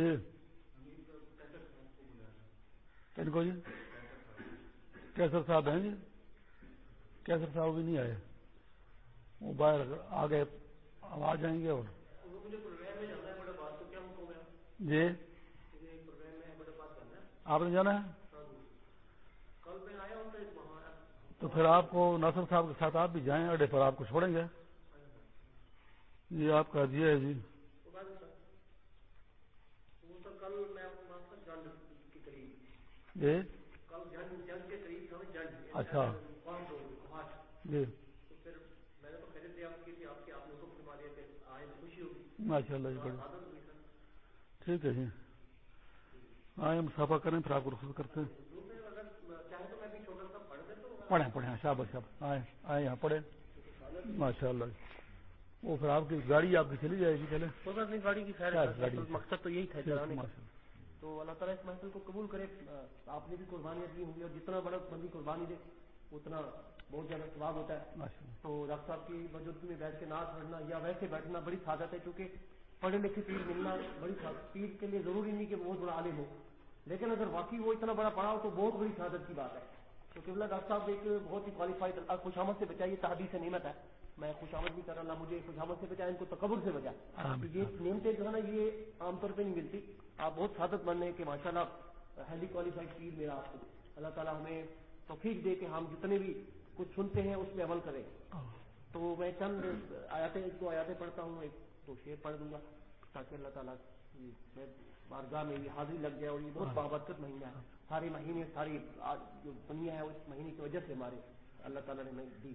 جی۔ کن کو جی؟ کیسر صاحب ہیں جی۔ کیسر صاحب بھی نہیں آئے۔ وہ باہر آ گئے اب آ جائیں گے اور۔ جی۔ آپ نے جانا ہے؟ تو پھر آپ کو ناصر صاحب کے ساتھ آپ بھی جائیں، اڈے پر آپ کو چھوڑیں گے۔ یہ آپ کا جی ہے جی۔ جی؟ اچھا۔ جی۔ ماشاء اللہ جی۔ ٹھیک ہے جی۔ آئے مسافہ کریں پھر آپ کو رخصت کرتے ہیں۔ پڑھیں پڑھیں۔ شاب شاب آئے آئے یہاں پڑھیں۔ ماشاء اللہ۔ وہ پھر آپ کی گاڑی آپ کی چلی جائے گی چلے گاڑی کی مقصد تو یہی تھا تو اللہ تعالیٰ اس محفل کو قبول کرے آپ نے بھی قربانیاں دی ہوں گی اور جتنا بڑا بندی قربانی دے اتنا بہت زیادہ ثواب ہوتا ہے۔ تو ڈاکٹر صاحب کی موجودگی میں بیٹھ کے نعت پڑھنا یا ویسے بیٹھنا بڑی سعادت ہے کیونکہ پڑھے لکھے پیر ملنا بڑی پیر کے لیے ضروری نہیں کہ بہت بڑا عالم ہو۔ لیکن اگر واقعی وہ اتنا بڑا پڑھا ہو تو بہت بڑی سعادت کی بات ہے۔ کیونکہ اللہ ڈاکٹر صاحب ایک بہت ہی کوالیفائڈ خوش آمد سے بچائیے تحدی سے نعمت ہے۔ میں خوش آمد بھی کر رہا مجھے خوش آمد سے بچایا ان کو تکبر سے بچا یہ نعمتیں جو ہے نا یہ عام طور پہ نہیں ملتی۔ آپ بہت سعادت بننے کہ ماشاء اللہ ہیلی کوالیفائڈ چیز میرا آپ کو اللہ تعالیٰ ہمیں توفیق دے کہ ہم جتنے بھی کچھ سنتے ہیں اس پہ عمل کریں۔ تو میں چند آیاتیں ایک دو آیاتیں پڑھتا ہوں، ایک دو شعر پڑھ دوں گا تاکہ اللہ تعالیٰ میں بارگاہ میں یہ حاضری لگ جائے اور یہ بہت بابرکت مہینہ ہے۔ سارے مہینے، ساری جو دنیا ہے، اس مہینے کی وجہ سے ہمارے اللہ تعالیٰ نے ہمیں دی۔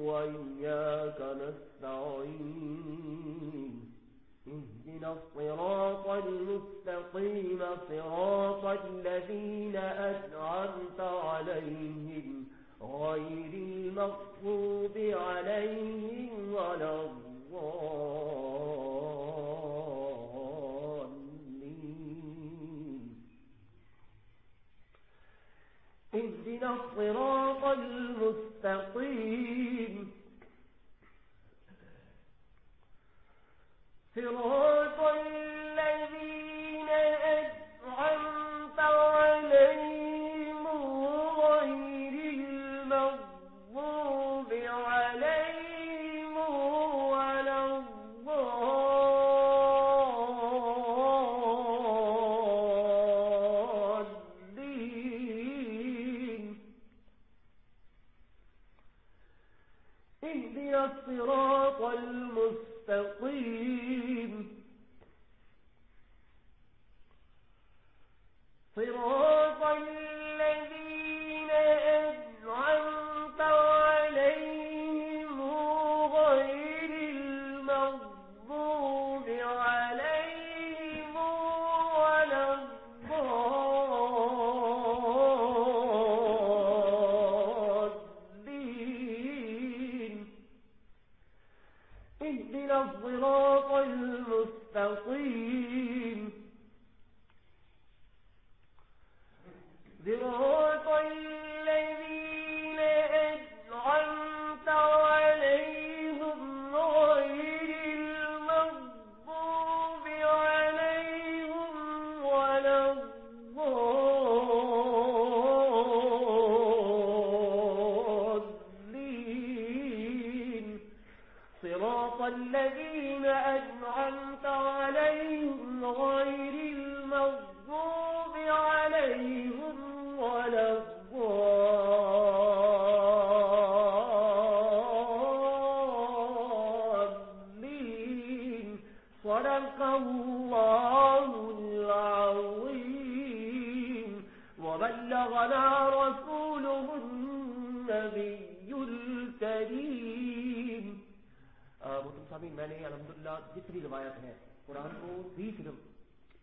وإياك نستعين. اهدنا الصراط المستقيم، صراط الذين أنعمت عليهم، غير المغضوب عليهم ولا الضالين. اهدنا الصراط المستقيم صراط جتنی روایت ہے قرآن کو بیس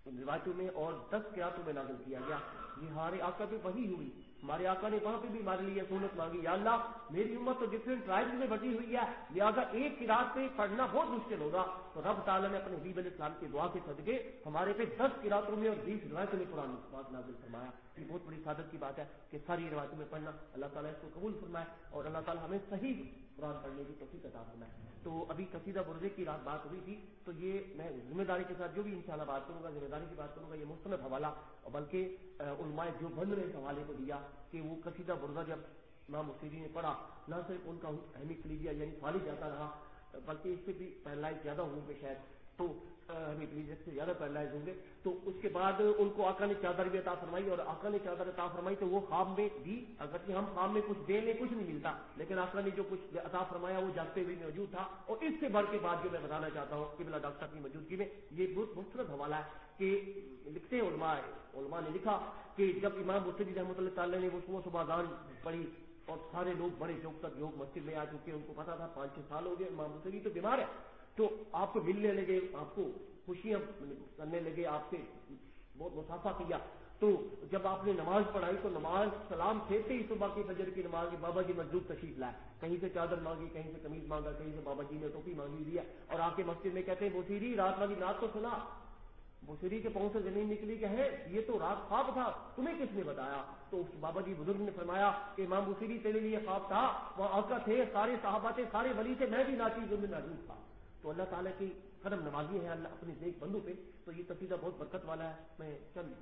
روایتوں میں اور دس قیاتوں میں نازل کیا گیا۔ یہ ہمارے آقا پہ وہی ہوئی۔ ہمارے آقا نے وہاں پہ بھی ہمارے لیے سہولت مانگی۔ یا اللہ میری امت تو ڈفرینٹ ٹرائبس میں بٹی ہوئی ہے لہٰذا ایک قرآن پہ پڑھنا بہت مشکل ہوگا، تو رب تعالیٰ نے اپنے حبیب علیہ السلام کی دعا کے صدقے ہمارے پہ دس قرآتوں میں اور بیس روایتوں میں قرآن بات نازل فرمایا۔ یہ بہت بڑی سعادت کی بات ہے کہ ساری روایتوں میں پڑھنا اللہ تعالیٰ اس کو قبول فرمائے اور اللہ تعالیٰ ہمیں صحیح قرآن پڑھنے کی توفیق عطا فرمائے۔ تو ابھی قصیدہ برزے کی رات بات ہوئی تھی، تو یہ میں ذمہ داری کے ساتھ جو بھی انشاءاللہ بات کروں گا، ذمہ داری کی بات کروں گا، یہ مستند حوالہ، اور بلکہ علماء جو بند نے اس حوالے کو دیا کہ وہ قصیدہ برزہ جب امام مسیدی جی نے پڑھا، نہ صرف ان کا اہمیت لیجیے یعنی خالی جاتا رہا، بلکہ اس سے بھی پیرلائز زیادہ ہوں گے شاید۔ تو ہمیں سے زیادہ پیرلائز ہوں گے۔ تو اس کے بعد ان کو آقا نے چادر بھی عطا فرمائی اور آقا نے چادر عطا فرمائی تو وہ خواب میں دی اگرچہ ہم خواب میں کچھ دے لیں، کچھ نہیں ملتا۔ لیکن آقا نے جو کچھ عطا فرمایا وہ جاگتے ہوئے موجود تھا۔ اور اس سے بڑھ کے بعد جو میں بتانا چاہتا ہوں کہ بلا ڈاکٹر کی موجودگی میں یہ بہت مختلف حوالہ ہے کہ لکھتے علماء علماء نے لکھا کہ جب امام مسجد جی رحمۃ اللہ تعالی نے وہ صبح صبح دان پڑھی اور سارے لوگ بڑے چوک تک لوگ مسجد میں آ چکے ان کو پتا تھا پانچ چھ سال ہو گئے امام حسری تو بیمار ہے۔ تو آپ کو ملنے لگے، آپ کو خوشیاں کرنے لگے، آپ سے بہت مسافہ کیا۔ تو جب آپ نے نماز پڑھائی تو نماز سلام پھیرتے ہی صبح کی فجر کی نماز بابا جی مزدور تشریف لائے۔ کہیں سے چادر مانگی، کہیں سے کمیز مانگا، کہیں سے بابا جی نے ٹوپی مانگی دیا اور آپ کے مسجد میں کہتے ہیں، بوسیری، رات والی نات تو سنا۔ بوسیری کے پاؤں سے زمین نکلی کہ ہے یہ تو رات خواب تھا، تمہیں کس نے بتایا؟ تو اس بابا جی بزرگ نے فرمایا کہ امام بوسیری تیرے لیے خواب تھا وہ آقا تھے، سارے صحابہ تھے، سارے ولی تھے، میں بھی ناچی میں محدود تھا۔ تو اللہ تعالیٰ کی قدم نوازی ہے، اللہ اپنے دیکھ بندوں پہ۔ تو یہ قصیدہ بہت برکت والا ہے۔ میں چند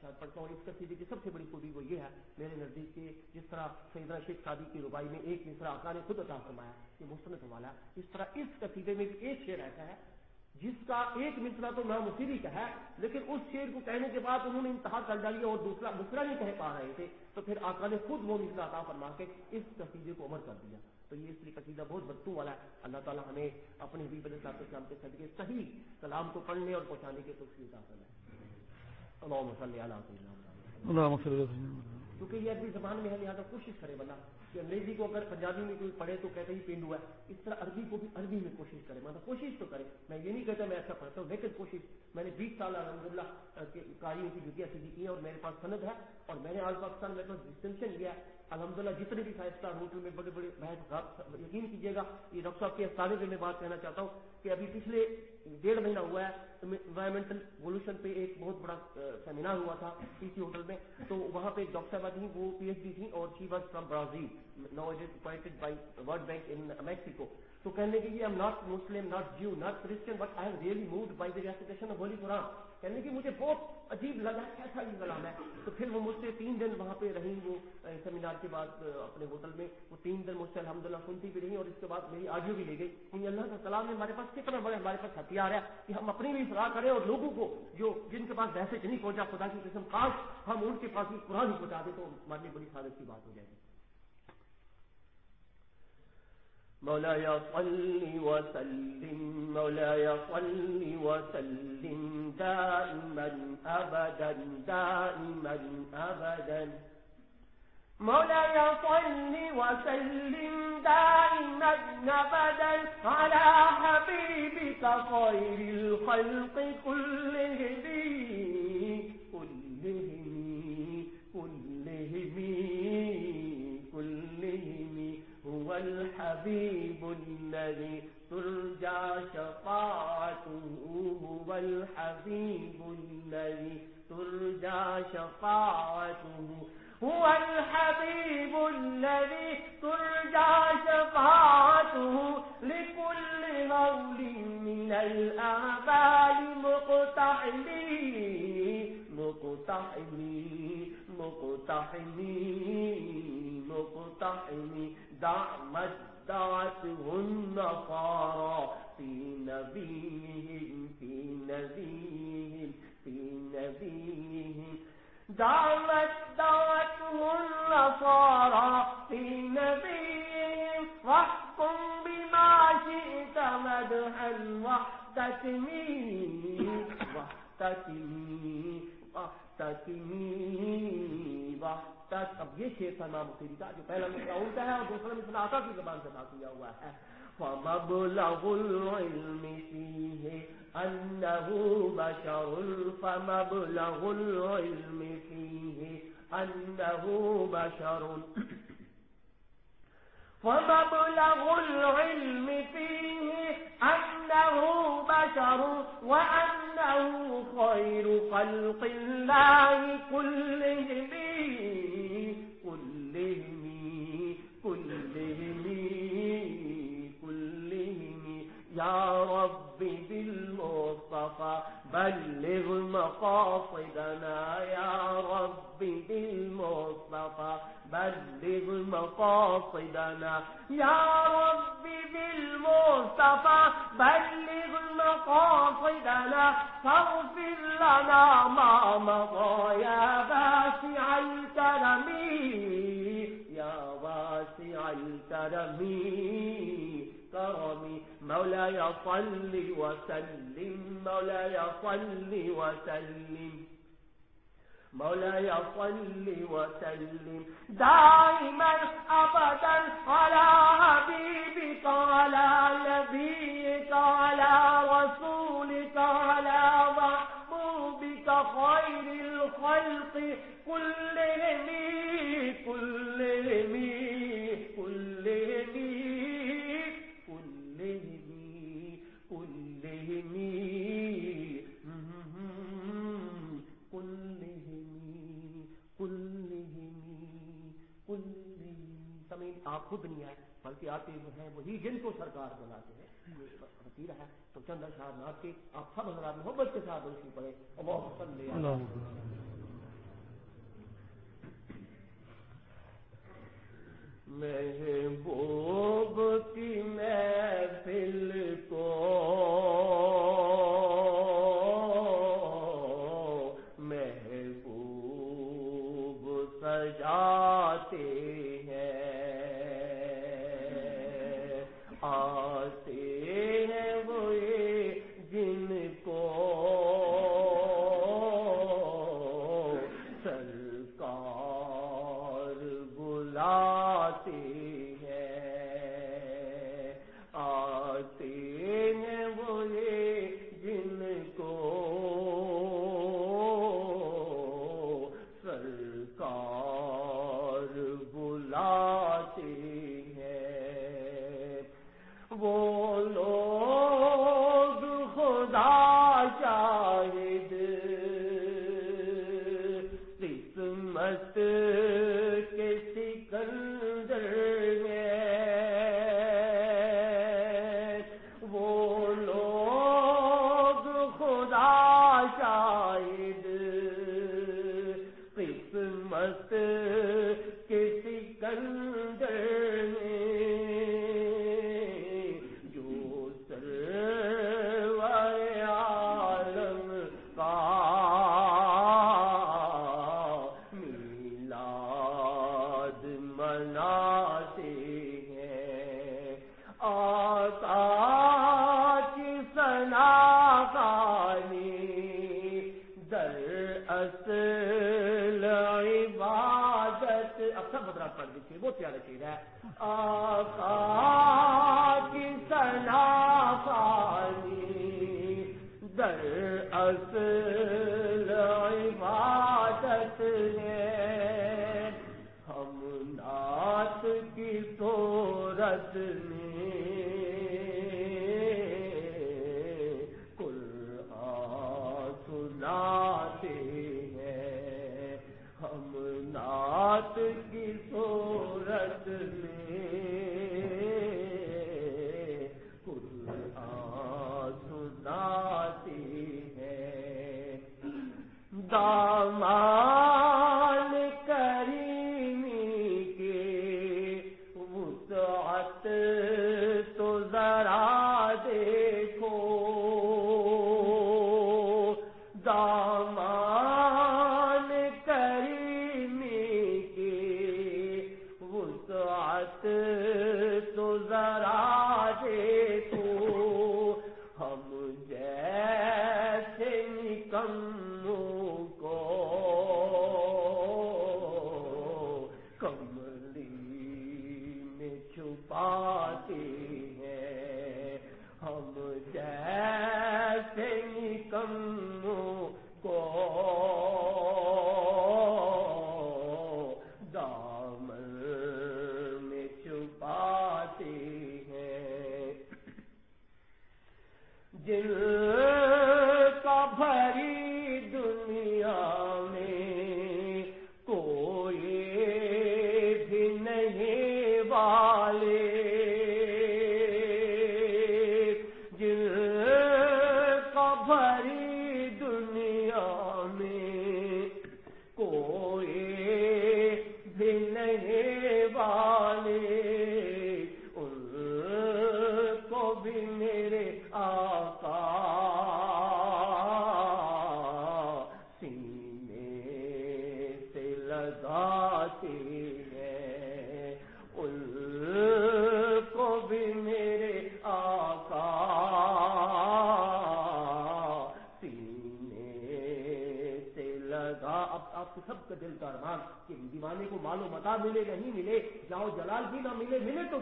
شاید پڑھتا ہوں، اس قصیدے کی سب سے بڑی خوبی وہ یہ ہے، میرے نزدیک کے جس طرح سیدنا شیخ شادی کی ربائی میں ایک مصرا آقا نے خود عطا فرمایا، یہ مستند والا ہے۔ اس طرح اس قصیدے میں بھی ایک شعر ایسا ہے جس کا ایک مصرا تو نام مصیری کا ہے، لیکن اس شعر کو کہنے کے بعد انہوں نے انتہا کر ڈالی اور دوسرا مصرا نہیں کہہ پا رہے تھے، تو پھر آقا نے خود وہ مصرا عطا فرما کے اس قصیدے کو عمر کر دیا۔ تو یہ اس لیے قصیدہ بہت برتوں والا ہے۔ اللہ تعالیٰ ہمیں اپنے حبیب علیہ صاحب اسلام کے صدقے، صحیح کلام کو پڑھنے اور پہنچانے کے تو ہے اللہم صلی اللہ کیونکہ یہ عربی زبان میں ہے، لہٰذا کوشش کرے بندہ کہ انگریزی کو اگر پنجابی میں کوئی پڑھے تو کہتے ہی پینڈو ہے۔ اس طرح عربی کو بھی عربی میں کوشش کرے مطلب کوشش تو کرے میں یہ نہیں کہتا میں ایسا پڑھتا ہوں، لیکن کوشش۔ میں نے بیس سال الحمد للہ کاریوں کی جتیاں سیدھی کی اور میرے پاس سند ہے اور میں نے آج پاکستان میں ڈسٹنکشن لیا ہے۔ الحمد للہ جتنے بھی فائیو اسٹار ہوٹل میں بڑے بڑے یقین کیجیے گا، یہ ڈاکٹر صاحب کے استانے پہ میں بات کہنا چاہتا ہوں کہ ابھی پچھلے ڈیڑھ مہینہ ہوا ہے انوائرمنٹل پولوشن پہ ایک بہت بڑا سیمینار ہوا تھا پی سی ہوٹل میں۔ تو وہاں پہ ایک ڈاکٹر صاحبہ تھیں، وہ پی ایچ ڈی تھیں اور she was from Brazil no it is appointed by World Bank in Mexico تو کہنے کے لیے am not Muslim not Jew not Christian but I am really moved by the recitation of holy Quran کہنے کی مجھے بہت عجیب لگا کیسا یہ کلام ہے؟ تو پھر وہ مجھ سے تین دن وہاں پہ رہیں وہ سیمینار کے بعد اپنے ہوٹل میں، وہ تین دن مجھ سے الحمد للہ سنتی بھی رہی اور اس کے بعد میری آڈیو بھی لے گئی۔ کیونکہ اللہ کا سلام نے ہمارے پاس کتنا بڑے ہمارے پاس ہتھیار ہے کہ ہم اپنی بھی اصلاح کریں اور لوگوں کو جو، جن کے پاس ویسے نہیں پہنچا، خدا کی قسم، کاش ہم ان کے پاس بھی قرآن ہی پہنچا دیں تو ہمارے لیے بڑی سعادت کی بات ہو جائے گی۔ مولاي صل وسلم، مولاي صل وسلم، دائما أبدا دائما أبدا. مولاي صل وسلم، دائما أبدا. على حبيبك خير الخلق كلهم كلهم الحبيب الذي ترجى شفاعته، هو الحبيب الذي ترجى شفاعته، هو الحبيب الذي ترجى شفاعته لكل هول من الأعمال مقتحمي مقتحمي مقتحمي مقتحمي. دعمت دعته النصارى في نبيهم في نبيهم في نبيهم دعمت دعته النصارى في نبيهم واحكم بما شئت مدحا واحتكمي واحتكمي واحتكمي اب یہ شیر تھا امام مصیری کا جو پہلا مسئلہ الٹا ہے اور دوسرا مسئلہ آتا کی زبان سے بات کیا ہوا ہے۔ فمبلغ العلم فيه أنه بشر، فمبلغ العلم فيه أنه بشر۔ فمبلغ العلم فيه أنه بشر وأنه خير خلق الله كلهم كلهم. يا رب بالمصطفى بلغ مقاصدنا يا رب بالمصطفى بلغ مقاصدنا يا رب بالمصطفى بلغ مقاصدنا فاغفر لنا ما مضى يا باسع الكرم يا واسع الكرم كرم مولاي صل وسلم، مولاي صل وسلم. مولاي صل وسلم. دائما أبدا على حبيبك، على نبيك، على رسولك، على محبوبك. خير الخلق كلهم كلهم. خود نہیں آئے، بلکہ آتے جو ہیں وہی جن کو سرکار بناتے ہیں۔ یہ وسیلہ ہے، تو چند اشار نات کے آپ سب حضرات محبت کے ساتھ روشنی پڑے اللہ صلی میں بوب کی محفل کو محبوب سجاتے آج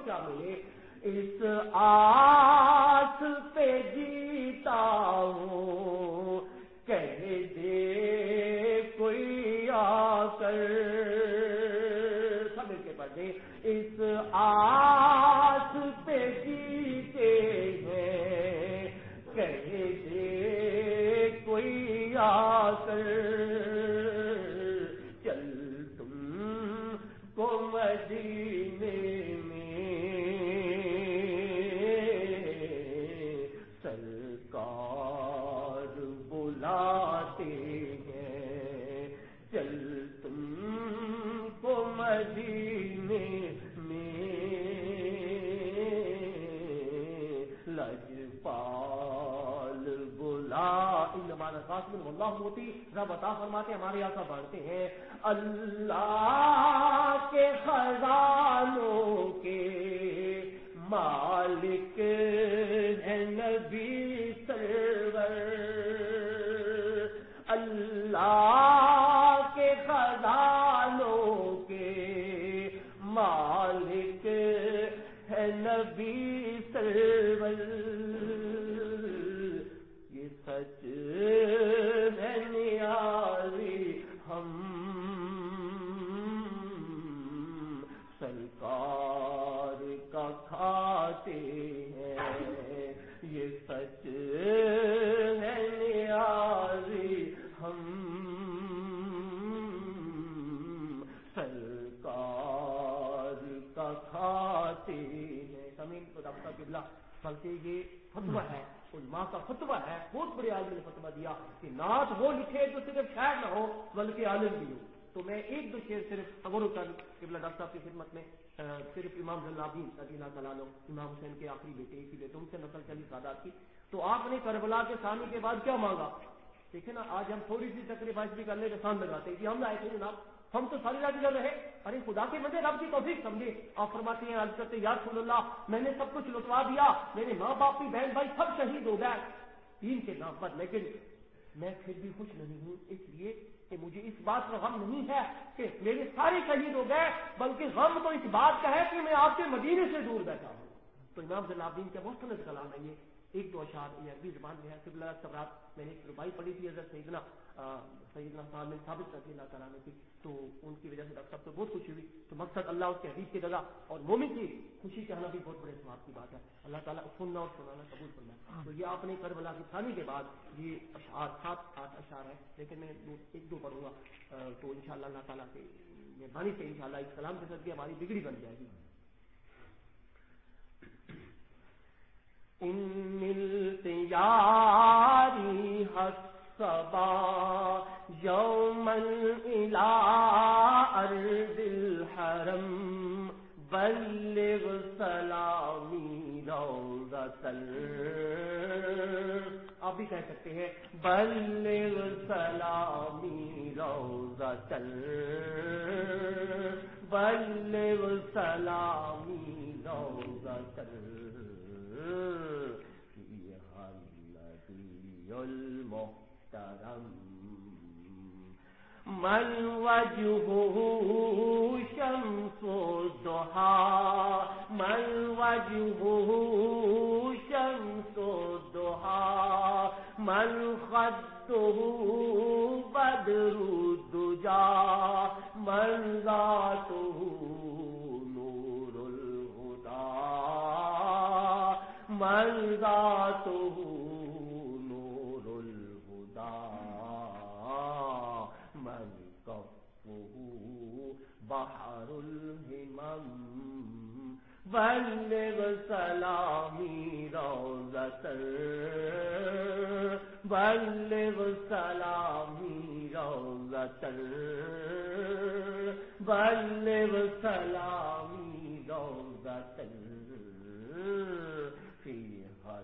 کیا ملے؟ صرف رضی اللہ تعالیٰ امام حسین کے آخری بیٹے ایک ہی بیٹے ان سے نقل چلی سادات کی۔ تو آپ نے کربلا کے سانی کے بعد کیا مانگا؟ دیکھیں نا، آج ہم تھوڑی سی تقریباً بھی کرنے کے سامنے لگاتے ہیں۔ کہ ہم آئے تھے جناب۔ ہم تو ساری رات ادھر رہے۔ ارے، خدا کے مندر رب کی توفیق سمجھے۔ آپ فرماتے ہیں عرض کرتے یا رسول اللہ، میں نے سب کچھ لٹوا دیا۔ میرے ماں باپ کی بہن بھائی سب شہید ہو گئے۔ تین کے نام پر لیکن میں پھر بھی خوش نہیں ہوں۔ اس لیے کہ مجھے اس بات کا غم نہیں ہے کہ میرے سارے شہید ہو گئے، بلکہ غم تو اس بات کا ہے کہ میں آپ کے مدینے سے دور بیٹھا ہوں۔ تو امام جلابین کا مختلف کلام ہے یہ۔ ایک دو اشار یہ عربی زبان میں ہے سبرات میں نے ایک ربائی پڑھی تھی حضرت سیدنا سیدنا صاحب نے ثابت رضی اللہ تعالیٰ نے کی۔ تو ان کی وجہ سے ڈاکٹر صاحب کو بہت خوشی ہوئی۔ تو مقصد اللہ اس کے حدیث کی جگہ اور مومن کی خوشی کہنا بھی بہت بڑے سواب کی بات ہے۔ اللہ تعالیٰ سننا اور سنانا قبول کرنا تو یہ آپ نے کربلا کی ثانی کے بعد یہ اشعار، سات، آٹھ اشعار ہے لیکن میں ایک دو پڑھوں گا۔ تو ان شاء اللہ اللہ تعالیٰ سے مہربانی سے ان شاء اللہ اس کلام کے ساتھ ہماری بگڑی بن جائے گی۔ یاری حس صبا يوما إلى أرض الحرم بلغ سلامي آپ بھی کہہ سکتے ہیں، بلغ سلامی روضة بلغ سلامی روضة فيها النبي المحترم من وجهه شمس الضحى من وجهه شمس الضحى من خده بدر الدجى من ذاته نور الهدى من ذاته بحر الهمم بلغ سلامی روزت بلغ سلامی روزت بلغ سلامی روزت فیها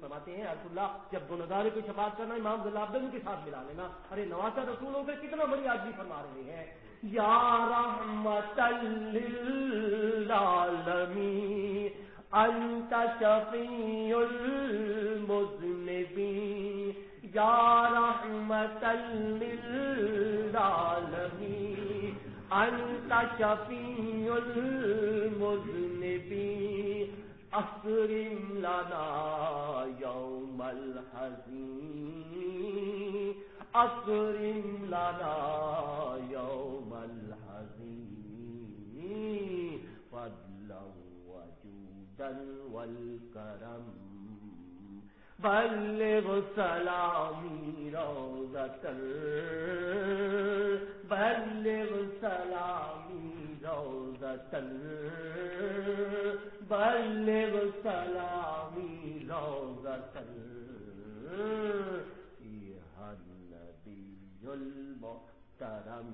فرماتے ہیں عرض اللہ، جب گنگارے کو شفاعت کرنا، امام ذلابدن کے ساتھ ملا لینا۔ ارے نواسا رسولوں پہ کتنا بڑی آدمی فرما رہے ہیں۔ یا رحمت للعالمین، انت شفیع المذنبین۔ یا رحمت للعالمین انت شفیع المذنبین اکرم لنا یوم الحزین اکرم لنا یوم الحزین، فضلا وجودا والکرم، بلغ سلامی روزت بلغ سلامی روزت بلغ سلامی روزت النبی المحترم۔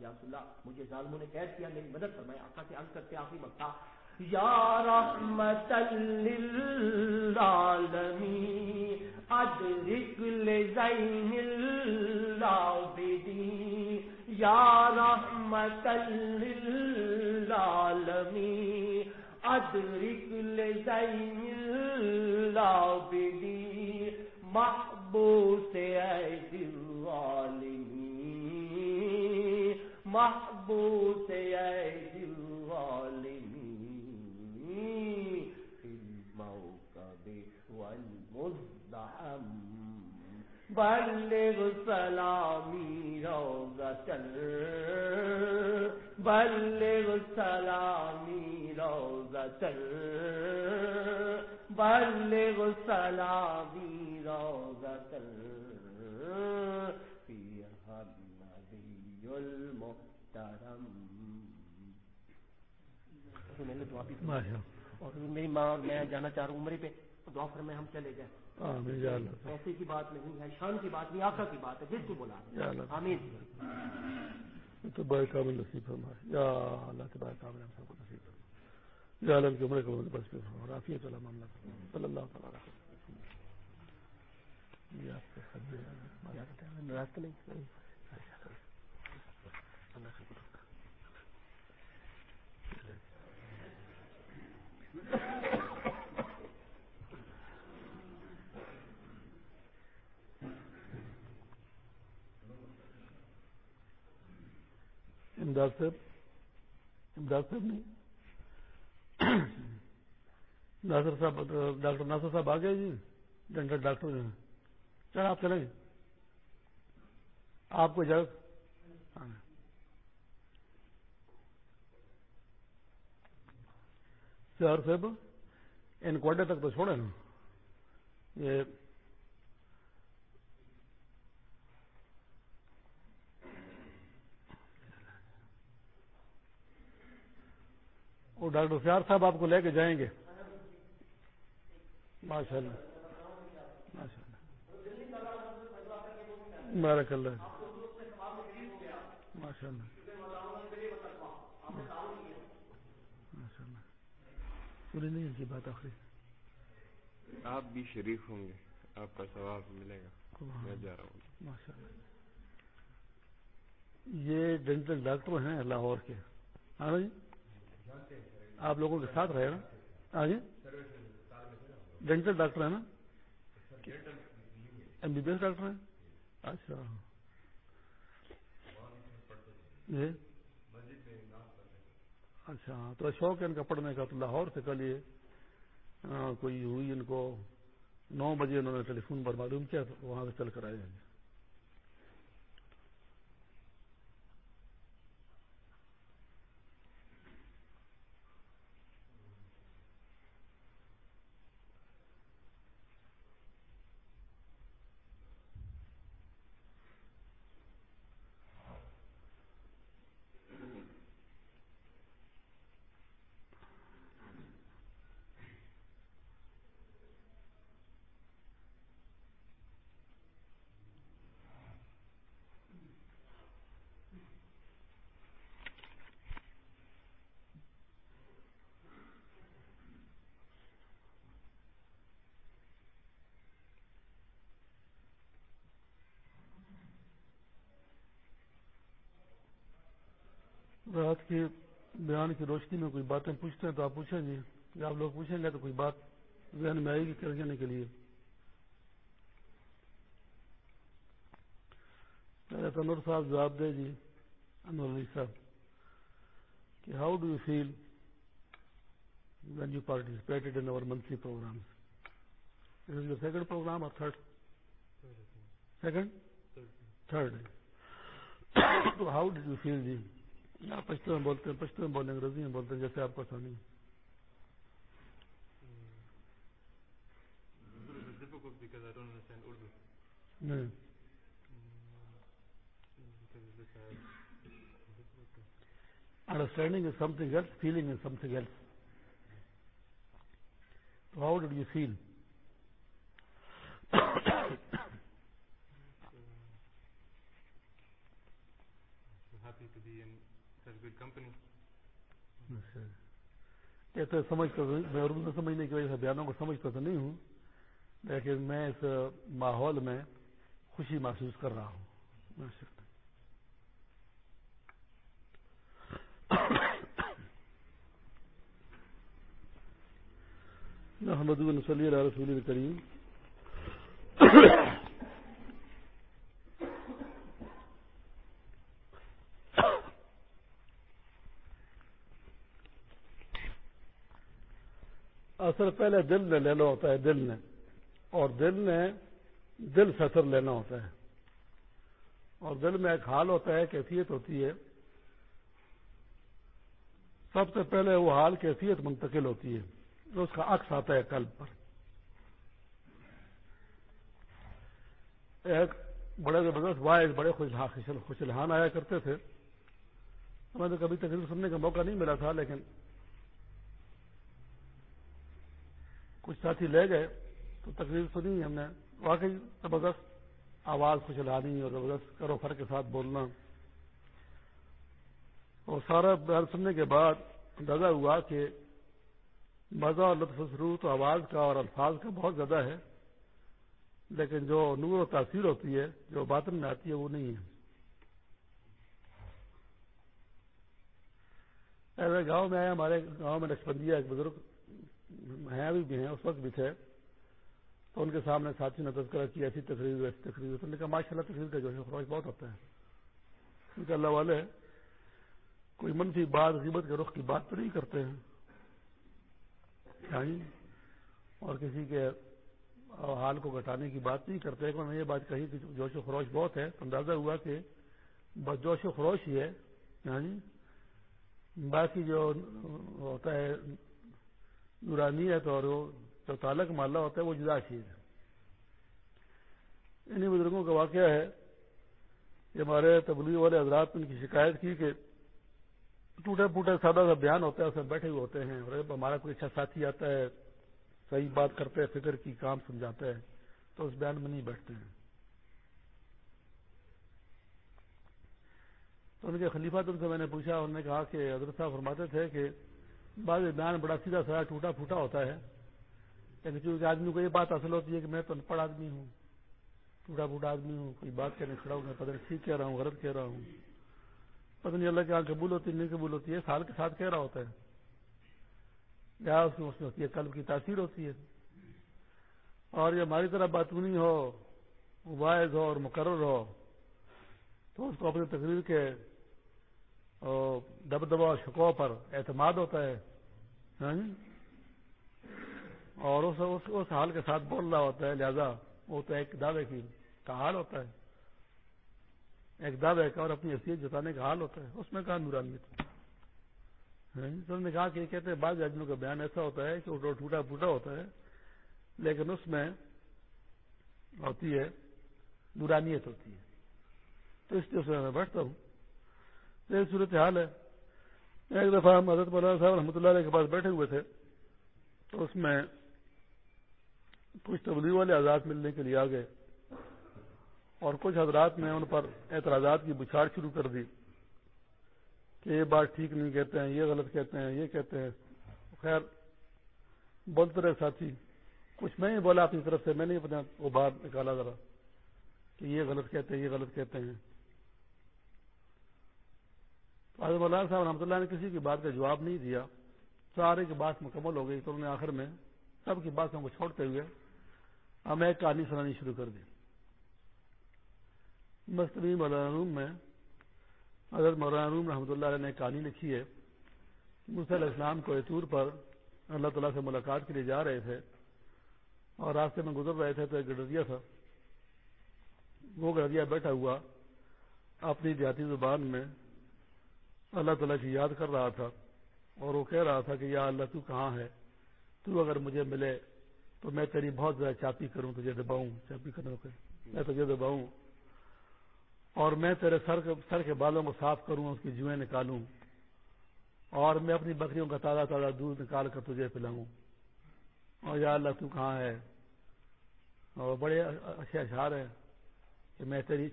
یا اللہ مجھے ظالموں نے قید کیا، میری مدد فرمایا، آقا سے عرض کرتے آخری مکہ یا رحمت للعالمین، ادرک لزین العابدین یا رحمت للعالمین ادرک لزین العابدین محبوس عید الظالمین محبوس عید الظالمین والمزدحم. بلغ سلامی روزة بلغ سلامی روزة بلغ سلامی روزة فيها النبي المحترم۔ اور میری ماں اور میں جانا چاہ رہا ہوں عمرے پہ۔ کر میں ہم چلے جائیں۔ ایسے کی بات نہیں ہے شان کی بات نہیں آقا کی بات ہے جس کو آمین۔ تو بڑے کامل نصیب یا اللہ کے بڑے کامل ہم سب کو نصیب یا عالم کے عمرے کو بس پہ معاملہ صلی اللہ تعالیٰ یہ آپ کے نہیں امداد صاحب امداد صاحب نہیں۔ ناصر صاحب، ڈاکٹر ناصر صاحب آ گئے جی ڈنڈر ڈاکٹر ہیں۔ چل آپ چلیں۔ آپ کو اجازت۔ صاحب، ان کوڈے تک تو چھوڑے نا۔ یہ وہ ڈاکٹر سیار صاحب آپ کو لے کے جائیں گے۔ ماشاء اللہ۔ ماشاء اللہ۔ بارک اللہ۔ ماشاء اللہ۔ ماشاء اللہ۔ پوری نہیں ان کی بات آخری۔ آپ بھی شریف ہوں گے۔ آپ کا ثواب ملے گا۔ میں جا رہا ہوں۔ ماشاء اللہ۔ یہ ڈینٹل ڈاکٹر ہیں لاہور کے۔ ہاں جی؟ آپ لوگوں کے ساتھ رہے نا؟ ہاں جی ڈینٹل ڈاکٹر ہے نا؟ M B B S doctor ہیں؟ اچھا۔ جی اچھا تو شوق ہے ان کا پڑھنے کا، تو لاہور سے کل یہ کوئی ہوئی ان کو، نو بجے انہوں نے ٹیلی فون پر معلوم کیا، تو وہاں سے چل کر آئے ہیں رات کے بیان کی روشنی میں کوئی باتیں پوچھتے ہیں تو آپ پوچھیں جی۔ یا آپ لوگ پوچھیں گے تو کوئی بات ذہن میں آئے گی کر جانے کے لیے۔ تنور صاحب جواب دے جی انور علی صاحب کہ how do you feel when you participated in our monthly programme second programme اور تھرڈ سیکنڈ تھرڈ تو ہاؤ ڈو یو فیل جی پچتو میں بولتے ہیں پشتو میں بولتے ہیں روزی میں بولتے ہیں جیسے آپ کو سوانی understanding selling is something how the sell such اچھا۔ تو سمجھتا میں اردو سمجھنے کی وجہ سے بیانوں کو سمجھتا تو نہیں ہوں، لیکن میں اس ماحول میں خوشی محسوس کر رہا ہوں۔ محمد رسول کریم۔ اثر پہلے دل نے لینا ہوتا ہے، دل نے۔ اور دل نے دل سے اثر لینا ہوتا ہے۔ اور دل میں ایک حال ہوتا ہے کیفیت ہوتی ہے۔ سب سے پہلے وہ حال کیفیت منتقل ہوتی ہے۔ تو اس کا عکس آتا ہے قلب پر۔ ایک بڑے زبردست وائز بڑے خوشلحان آیا کرتے تھے۔ ہمیں تو کبھی تقریر سننے کا موقع نہیں ملا تھا، لیکن کچھ ساتھی لے گئے تو تقریر سنی ہم نے۔ واقعی زبردست آواز خوشلحانی اور زبردست کرو فر کے ساتھ بولنا۔ اور سارا بیان سننے کے بعد اندازہ ہوا کہ مزہ اور لطف سرو تو آواز کا اور الفاظ کا بہت زیادہ ہے، لیکن جو نور و تاثیر ہوتی ہے، جو باطن میں آتی ہے، وہ نہیں ہے۔ ایسے گاؤں میں آئے، ہمارے گاؤں میں نقشبندیہ ایک بزرگ ہیں ابھی بھی ہیں، اس وقت بھی تھے۔ تو ان کے سامنے ساتھی نے تذکرہ کی ایسی تقریر ایسی تقریر تو نے کہا ماشاء اللہ تقریر کا جو ہے خروش بہت ہوتا ہے۔ کیونکہ اللہ والے کوئی منفی بات، غیبت کے رخ کی بات تو نہیں کرتے ہیں۔ یعنی اور کسی کے حال کو گھٹانے کی بات نہیں کرتے۔ میں نے یہ بات کہی کہ جوش و خروش بہت ہے۔ تو اندازہ ہوا کہ بس جوش و خروش ہی ہے۔ یعنی باقی جو ہوتا ہے نورانیت اور جو تعلق ماللہ ہوتا ہے وہ جدا چیز ہے۔ انہیں بزرگوں کا واقعہ ہے کہ ہمارے تبلیغ والے حضرات نے ان کی شکایت کی کہ ٹوٹے پوٹے سادہ سا بیان ہوتا ہے، اس میں بیٹھے ہوئے ہوتے ہیں اور ہمارا کوئی اچھا ساتھی آتا ہے، صحیح بات کرتے ہیں، فکر کی کام سمجھاتا ہے، تو اس بیان میں نہیں بیٹھتے ہیں۔ تو ان کے خلیفہ تم سے میں نے پوچھا، انہوں نے کہا کہ حضرت صاحب فرماتے تھے کہ بعض بیان بڑا سیدھا سا ٹوٹا پھوٹا ہوتا ہے۔ یعنی لیکن چونکہ آدمی کو یہ بات حاصل ہوتی ہے کہ میں تو ان پڑھ آدمی ہوں۔ ٹوٹا پھوٹا آدمی ہوں، کوئی بات کہنے کھڑا ہوں، میں پتہ نہیں ٹھیک کہہ رہا ہوں، غلط کہہ رہا ہوں۔ پتہ نہیں اللہ کے یہاں قبول ہوتی نہیں قبول ہوتی ہے سال کے ساتھ کہہ رہا ہوتا ہے۔ یا اس میں اس میں ہوتی ہے، قلب کی تاثیر ہوتی ہے۔ اور یہ ہماری طرح باتونی ہو واعض ہو اور مقرر ہو، تو اس کو اپنی تقریر کے دب دبا شکو پر اعتماد ہوتا ہے۔ ہاں جی؟ اور اس, اس, اس حال کے ساتھ بول رہا ہوتا ہے لہذا وہ تو ایک دعوے کی کا حال ہوتا ہے۔ ایک دعوے کا اور اپنی حیثیت جتانے کا حال ہوتا ہے۔ اس میں کہا نورانیت ہاں جی؟ نے کہا کہ کہتے ہیں بعض آدمیوں کا بیان ایسا ہوتا ہے کہ وہ ٹوٹا پھوٹا ہوتا ہے لیکن اس میں ہوتی ہے نورانیت ہوتی ہے۔ تو اس لیے میں بیٹھتا ہوں۔ یہ صورت حال ہے۔ ایک دفعہ ہم حضرت مولانا صاحب رحمۃ اللہ علیہ کے پاس بیٹھے ہوئے تھے، تو اس میں کچھ تبدیلی والے آزاد ملنے کے لیے آ گئے اور کچھ حضرات نے ان پر اعتراضات کی بچھاڑ شروع کر دی کہ یہ بات ٹھیک نہیں کہتے ہیں، یہ غلط کہتے ہیں، یہ کہتے ہیں۔ خیر، بولتے رہے ساتھی، کچھ میں ہی بولا اپنی طرف سے، میں نہیں پتا وہ بات نکالا ذرا کہ یہ غلط کہتے ہیں، یہ غلط کہتے ہیں۔ مولانا صاحب رحمۃ اللہ نے کسی کی بات کا جواب نہیں دیا۔ سارے کی بات مکمل ہو گئی تو انہوں نے آخر میں سب کی باتوں کو چھوڑتے ہوئے ہمیں ایک کہانی سنانی شروع کر دی۔ مستوی مولانا میں حضرت مولانا روم رحمۃ اللہ علیہ نے کہانی لکھی ہے۔ علیہ السلام کو طور پر اللہ تعالیٰ سے ملاقات کے لیے جا رہے تھے اور راستے میں گزر رہے تھے تو ایک گڈریا تھا۔ وہ گڈریا بیٹھا ہوا اپنی دیہاتی زبان میں اللہ تعالیٰ کی یاد کر رہا تھا اور وہ کہہ رہا تھا کہ یا اللہ تو کہاں ہے؟ تو اگر مجھے ملے تو میں تیری بہت زیادہ چاپی کروں، تجھے دباؤں، چاپی کرنے میں تجھے دباؤں اور میں تیرے سر کے سر کے بالوں کو صاف کروں، اس کی جوئیں نکالوں اور میں اپنی بکریوں کا تازہ تازہ دودھ نکال کر تجھے پلاؤں۔ اور یا اللہ تو کہاں ہے؟ اور بڑے اچھے اشعار ہیں کہ میں تیری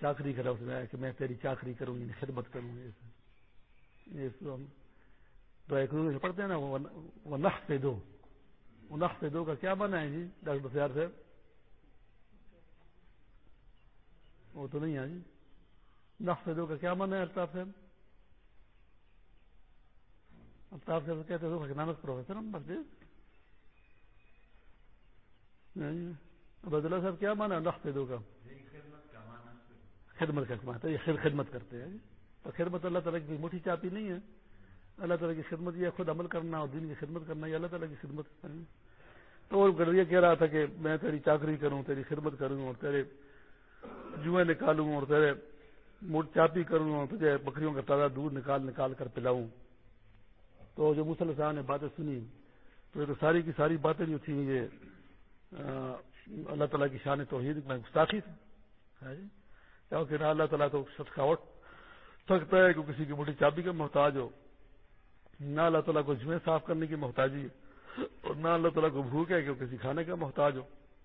چاکری کرا اس میں، کہ میں تیری چاکری کروں گی خدمت کروں گی تو پڑھتے ہیں نا، وہ نخ پہ دو وہ نخ پہ دو کا کیا بنا ہے جی؟ ڈاکٹر بسیار صاحب۔ وہ تو نہیں ہے جی۔ نخ پہ دو کا کیا مانا ہے الطاف صاحب؟ الطاف صاحب کہتے ہیں اکنامک پروفیسر ہم بس جی۔ جی۔ عبد صاحب، کیا مانا نخ پہ دو کا خدمت کا یہ خدمت کرتے ہیں۔ جی تو خدمت اللہ تعالیٰ کی موٹی چاپی نہیں ہے۔ اللہ تعالیٰ کی خدمت یہ خود عمل کرنا اور دین کی خدمت کرنا، یہ اللہ تعالیٰ کی خدمت کرنا تو وہ گڑیا کہہ رہا تھا کہ میں تیری چاکری کروں، تیری خدمت کروں اور تیرے جوئیں نکالوں اور تیرے موٹ چاپی کروں اور تجھے بکریوں کا تازہ دودھ نکال نکال کر پلاؤں۔ تو جو مسلم صاحب نے باتیں سنی، تو یہ تو ساری کی ساری باتیں جو تھیں، یہ اللہ تعالیٰ کی شان توحید میں گستاخی تھی۔ جی؟ کیونکہ اللہ تعالیٰ تو سچکاوٹ سکتا ہے کہ کسی کی موٹی چابی کا محتاج ہو۔ نہ اللہ تعالیٰ کو جمعے صاف کرنے کی محتاجی اور نہ اللہ تعالیٰ کو بھوک ہے کہ کسی کھانے کا محتاج ہو۔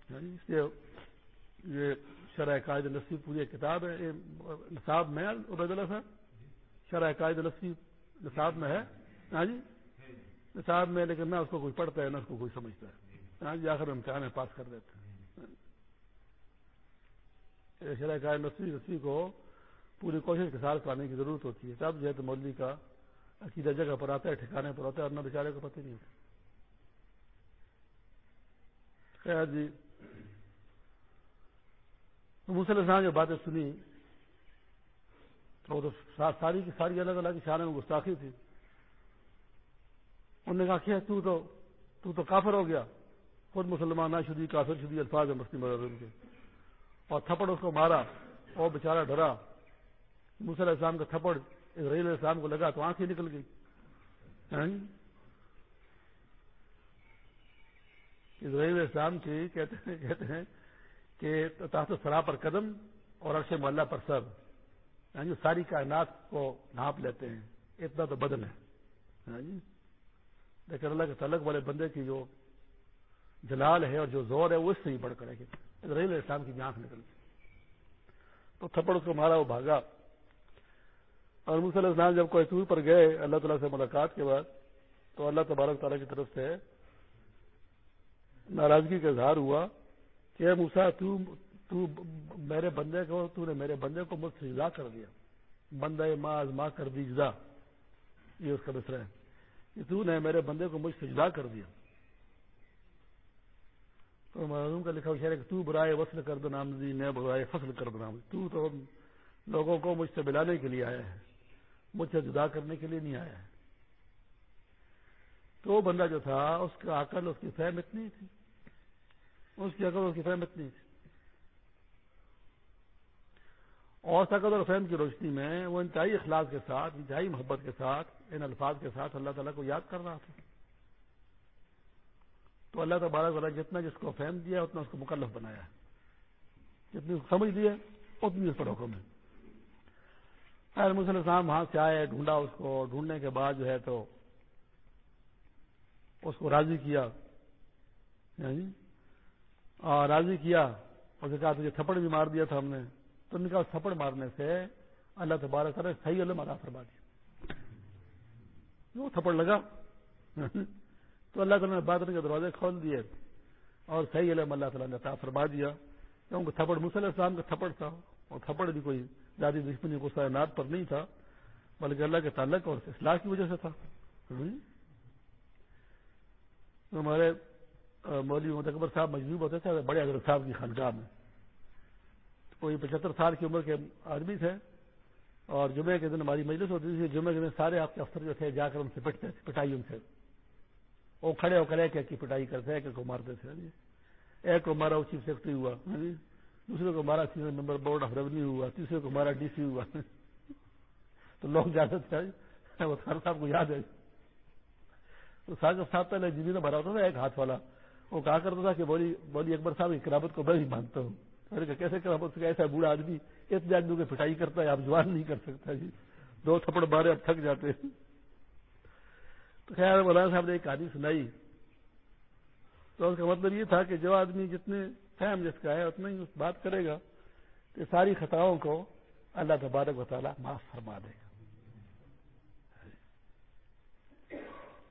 یعنی اس لیے یہ شرح قائد لسی پوری کتاب ہے۔ نصاب میں عبید اللہ صاحب؟ شرح قائد لسی نصاب میں ہے۔ ہاں جی؟ نصاب میں لیکن نہ اس کو کوئی پڑھتا ہے نہ اس کو کوئی سمجھتا ہے۔ ہاں جی آخر امتحان میں پاس کر دیتے ہیں شرح قائد لسی لسی کو پوری کوشش کے ساتھ پانے کی ضرورت ہوتی ہے۔ تب جو ہے تو مولوی کا عقیدہ جگہ پر آتا ہے، ٹھکانے پر آتا ہے اور بیچارے کو پتہ نہیں ہوتا۔ خیر جی مسلم جو باتیں سنی۔ تو ساری کی ساری الگ الگ شان میں گستاخی تھی۔ انہوں نے کہا کہ تو تو تو تو کافر ہو گیا۔ خود مسلمان نہ شدی، کافر شدی، الفاظ ہے مسلم کے۔ اور تھپڑ اس کو مارا اور بیچارہ ڈرا۔ مسلم اسلام کا تھپڑ اسرائیل السلام کو لگا تو آنکھ ہی نکل گئی۔ ہاں جی؟ اسرائیل اسلام کی کہتے ہیں کہتے ہیں کہ تحت سرا پر قدم اور عرش محلہ پر سر۔ یعنی ساری کائنات کو ناپ لیتے ہیں۔ اتنا تو بدن ہے۔ ہاں جی؟ لیکن اللہ کے تعلق والے بندے کی جو جلال ہے اور جو زور ہے وہ اس سے ہی بڑھ کر ہے اسرائیل اسلام کی بھی آنکھ نکل گئی۔ تو تھپڑ اس کو مارا، وہ بھاگا۔ اور علیہ السلام جب کوئی پر گئے اللہ تعالیٰ سے ملاقات کے بعد، تو اللہ تبارک تعالیٰ کی طرف سے ناراضگی کا اظہار ہوا کہ موسا تو تو میرے بندے کو، تو نے میرے بندے کو مجھ سے جدا کر دیا۔ بندہ ماں ماں کر دی جدا۔ یہ اس کا مصرا ہے کہ تو نے میرے بندے کو مجھ سے جدا کر دیا۔ تو معلوم کا لکھا ہے کہ تو برائے وصل کر دو نام دی میں برائے فصل کر دو نام۔ تو تو لوگوں کو مجھ سے بلانے کے لیے آیا ہے۔ مجھ سے جدا کرنے کے لیے نہیں آیا ہے۔ تو وہ بندہ جو تھا، اس کا عقل، اس کی فہم اتنی تھی۔ اس کی عقل، اس کی فہم اتنی تھی۔ اور طاقت اور فہم کی روشنی میں وہ انتہائی اخلاق کے ساتھ، انتہائی محبت کے ساتھ، ان الفاظ کے ساتھ اللہ تعالیٰ کو یاد کر رہا تھا۔ تو اللہ تبارک والا جتنا جس کو فہم دیا، اتنا اس کو مکلف بنایا ہے۔ جتنی سمجھ دیا اتنی اس پر حکم ہے۔ مسلم صاحب وہاں سے آئے، ڈھونڈا اس کو ڈھونڈنے کے بعد جو ہے تو اس کو راضی کیا۔ یعنی راضی کیا۔ اور کہا، تجھے تھپڑ بھی مار دیا تھا ہم نے۔ تو نے کہا تھپڑ مارنے سے اللہ تبارک کرے صحیح علم ادا فرما دیا۔ وہ تھپڑ لگا۔ تو اللہ تعالیٰ نے بادر کے دروازے کھول دیے اور صحیح علم اللہ تعالیٰ نے عطا فرما دیا۔ کیونکہ تھپڑ مسلم اسلام کا تھپڑ تھا اور تھپڑ بھی کوئی زیادہ دشمنی کو سائنات پر نہیں تھا، بلکہ اللہ کے تعلق اور اصلاح کی وجہ سے تھا۔ ہمارے مولوی متکبر صاحب مجبور ہوتے تھے، بڑے حضرت صاحب کی خانقاہ میں۔ کوئی پچہتر سال کی عمر کے آدمی تھے۔ اور جمعے کے دن ہماری مجلس ہوتی تھی جمعے کے دن سارے آپ کے افسر جو تھے جا کر ان سے پٹتے تھے پٹائی ان سے۔ وہ کھڑے ہو کر ایک ایک کی پٹائی کرتے، ایک ایک کو مارتے تھے۔ ایک کو مارا، وہ چیف سیکرٹری ہوا۔ دوسرے کو مارا senior member board of revenue ہوا، تیسرے کو مارا، ڈی سی ہوا۔ تو لوگ جاتے تھے، وہ سر صاحب کو یاد ہے۔ تو ساگر صاحب پہلے جی نے بھرا ہوتا تھا ایک ہاتھ والا۔ وہ کہا کرتا تھا کہ بولی بولی اکبر صاحب کی کرامت کو میں بھی مانتا ہوں۔ میں نے کہا، کیسے کرامت؟ ایسا بوڑھا آدمی اتنے آدمی کو پٹائی کرتا ہے، آپ جوان نہیں کر سکتا جی۔ دو تھپڑ مارے، اب تھک جاتے ہیں۔ تو خیر، مولانا صاحب نے ایک کہانی سنائی۔ تو اس کا مطلب یہ تھا کہ جو آدمی جتنے فہم جس کا ہے اتنا ہی بات کرے گا کہ ساری خطاؤں کو اللہ تبارک و تعالیٰ معاف فرما دے گا۔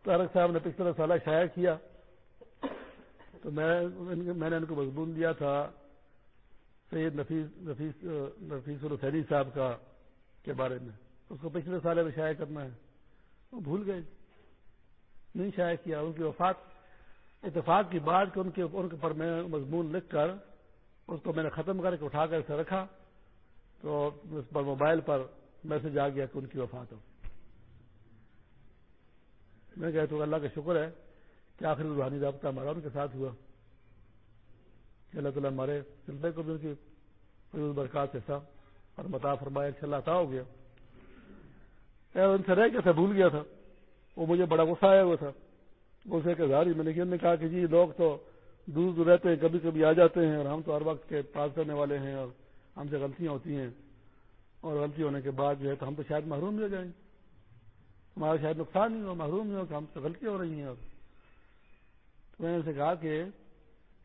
تارک صاحب نے پچھلے سالہ شائع کیا، تو میں میں نے ان کو مضمون دیا تھا، سید نفیس نفیس نفیس الحسینی صاحب کا کے بارے میں۔ اس کو پچھلے سالے میں شائع کرنا ہے۔ وہ بھول گئے۔ نہیں شائع کیا، ان کی وفات اتفاق کی بات کہ ان کے ان پر میں مضمون لکھ کر اس کو میں نے ختم کر کے اٹھا کر اسے رکھا تو اس پر موبائل پر میسج آ گیا کہ ان کی وفات ہو۔ میں کہتا ہوں اللہ کا شکر ہے کہ آخری روحانی رابطہ ہمارا ان کے ساتھ ہوا۔ کہ اللہ تعالیٰ ہمارے سلسلے کو بھی ان کی برکات سے اور متا فرمایا کہ اللہ ہو گیا۔ ان سے رہ کے تھا بھول گیا تھا۔ وہ مجھے بڑا غصہ آیا ہوا تھا۔ غصے کے ظاہر میں نے کہا کہ جی لوگ تو دور دور رہتے ہیں، کبھی کبھی آ جاتے ہیں اور ہم تو ہر وقت کے پاس کرنے والے ہیں اور ہم سے غلطیاں ہوتی ہیں۔ اور غلطی ہونے کے بعد جو ہے تو ہم تو شاید محروم ہو جائیں۔ ہمارا شاید نقصان نہیں ہو، محروم نہیں ہو کہ ہم سے غلطیاں ہو رہی ہیں۔ اور تو میں نے سے کہا کہ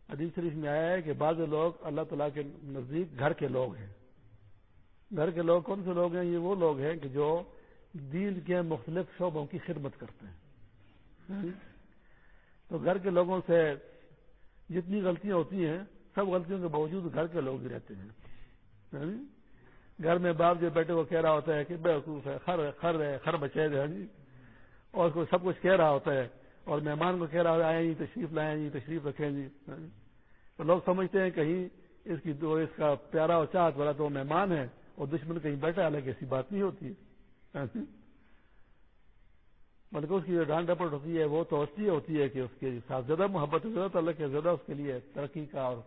حدیث شریف میں آیا ہے کہ بعض لوگ اللہ تعالیٰ کے نزدیک گھر کے لوگ ہیں۔ گھر کے لوگ کون سے لوگ ہیں؟ یہ وہ لوگ ہیں کہ جو دین کے مختلف شعبوں کی خدمت کرتے ہیں۔ تو گھر کے لوگوں سے جتنی غلطیاں ہوتی ہیں، سب غلطیوں کے باوجود گھر کے لوگ ہی رہتے ہیں۔ ہاں جی؟ گھر میں باپ جو بیٹے کو کہہ رہا ہوتا ہے کہ بیوقوف ہے، خر خر ہے، خر بچے ہے ہاں جی؟ اور اس کو سب کچھ کہہ رہا ہوتا ہے اور مہمان کو کہہ رہا ہے، آئیں جی تشریف لائیں جی تشریف رکھیں جی،, ہاں جی تو لوگ سمجھتے ہیں کہیں اس کی دو، اس کا پیارا اور چاہت والا تو مہمان ہے اور دشمن کہیں بیٹھا حالانکہ ایسی بات نہیں ہوتی ہے مطلب بلکہ اس کی جو ڈانٹ ڈپٹ ہوتی ہے، وہ تو اس لیے ہوتی ہے کہ اس کے ساتھ زیادہ محبت، زیادہ تعلق ہے، زیادہ اس کے لیے ترقی کا اور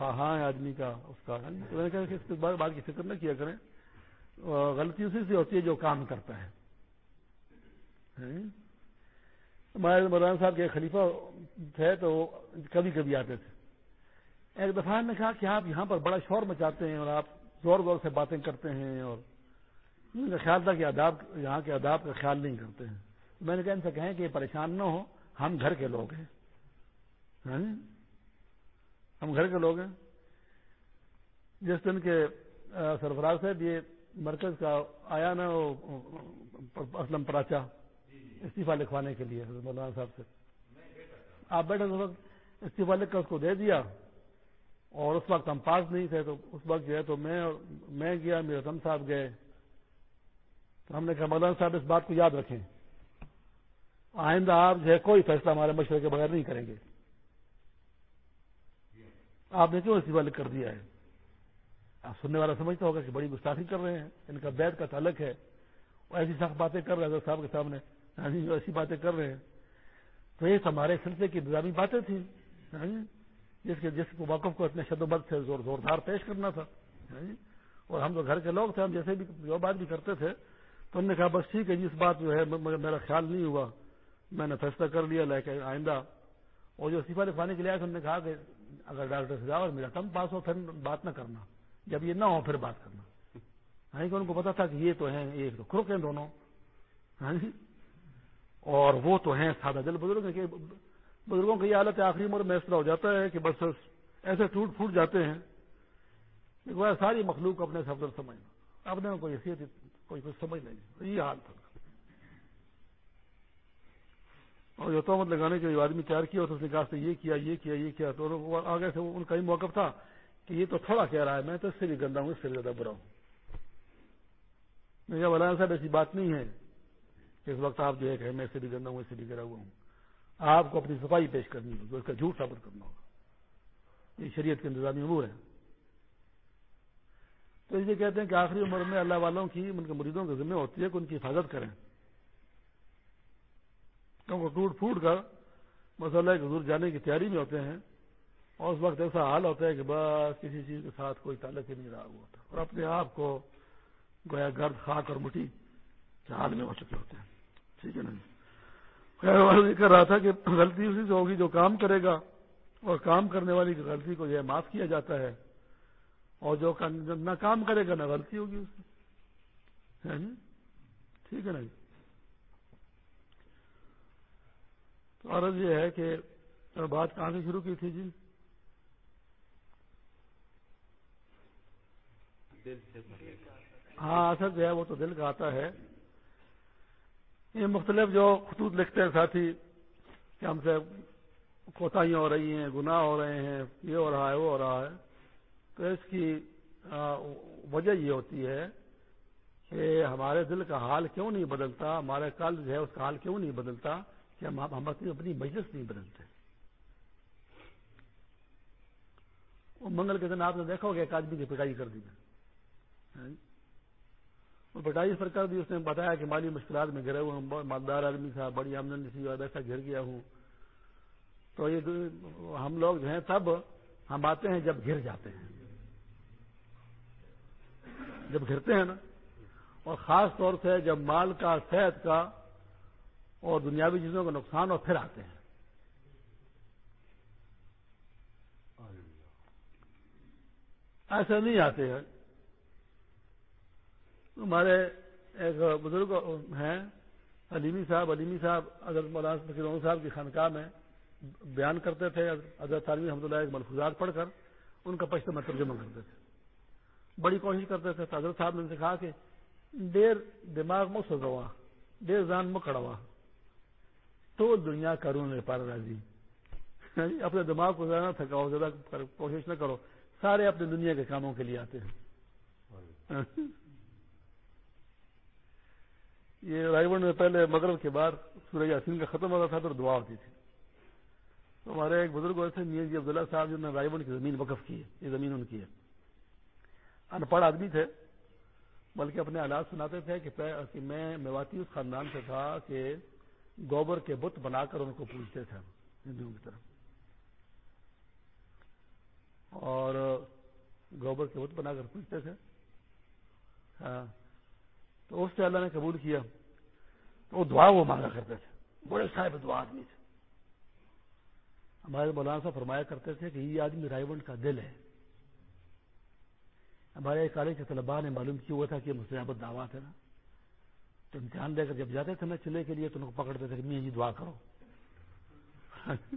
ہاں ہاں آدمی کا اس کا۔ یعنی تو میں نے کہا کہ اس بات کی فکر نہ کیا کریں۔ غلطی اسی سے ہوتی ہے جو کام کرتا ہے۔ ہاں؟ ہمارے مولانا صاحب کے خلیفہ تھے تو کبھی کبھی آتے تھے۔ ایک دفعہ نے کہا کہ آپ یہاں پر بڑا شور مچاتے ہیں اور آپ زور زور سے باتیں کرتے ہیں اور کا خیال تھا کہ آداب، یہاں کے آداب کا خیال نہیں کرتے ہیں۔ میں نے کہا، ان سے کہیں کہ پریشان نہ ہو، ہم گھر کے لوگ ہیں۔ ہاں جی؟ ہم گھر کے لوگ ہیں۔ جس دن کے سرفراز صاحب، یہ مرکز کا آیا نا، وہ، اسلم پراچا استعفی لکھوانے کے لیے مولانا صاحب سے۔ آپ بیٹھے اس وقت استعفی لکھ کر اس کو دے دیا، اور اس وقت ہم پاس نہیں تھے، تو اس وقت جو ہے تو میں میں گیا، میرے رتم صاحب گئے۔ تو ہم نے کہا، مولانا صاحب، اس بات کو یاد رکھیں۔ آئندہ آپ جو ہے کوئی فیصلہ ہمارے مشورے کے بغیر نہیں کریں گے۔ آپ نے کیوں استعفی لکھ کر دیا ہے؟ آپ سننے والا سمجھتا ہوگا کہ بڑی گستاخی کر رہے ہیں۔ ان کا بیت کا تعلق ہے۔ وہ ایسی سخت باتیں کر رہے ہیں صاحب کے سامنے۔ یعنی ایسی باتیں کر رہے ہیں۔ تو یہ ہمارے سلسلے کی نظامی باتیں تھیں۔ یعنی جس کے جس کو موقف کو اتنے شد و بد سے زور زوردار پیش کرنا تھا۔ یعنی اور ہم تو گھر کے لوگ تھے، ہم جیسے بھی جو بات بھی کرتے تھے تو انہوں نے کہا، بس ٹھیک ہے جی، جس بات جو ہے میرا خیال نہیں ہوا۔ میں نے فیصلہ کر لیا، لے کے آئندہ۔ اور جو استعفا لکھوانے کے لیے آئے انہوں نے کہا کہ اگر ڈاکٹر سے جاؤ، میرا کم پاس ہو، پھر بات نہ کرنا۔ جب یہ نہ ہو، پھر بات کرنا۔ ہاں کہ ان کو پتا تھا کہ یہ تو ہیں ایک تو کھروک ہیں دونوں۔ ہاں جی؟ اور وہ تو ہیں سادہ دل بزرگ۔ کہ بزرگوں کی یہ حالت آخری عمر میں اس طرح ہو جاتا ہے کہ بس ایسے ٹوٹ پھوٹ جاتے ہیں۔ ساری مخلوق اپنے سفر سمجھنا۔ اپنے کوئی حیثیت کوئی کچھ سمجھ نہیں یہ حال تھا اور جو تہمت لگانے کے آدمی تیار کیا تو اس نے کہا سے یہ کیا یہ کیا یہ کیا تو آگے سے ان کا ہی موقف تھا کہ یہ تو تھوڑا کہہ رہا ہے میں تو اس سے بھی گندا ہوں اس سے بھی زیادہ برا ہوں میں کہا مولانا صاحب ایسی بات نہیں ہے کہ اس وقت آپ جو ہے کہ میں اس سے بھی گندا ہوں اس سے بھی گرا ہوا ہوں آپ کو اپنی صفائی پیش کرنی ہوگی اس کا جھوٹ ثابت کرنا ہوگا یہ شریعت کے انتظامی امور ہے تو یہ کہتے ہیں کہ آخری عمر میں اللہ والوں کی، ان کے مریدوں کے ذمہ ہوتی ہے کہ ان کی حفاظت کریں۔ کیونکہ ٹوٹ پھوٹ کر مسئلہ حضور جانے کی تیاری میں ہوتے ہیں اور اس وقت ایسا حال ہوتا ہے کہ بس کسی چیز کے ساتھ کوئی تعلق ہی نہیں رہا ہوا ہوتا۔ اور اپنے آپ کو گویا گرد، خاک اور مٹی کے حال میں ہو چکے ہوتے ہیں۔ ٹھیک ہے نا جی؟ خیر یہ کر رہا تھا کہ غلطی اسی سے ہوگی جو کام کرے گا اور کام کرنے والی کی غلطی کو یہ معاف کیا جاتا ہے۔ اور جو نہ کام کرے گا نہ غلطی ہوگی اس میں۔ ٹھیک ہے نا جی؟ تو عرض یہ ہے کہ بات کہاں سے شروع کی تھی جی؟ ہاں اصل جو ہے وہ تو دل کا آتا ہے۔ یہ مختلف جو خطوط لکھتے ہیں ساتھی کہ ہم سے کوتاہیاں ہو رہی ہیں گناہ ہو رہے ہیں یہ ہو رہا ہے وہ ہو رہا ہے۔ تو اس کی وجہ یہ ہوتی ہے کہ ہمارے دل کا حال کیوں نہیں بدلتا؟ ہمارے کل جو ہے اس کا حال کیوں نہیں بدلتا کہ ہم اپنی اپنی مجلس نہیں بدلتے؟ منگل کے دن آپ نے دیکھا ہوگا ایک آدمی کی پٹائی کر دی ہاں؟ وہ پٹائی پر کر دی، اس نے بتایا کہ مالی مشکلات میں گرے ہوئے ہوں مالدار آدمی تھا، بڑی آمدنی سی اور ایسا گر گیا ہوں۔ تو یہ ہم لوگ جو ہیں تب ہم آتے ہیں جب گر جاتے ہیں۔ جب گرتے ہیں نا، اور خاص طور سے جب مال کا، صحت کا اور دنیاوی چیزوں کا نقصان اور پھر آتے ہیں۔ ایسے نہیں آتے ہیں۔ ہمارے ایک بزرگ ہیں علیمی صاحب علیمی صاحب اگر مولانا صاحب کی خانقاہ میں بیان کرتے تھے، حضرت عالمی رحمۃ اللہ ایک ملفوظات پڑھ کر ان کا پشت میں ترجمہ کرتے تھے۔ بڑی کوشش کرتے تھے، حضرت صاحب نے کہا کہ دیر دماغ میں سزوا دیر جان میں کڑوا۔ تو دنیا کروں پر راضی۔ یعنی اپنے دماغ کو زیادہ تھکاؤ زیادہ کوشش نہ کرو۔ سارے اپنے دنیا کے کاموں کے لیے آتے ہیں۔ یہ رائے میں پہلے مغرب کے بعد سورج یاسین کا ختم ہوتا تھا تو دعا ہوتی تھی۔ تو ہمارے ایک بزرگ ایسے میاں جی عبداللہ صاحب جنہوں نے رائے کی زمین وقف کی ہے، یہ زمین ان کی ہے۔ ان پڑھ آدمی تھے، بلکہ اپنے حالات سناتے تھے کہ میں میواتی اس خاندان سے تھا کہ گوبر کے بت بنا کر ان کو پوچھتے تھے ہندوؤں کی طرف۔ اور گوبر کے بت بنا کر پوچھتے تھے۔ ہاں۔ تو اس سے اللہ نے قبول کیا۔ تو وہ دعا وہ مانگا کرتے تھے۔ بڑے صاحب دعا آدمی تھے۔ ہمارے مولانا صاحب فرمایا کرتے تھے کہ یہ آدمی رائے کا دل ہے۔ ہمارے کالج کے طلبا نے معلوم کیا ہوا تھا کہ مسلمت دعوت ہے نا۔ تو امتحان دے کر جب جاتے تھے نا چلے کے لیے تو ان کو پکڑتے تھے کہ میاں جی دعا کرو۔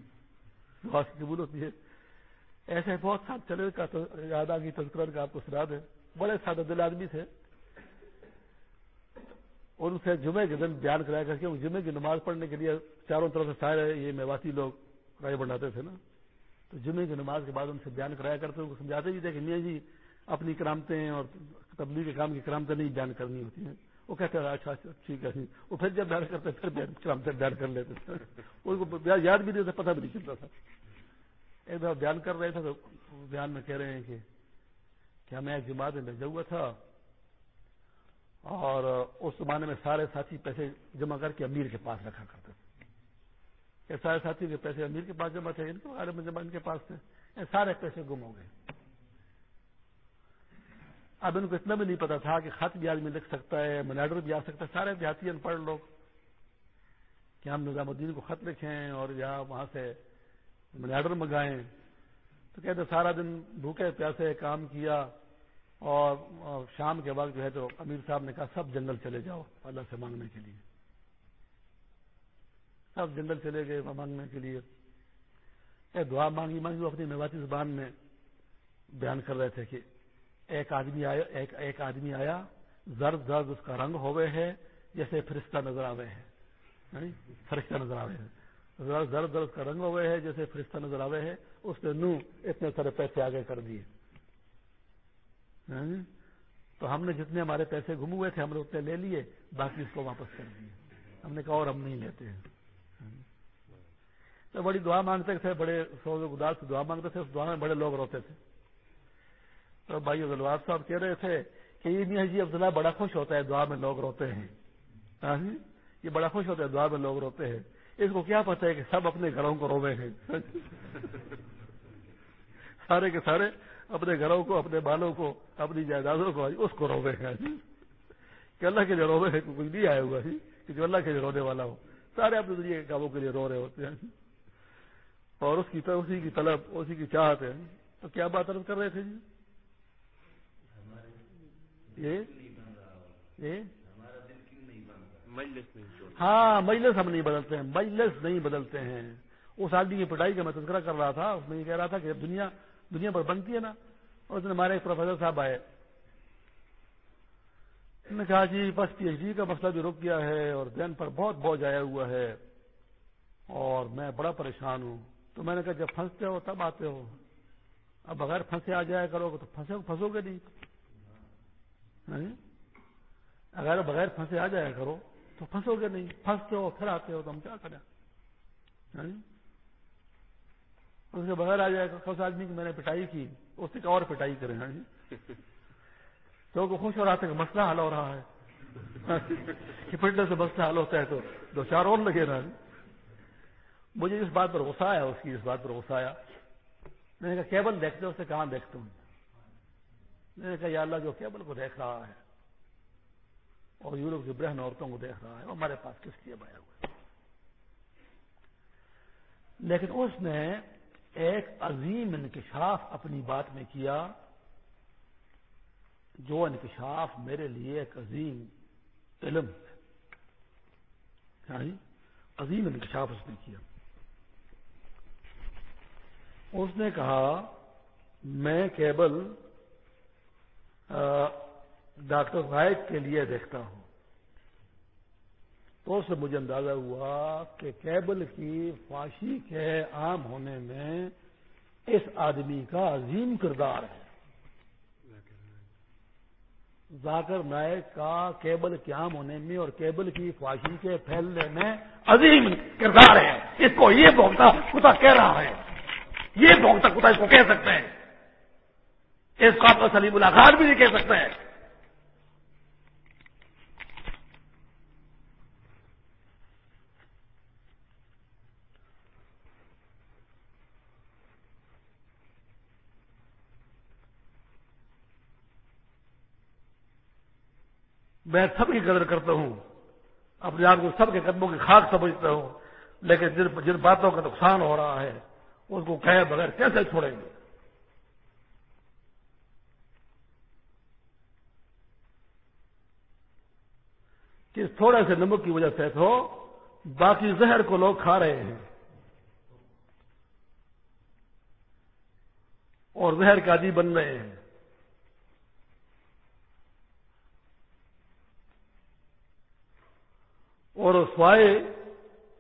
دعا کی قبول ہوتی ہے۔ ایسے بہت ساتھ چلے کا یاد آ گئی تذکر کا آپ کو سنا دیں۔ بڑے سادہ دل آدمی تھے۔ ان سے جمعے کے دن بیان کرایا کر کے جمعے کی نماز پڑھنے کے لیے چاروں طرف سے سارے یہ میواتی لوگ رائے بناتے تھے نا۔ تو جمعے کی نماز کے بعد ان سے بیان کرایا کرتے ان کو سمجھاتے بھی تھے کہ میاں جی اپنی کرامتیں اور تبلیغ کے کام کی کرامتیں نہیں بیان کرنی ہوتی ہیں۔ وہ کہتے ہیں اچھا اچھا ٹھیک ہے وہ پھر جب بیان کرتے پھر کرامتیں بیان کر لیتے تھے ان کو یاد بھی نہیں تھا پتہ بھی نہیں چلتا تھا۔ ایک دفعہ بیان کر رہے تھے تو بیان میں کہہ رہے ہیں کہ ہمیں ایک جماعت میں بھیجا ہوا تھا اور اس زمانے میں سارے ساتھی پیسے جمع کر کے امیر کے پاس رکھا کرتے تھے۔ سارے ساتھی کے پیسے امیر کے پاس جمع تھے، ان کے بارے میں جمع، ان کے پاس تھے۔ سارے پیسے گم ہو گئے۔ اب ان کو اتنا بھی نہیں پتا تھا کہ خط بھی آدمی لکھ سکتا ہے منیڈر بھی آ سکتا ہے، سارے دیہاتی ان پڑھ لوگ۔ کہ ہم نظام الدین کو خط لکھیں اور یا وہاں سے منیڈر منگائیں۔ تو کہتے سارا دن بھوکے پیاسے کام کیا اور شام کے وقت جو ہے تو امیر صاحب نے کہا، سب جنگل چلے جاؤ اللہ سے مانگنے کے لیے۔ سب جنگل چلے گئے مانگنے کے لیے۔ اے دعا مانگی مانگی وہ اپنی میواتی زبان میں بیان کر رہے تھے کہ ایک آدمی آیا، ایک ایک آدمی آیا زرد زرد اس کا رنگ ہوئے ہے جیسے فرشتہ نظر آئے ہیں۔ یعنی فرشتہ نظر آئے ہیں۔ زرد زرد کا رنگ ہوئے ہے جیسے فرشتہ نظر آئے ہیں، اس نے نو اتنے سارے پیسے آگے کر دیے۔ یعنی تو ہم نے جتنے ہمارے پیسے گم ہوئے تھے، ہم نے اتنے لے لیے، باقی اس کو واپس کر دیے۔ ہم نے کہا اور ہم نہیں لیتے ہیں۔ یعنی تو بڑی دعا مانگتے تھے، بڑے سو گدار سے دعا مانگتے تھے، اس دعا میں بڑے لوگ روتے تھے۔ تو بھائی عبدالواد صاحب کہہ رہے تھے کہ یہ میاں جی عبداللہ بڑا خوش ہوتا ہے دعا میں لوگ روتے ہیں۔ ہاں جی؟ یہ بڑا خوش ہوتا ہے دعا میں لوگ روتے ہیں۔ اس کو کیا پتا ہے کہ سب اپنے گھروں کو روے ہیں۔ ہاں جی؟ سارے کے سارے اپنے گھروں کو، اپنے بالوں کو، اپنی جائیدادوں کو اس کو روے ہیں۔ ہاں جی؟ کہ اللہ کے جو روے ہیں، کچھ نہیں آیا ہوا جی؟ کہ جو اللہ کے جو رونے والا ہو۔ سارے اپنے دنیا کے کاموں کے لیے رو رہے ہوتے ہیں جی؟ اور اس کی اسی کی طلب، اسی کی چاہت ہے۔ تو کیا بات کر رہے تھے جی؟ ہاں مجلس ہم نہیں بدلتے ہیں، مجلس نہیں بدلتے ہیں۔ اس آدمی کی پٹائی کا میں تذکرہ کر رہا تھا، اس میں یہ کہہ رہا تھا کہ دنیا دنیا پر بنتی ہے نا، اور اس نے ہمارے ایک پروفیسر صاحب آئے۔ نے کہا جی بس پی ایچ ڈی کا مسئلہ بھی رک گیا ہے اور دین پر بہت بوجھ آیا ہوا ہے اور میں بڑا پریشان ہوں۔ تو میں نے کہا جب پھنستے ہو تب آتے ہو، اب بغیر پھنسے آ جایا کرو گے تو پھنسے، پھنسو گے نہیں۔ اگر بغیر پھنسے آ جایا کرو تو پھنسو گے نہیں؟ پھنستے ہو، پھر آتے ہو تو ہم کیا کریں؟ اس کے بغیر آ جائے گا آدمی کی میں نے پٹائی کی، اس سے اور پٹائی کریں جی تو خوش ہو رہا تھا کہ مسئلہ حل ہو رہا ہے۔ کہ پھٹنے سے مسئلہ حل ہوتا ہے تو دو چار اور لگے رہا مجھے اس بات پر غصہ آیا، اس کی اس بات پر غصہ آیا۔ میں نے کہا، کیبل دیکھتے اسے کہاں دیکھتے ہوں میں نے کہا، یا اللہ جو کیبل کو دیکھ رہا ہے۔ اور یورپ کی برہن عورتوں کو دیکھ رہا ہے، وہ ہمارے پاس کس لیے بایا ہوا لیکن اس نے ایک عظیم انکشاف اپنی بات میں کیا، جو انکشاف میرے لیے ایک عظیم علم ہے۔ یعنی عظیم انکشاف اس نے کیا۔ اس نے کہا، میں کیبل ڈاکٹر رائٹ کے لیے دیکھتا ہوں۔ تو اس سے مجھے اندازہ ہوا کہ کیبل کی فاشی کے عام ہونے میں اس آدمی کا عظیم کردار ہے۔ ذاکر نائک کا کیبل کے عام ہونے میں اور کیبل کی فاشی کے پھیلنے میں عظیم کردار ہے۔ اس کو یہ بھوکتا کتا کہہ رہا ہے۔ یہ بھوکتا کتا اس کو کہہ سکتے ہیں اس کا سلیم ملاقات بھی نہیں کہہ سکتے ہیں میں سب کی قدر کرتا ہوں، اپنے آپ کو سب کے قدموں کی خاک سمجھتا ہوں، لیکن جن جن باتوں کا نقصان ہو رہا ہے اس کو کہے بغیر کیسے چھوڑیں گے؟ کہ تھوڑے سے نمک کی وجہ سے تو باقی زہر کو لوگ کھا رہے ہیں۔ اور زہر کا عادی بن رہے ہیں۔ اور سوائے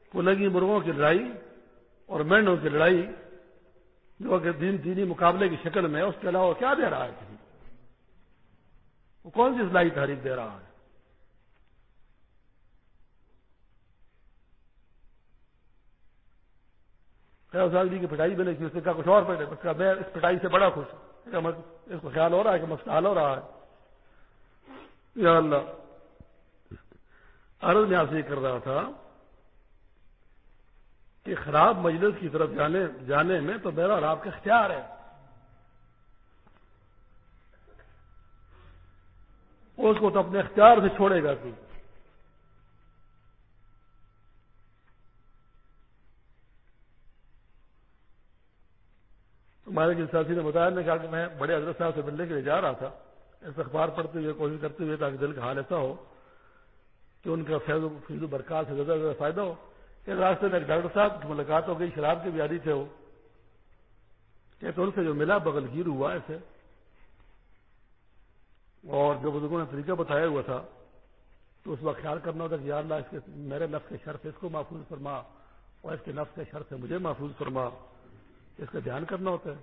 کو لگی مرغوں کی لڑائی اور مینڈوں کی لڑائی جو کہ دین دینی مقابلے کی شکل میں اس کے علاوہ کیا دے رہا ہے وہ کون سی اصلاحی تحریک دے رہا ہے؟ آدمی کی پٹائی ملے گی اس نے کہا کچھ اور پہلے اس کا میں اس پٹائی سے بڑا خوش ہوں۔ اس کو خیال ہو رہا ہے کہ مسئلہ حل ہو رہا ہے۔ یا اللہ۔ عرض میں آپ سے یہ کر رہا تھا کہ خراب مجلس کی طرف جانے جانے میں تو میرا اور آپ کا اختیار ہے۔ اس کو تو اپنے اختیار سے چھوڑے گا تو ہمارے جن نے بتایا، نے کہا کہ میں بڑے حضرت صاحب سے ملنے کے لیے جا رہا تھا۔ اس اخبار پڑھتے ہوئے کوشش کرتے ہوئے تاکہ دل کا حال ایسا ہو کہ ان کا فیض فیض و برکات سے زیادہ زیادہ فائدہ ہو۔ کہ راستے میں ایک ڈاکٹر صاحب کی ملاقات ہو گئی، شراب کے بیاری تھے وہ۔ کہ تو ان سے جو ملا، بغل گیر ہوا ایسے۔ اور جو بزرگوں نے طریقہ بتایا ہوا تھا، تو اس وقت خیال کرنا ہوتا کہ یا اللہ، اس کے میرے نفس کے شرط اس کو محفوظ فرما اور اس کے نفس کے شرط سے مجھے محفوظ فرما۔ اس کا دھیان کرنا ہوتا ہے۔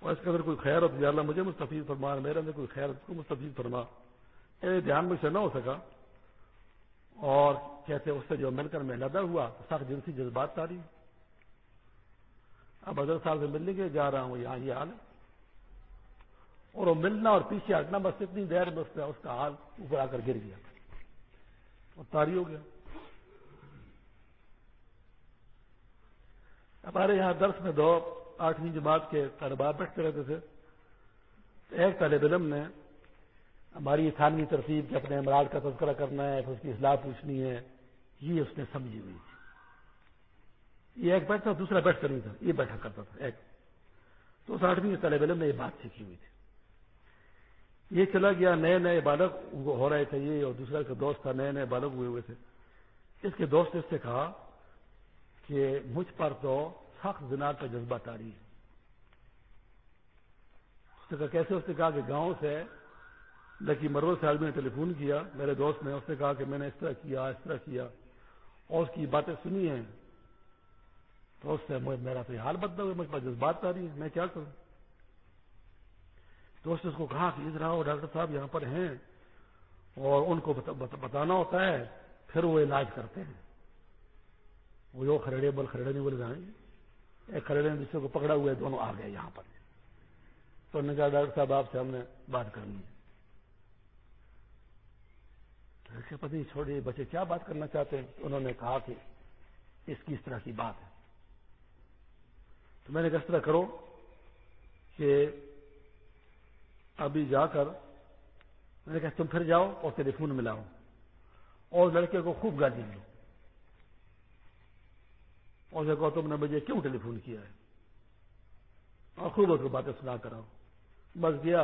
اور اس کے اندر کوئی خیر ہو تو اللہ مجھے مستفید فرما، میرے اندر کوئی خیر کو مستفید فرما۔ یہ دھیان مجھ سے نہ ہو سکا۔ اور کہتے اس سے جو مل کر میں لدا ہوا سخت جنسی جذبات تاری اب ادر صاحب سے ملنے کے جا رہا ہوں، یہاں یہ حال ہے۔ اور وہ ملنا اور پیچھے ہٹنا بس اتنی دیر میں اس کا حال اوپر آ کر گر گیا۔ اور تاری ہو گیا۔ ہمارے یہاں درس میں دو، آٹھویں جماعت کے طالبات بیٹھتے رہتے تھے۔ ایک طالب علم نے ہماری تھانوی ترتیب کے اپنے امراض کا تذکرہ کرنا ہے، پھر اس کی اصلاح پوچھنی ہے، یہ اس نے سمجھی ہوئی۔ تھی یہ ایک بیٹھتا دوسرا بیٹھ کر نہیں تھا، یہ بیٹھا کرتا تھا، ایک۔ تو اس آٹھویں طالب علم نے یہ بات سیکھی ہوئی تھی۔ یہ چلا گیا، نئے نئے بالغ ہو رہے تھے یہ، اور دوسرا کا دوست تھا، نئے نئے بالغ ہوئے ہوئے تھے۔ اس کے دوست نے اس سے کہا کہ مجھ پر تو سخت زنا کا جذبہ تاری ہے۔ اس نے کہا، کیسے؟ اس نے کہا کہ گاؤں سے لکی مرو صاحب نے ٹیلی فون کیا، میرے دوست نے، اس نے کہا کہ میں نے اس طرح کیا، اس طرح کیا۔ اور اس کی باتیں سنی ہیں۔ تو اس سے میرا تو حال بدلا ہوئے مجھ پر جذبات تاری ہے میں کیا کروں؟ تو اس نے اس کو کہا کہ، ادھر آؤ، ڈاکٹر صاحب یہاں پر ہیں اور ان کو بتانا ہوتا ہے، پھر وہ علاج کرتے ہیں۔ وہ جو خریڑے بل خریڑے نہیں بولے جائیں ایک خریڑے نے دوسرے کو پکڑا ہوا ہے، دونوں آ گئے یہاں پر۔ تو انہوں نے کہا، ڈاکٹر صاحب، آپ سے ہم نے بات کرنی ہے۔ پتی چھوڑیے بچے کیا بات کرنا چاہتے ہیں؟ انہوں نے کہا کہ اس کی اس طرح کی بات ہے۔ تو میں نے کس طرح کرو کہ ابھی جا کر میں نے کہا، تم پھر جاؤ اور ٹیلی فون ملاؤ اور لڑکے کو خوب گالی لو اور کہو تم نے مجھے کیوں ٹیلی فون کیا ہے؟ اور خوب اس کو باتیں سنا کر آؤ۔ بس گیا۔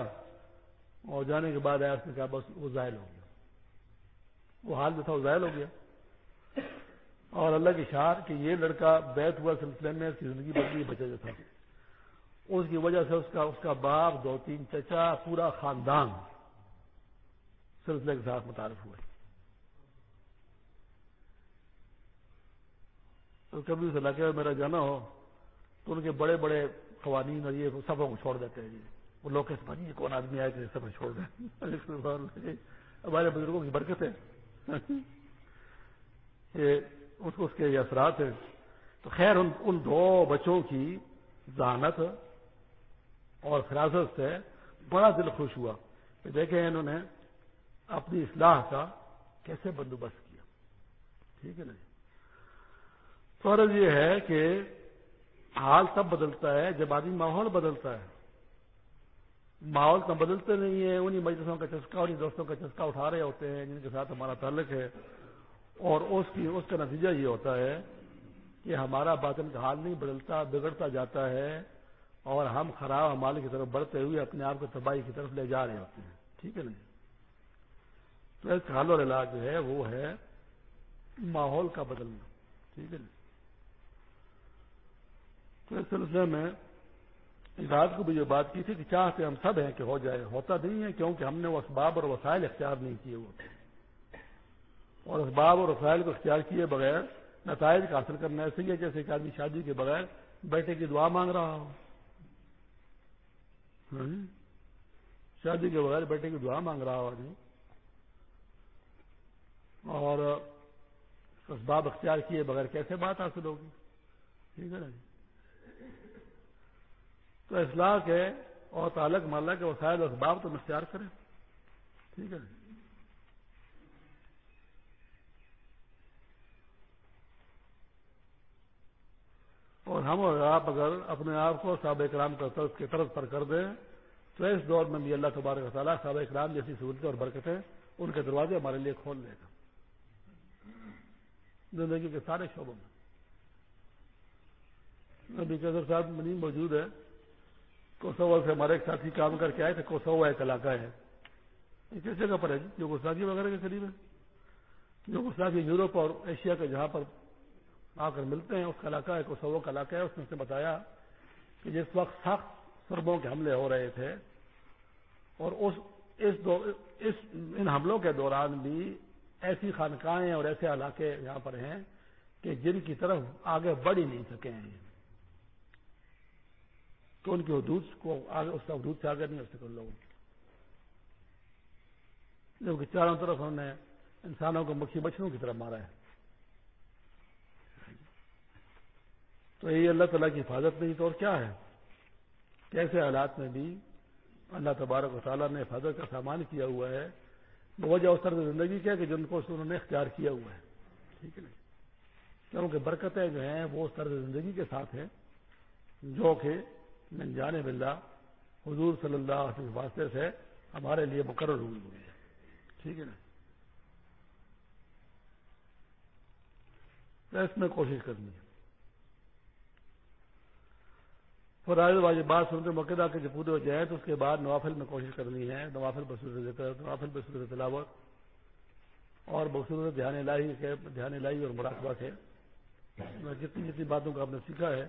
اور جانے کے بعد آیا اس نے کہا بس وہ ظاہر ہو گیا۔ وہ حال جو تھا وہ ظاہر ہو گیا۔ اور اللہ کی شار کہ یہ لڑکا بیت ہوا سلسلے میں اس کی زندگی بدلی بچے جو تھا۔ اس کی وجہ سے اس کا اس کا باپ، دو تین چچا، پورا خاندان سلسلے کے ساتھ متعارف ہوئے۔ تو کبھی اس علاقے میں میرا جانا ہو تو ان کے بڑے بڑے قوانین اور یہ سب کو چھوڑ دیتے ہیں جی۔ وہ لوگ کیسے بھائی کون آدمی آئے کہ سب چھوڑ دیں ہمارے بزرگوں کی برکت ہے اس کے اثرات ہیں۔ تو خیر، ان ان دو بچوں کی ذہانت اور فراست سے بڑا دل خوش ہوا کہ دیکھیں انہوں نے اپنی اصلاح کا کیسے بندوبست کیا۔ ٹھیک ہے نا جی؟ جی فرض یہ ہے کہ حال تب بدلتا ہے جب آدمی ماحول بدلتا ہے۔ ماحول تو بدلتے نہیں ہے انہیں مجلسوں کا چسکا انہیں دوستوں کا چسکا اٹھا رہے ہوتے ہیں جن کے ساتھ ہمارا تعلق ہے۔ اور اس کی، اس کا نتیجہ یہ ہوتا ہے کہ ہمارا باطن کا حال نہیں بدلتا، بگڑتا جاتا ہے اور ہم خراب حمال کی طرف بڑھتے ہوئے اپنے آپ کو تباہی کی طرف لے جا رہے ہوتے ہیں۔ ٹھیک ہے نا جی؟ تو اس حال اور علاج جو ہے وہ ہے ماحول کا بدلنا۔ ٹھیک ہے نا جی؟ تو اس سلسلے میں رات کو بھی جو بات کی تھی کہ چاہتے ہم سب ہیں کہ ہو جائے، ہوتا نہیں ہے کیونکہ ہم نے وہ اسباب اور وسائل اختیار نہیں کیے وہ اور اسباب اور وسائل کو اختیار کیے بغیر نتائج کا حاصل کرنا ایسے ہی ہے جیسے کہ آدمی شادی کے بغیر بیٹے کی دعا مانگ رہا ہو؟ ہاں جی؟ شادی کے بغیر بیٹے کی دعا مانگ رہا ہو آدمی۔ اور اسباب اختیار کیے بغیر کیسے بات حاصل ہوگی؟ ٹھیک ہے نا جی؟ تو اصلاح کے اور تعلق مالا کے وسائل اسباب تو اختیار کریں۔ ٹھیک ہے۔ اور ہم اور آپ اگر اپنے آپ کو صحابہ اکرام کا طرف کی طرف پر کر دیں، تو اس دور میں بھی اللہ تبارک تعالیٰ صحابہ اکرام جیسی سہولتیں اور برکتیں ان کے دروازے ہمارے لیے کھول دے گا۔ زندگی کے سارے شعبوں میں۔ ابھی قدر صاحب موجود ہے کوسوا سے ہمارے ایک ساتھی کام کر کے آئے تھے کوسوا ایک علاقہ ہے۔ یہ کس جگہ پر ہے جی جو گسلاگی وغیرہ کے قریب ہے۔ جو گسلاگی یوروپ اور ایشیا کے جہاں پر آ کر ملتے ہیں، اس کا علاقہ ہے کوسوا کا علاقہ ہے۔ اس نے بتایا کہ جس وقت سخت سربوں کے حملے ہو رہے تھے اور اس اس دو، اس، ان حملوں کے دوران بھی ایسی خانقاہیں اور ایسے علاقے یہاں پر ہیں کہ جن کی طرف آگے بڑھ ہی نہیں سکے ہیں۔ تو ان کی حدود کو آگے اس کا حدود سے آگے نہیں ہو سکے لوگوں کی۔ جبکہ چاروں طرف انہوں نے انسانوں کو مکھی بچنوں کی طرف مارا ہے۔ تو یہ اللہ تعالیٰ کی حفاظت نہیں تو اور کیا ہے؟ کیسے حالات میں بھی اللہ تبارک و تعالیٰ نے حفاظت کا سامان کیا ہوا ہے؟ وجہ اس طرح زندگی کیا کہ جن کو انہوں نے اختیار کیا ہوا ہے؟ ٹھیک ہے نا؟ کیونکہ برکتیں جو ہیں وہ اس طرز زندگی کے ساتھ ہیں، جو کہ من جانے بلّہ حضور صلی اللہ علیہ وسلم واسطے سے ہمارے لیے مقرر ہوئی ہوئی ہے۔ ٹھیک ہے نا؟ اس میں کوشش کرنی ہے۔ فرائض واجب بات سنتے موقع کہ جو پورے ہو جائے تو اس کے بعد نوافل میں کوشش کرنی ہے۔ نوافل بصورت ذکر، نوافل بصورت تلاوت۔ اور بصورت دھیان لائی کے، دھیان لائی اور مراقبہ کے جتنی جتنی باتوں کا آپ نے سیکھا ہے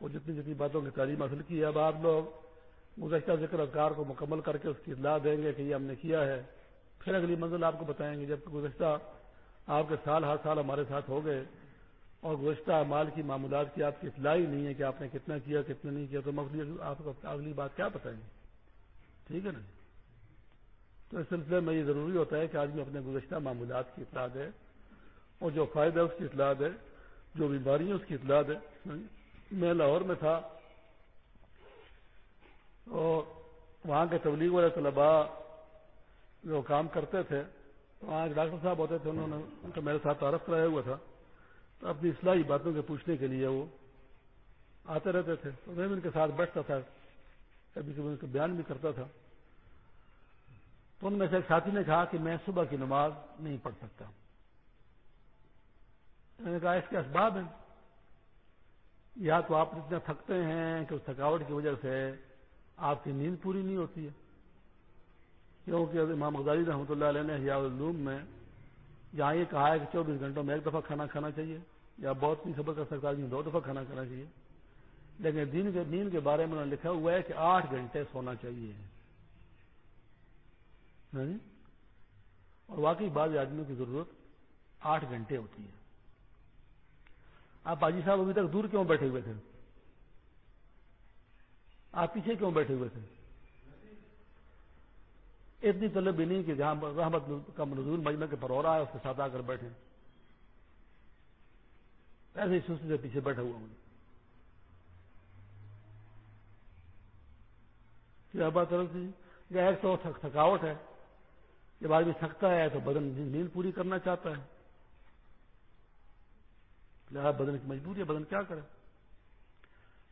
وہ جتنی جتنی باتوں کی تعلیم حاصل کی ہے، اب آپ لوگ گزشتہ ذکر اذکار کو مکمل کر کے اس کی اطلاع دیں گے کہ یہ ہم نے کیا ہے۔ پھر اگلی منزل آپ کو بتائیں گے جب گزشتہ آپ کے سال ہر سال ہمارے ساتھ ہو گئے اور گزشتہ مال کی معمولات کی آپ کی اطلاع ہی نہیں ہے کہ آپ نے کتنا کیا، کتنا نہیں کیا، تو مغلی آپ کو اگلی بات کیا بتائیں گے ٹھیک ہے نا؟ تو اس سلسلے میں یہ ضروری ہوتا ہے کہ آدمی اپنے گزشتہ معمولات کی اطلاع دے اور جو فائدہ اس کی اطلاع دے، جو بیماری ہے اس کی اطلاع دے۔ میں لاہور میں تھا اور وہاں کے تبلیغ والے طلباء جو کام کرتے تھے تو وہاں ایک ڈاکٹر صاحب ہوتے تھے، انہوں نے، ان کا میرے ساتھ تعارف کرایا ہوا تھا۔ تو اپنی اصلاحی باتوں کے پوچھنے کے لیے وہ آتے رہتے تھے۔ تو میں بھی ان کے ساتھ بیٹھتا تھا، کبھی کبھی ان کا بیان بھی کرتا تھا۔ تو ان میں سے ایک ساتھی نے کہا کہ میں صبح کی نماز نہیں پڑھ سکتا۔ میں نے کہا، اس کے اسباب ہیں۔ یا تو آپ اتنا تھکتے ہیں کہ اس تھکاوٹ کی وجہ سے آپ کی نیند پوری نہیں ہوتی ہے۔ کیونکہ امام غزالی رحمۃ اللہ علیہ نے حیا العلوم میں جہاں یہ کہا ہے کہ چوبیس گھنٹوں میں ایک دفعہ کھانا کھانا چاہیے یا بہت نہیں خبر کر سکتا آدمی دو دفعہ کھانا کھانا چاہیے۔ لیکن دن کے نیند کے بارے میں انہوں نے لکھا ہوا ہے کہ آٹھ گھنٹے سونا چاہیے۔ ہاں جی؟ اور واقعی بعض آدمیوں کی ضرورت آٹھ گھنٹے ہوتی ہے۔ آپ آجی صاحب ابھی تک دور کیوں بیٹھے ہوئے تھے؟ آپ پیچھے کیوں بیٹھے ہوئے تھے؟ اتنی طلب بھی نہیں کہ جہاں رحمت کا نزول مجمع کے پر ہو رہا ہے اس کے ساتھ آ کر بیٹھے۔ ایسے ہی سستی سے پیچھے بیٹھا ہوا ہوں۔ کیا بات یا جی؟ ایک تو تھکاوٹ ہے۔ جب آدمی تھکتا ہے تو بدن نیند پوری کرنا چاہتا ہے۔ لہٰذا بدن کی مجبوری ہے، بدن کیا کرے؟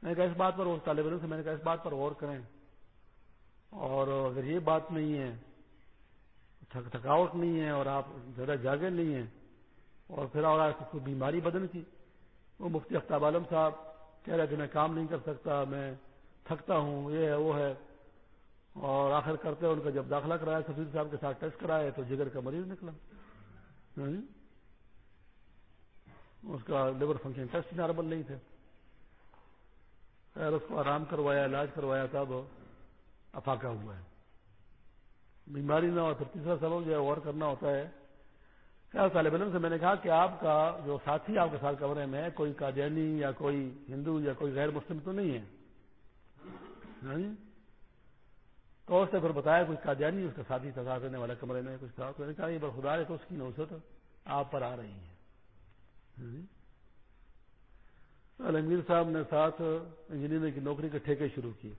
میں نے کہا اس بات پر اور طالب علم سے میں نے کہا اس بات پر غور کریں۔ اور اگر یہ بات نہیں ہے، تھک تھکاوٹ نہیں ہے اور آپ زیادہ جاگے نہیں ہیں، اور پھر اور کوئی بیماری بدن کی، وہ مفتی اختاب عالم صاحب کہہ رہے کہ میں کام نہیں کر سکتا، میں تھکتا ہوں، یہ ہے، وہ ہے۔ اور آخر کرتے ان کا جب داخلہ کرایا، سفیر صاحب کے ساتھ ٹیسٹ کرایا، تو جگر کا مریض نکلا۔ ہاں جی؟ اس کا لیبر فنکشن ٹیسٹ نارمل نہیں تھے خیر اس کو آرام کروایا علاج کروایا تھا وہ افاقہ ہوا ہے بیماری نہ ہو پھر تیسرا سبب جو ہے اور کرنا ہوتا ہے خیر طالب علم سے میں نے کہا کہ آپ کا جو ساتھی آپ کے ساتھ کمرے میں کوئی قادیانی یا کوئی ہندو یا کوئی غیر مسلم تو نہیں ہے تو اس نے پھر بتایا کوئی قادیانی اس کا ساتھی تھا ساتھ رہنے والا کمرے میں کچھ تھا تو میں نے کہا یہ بر خدا ہے تو اس کی نوسط آپ پر آ رہی ہے عالمگیر صاحب نے ساتھ انجینئرنگ کی نوکری کے ٹھیکے شروع کی۔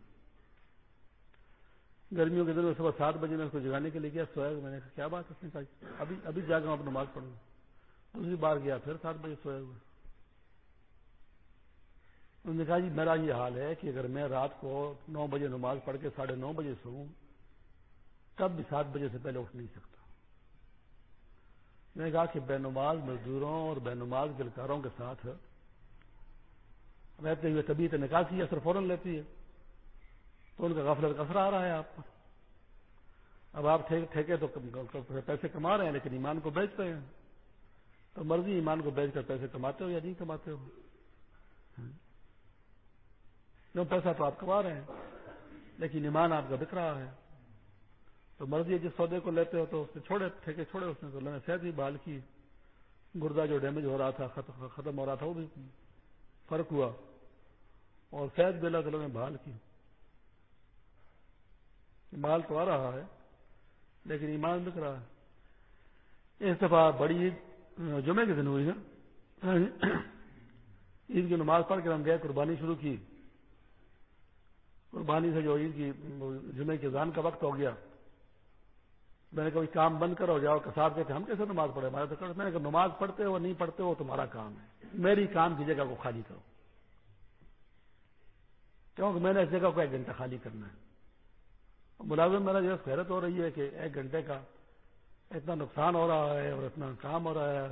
گرمیوں کے دن میں صبح سات بجے میں اس کو جگانے کے لیے گیا، سویا۔ میں نے کہا، کیا بات اس نے کہا؟ ابھی ابھی جا کر اب نماز پڑھوں۔ دوسری بار گیا، پھر سات بجے سویا ہوا۔ انہوں نے کہا جی میرا یہ حال ہے کہ اگر میں رات کو نو بجے نماز پڑھ کے ساڑھے نو بجے سوؤں، تب بھی سات بجے سے پہلے اٹھ نہیں سکتا۔ میں نے کہا کہ بے نماز مزدوروں اور بے نماز گلکاروں کے ساتھ رہتے ہوئے طبیعت نکاسی اثر فوراً لیتی ہے۔ تو ان کا غفلت کا اثر آ رہا ہے آپ پر۔ اب آپ ٹھیکے تو پیسے کما رہے ہیں لیکن ایمان کو بیچ رہے ہیں۔ تو مرضی ایمان کو بیچ کر پیسے کماتے ہو یا نہیں کماتے ہو۔ ہاں۔ پیسہ تو آپ کما رہے ہیں، لیکن ایمان آپ کا بک رہا ہے۔ تو مرضی جس سودے کو لیتے ہو تو اس نے چھوڑے، ٹھیکے چھوڑے اس نے تو اللہ نے صحت ہی بحال کی۔ گردہ جو ڈیمیج ہو رہا تھا ختم ہو رہا تھا، وہ بھی فرق ہوا۔ اور صحت بھی اللہ تعالیٰ نے بحال کی۔ مال تو آ رہا ہے، لیکن ایمان بک رہا ہے۔ اس دفعہ بڑی عید جمعے کے دن ہوئی نا۔ عید کی نماز پڑھ کے ہم گئے، قربانی شروع کی۔ قربانی سے جو عید کی جمعے کی زان کا وقت ہو گیا۔ میں نے کبھی کام بند کرو، جاؤ کساب کہتے ہم کیسے نماز پڑھے ہمارے تو میں نے کہا نماز پڑھتے ہو، نہیں پڑھتے ہو، تمہارا کام ہے۔ میری کام کی جگہ کو خالی کرو۔ کیونکہ میں نے اس جگہ کو ایک گھنٹہ خالی کرنا ہے۔ ملازم میرا جو خیرت ہو رہی ہے کہ ایک گھنٹے کا اتنا نقصان ہو رہا ہے اور اتنا کام ہو رہا ہے،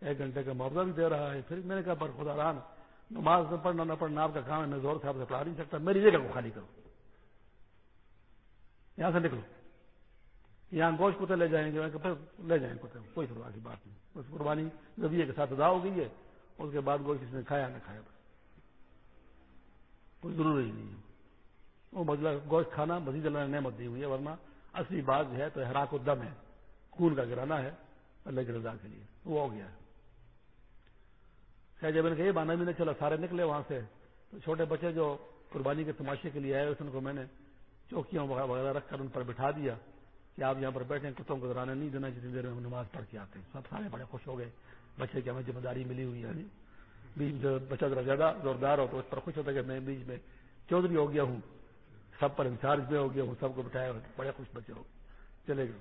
ایک گھنٹے کا معاوضہ بھی دے رہا ہے۔ پھر میں نے کہا پر خدا ران نماز نہ پڑھنا نہ پڑھنا آپ کا کام ہے، میں زور صاحب سے پڑھا نہیں سکتا، میری جگہ کو خالی کرو۔ یہاں سے نکلو۔ یہاں گوشت کتے لے جائیں گے پھر لے جائیں کتے کوئی پرواہ کی بات نہیں۔ بس قربانی رویے کے ساتھ ادا ہو گئی ہے، اس کے بعد گوشت کسی نے کھایا، نہ کھایا کوئی ضروری نہیں ہے۔ وہ مطلب گوشت کھانا مزید اللہ نے نعمت دی ہوئی ہے، ورنہ اصلی بات جو ہے تو حراک الدم ہے۔ خون کا گرانا ہے اللہ کی رضا کے لیے۔ وہ ہو گیا۔ خیر، جب میں نے کہا یہ بانا بھی نہیں چلا، سارے نکلے وہاں سے۔ تو چھوٹے بچے جو قربانی کے تماشے کے لیے آئے ان کو میں نے چوکیاں وغیرہ رکھ کر ان پر بٹھا دیا۔ کہ آپ یہاں پر بیٹھے کتوں کو درانے نہیں دینا جتنی دیر میں ہم نماز پڑھ کے آتے ہیں۔ سب سارے بڑے خوش ہو گئے۔ بچے کی ہمیں ذمہ داری ملی ہوئی ہے یعنی بیچ جو بچہ ذرا زیادہ زوردار ہو تو اس پر خوش ہوتا ہے کہ میں بیچ میں چودھری ہو گیا ہوں۔ سب پر انچارج میں ہو گیا ہوں سب کو بٹھایا بڑے خوش بچے ہو چلے گئے۔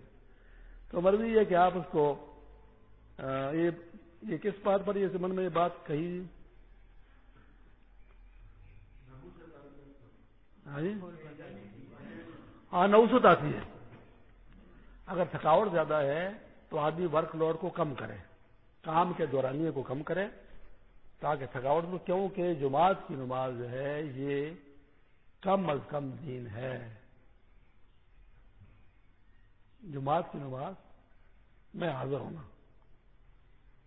تو مرضی ہے کہ آپ اس کو یہ کس بات پر یہ من میں یہ بات کہی؟ ہاں, جی؟ ہاں نوسط آتی ہے۔ اگر تھکاوٹ زیادہ ہے تو آدمی ورک لوڈ کو کم کرے، کام کے دورانیے کو کم کرے، تاکہ تھکاوٹ میں، کیونکہ جماعت کی نماز جو ہے، یہ کم از کم دین ہے۔ جماعت کی نماز میں حاضر ہونا،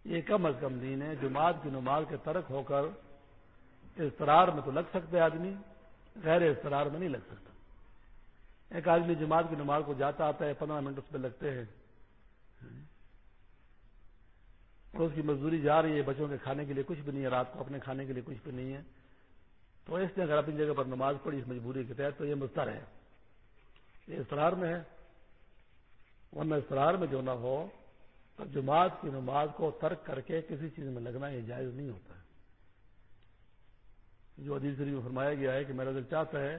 یہ کم از کم دین ہے۔ جماعت کی نماز کے ترک ہو کر استرار میں تو لگ سکتے آدمی، غیر استرار میں نہیں لگ سکتا ایک آدمی جماعت کی نماز کو جاتا آتا ہے، پندرہ منٹ اس پہ لگتے ہیں۔ اور اس کی مزدوری جا رہی ہے بچوں کے کھانے کے لیے، کچھ بھی نہیں ہے، رات کو اپنے کھانے کے لیے کچھ بھی نہیں ہے۔ تو اس نے اگر اپنی جگہ پر نماز پڑھی، اس مجبوری کے تحت تو یہ مستر ہے۔ یہ استرار میں ہے۔ ورنہ استرار میں جو نہ ہو، تو جماعت کی نماز کو ترک کر کے کسی چیز میں لگنا یہ جائز نہیں ہوتا۔ ہے جو عدیل شریف میں فرمایا گیا ہے کہ میرا دل چاہتا ہے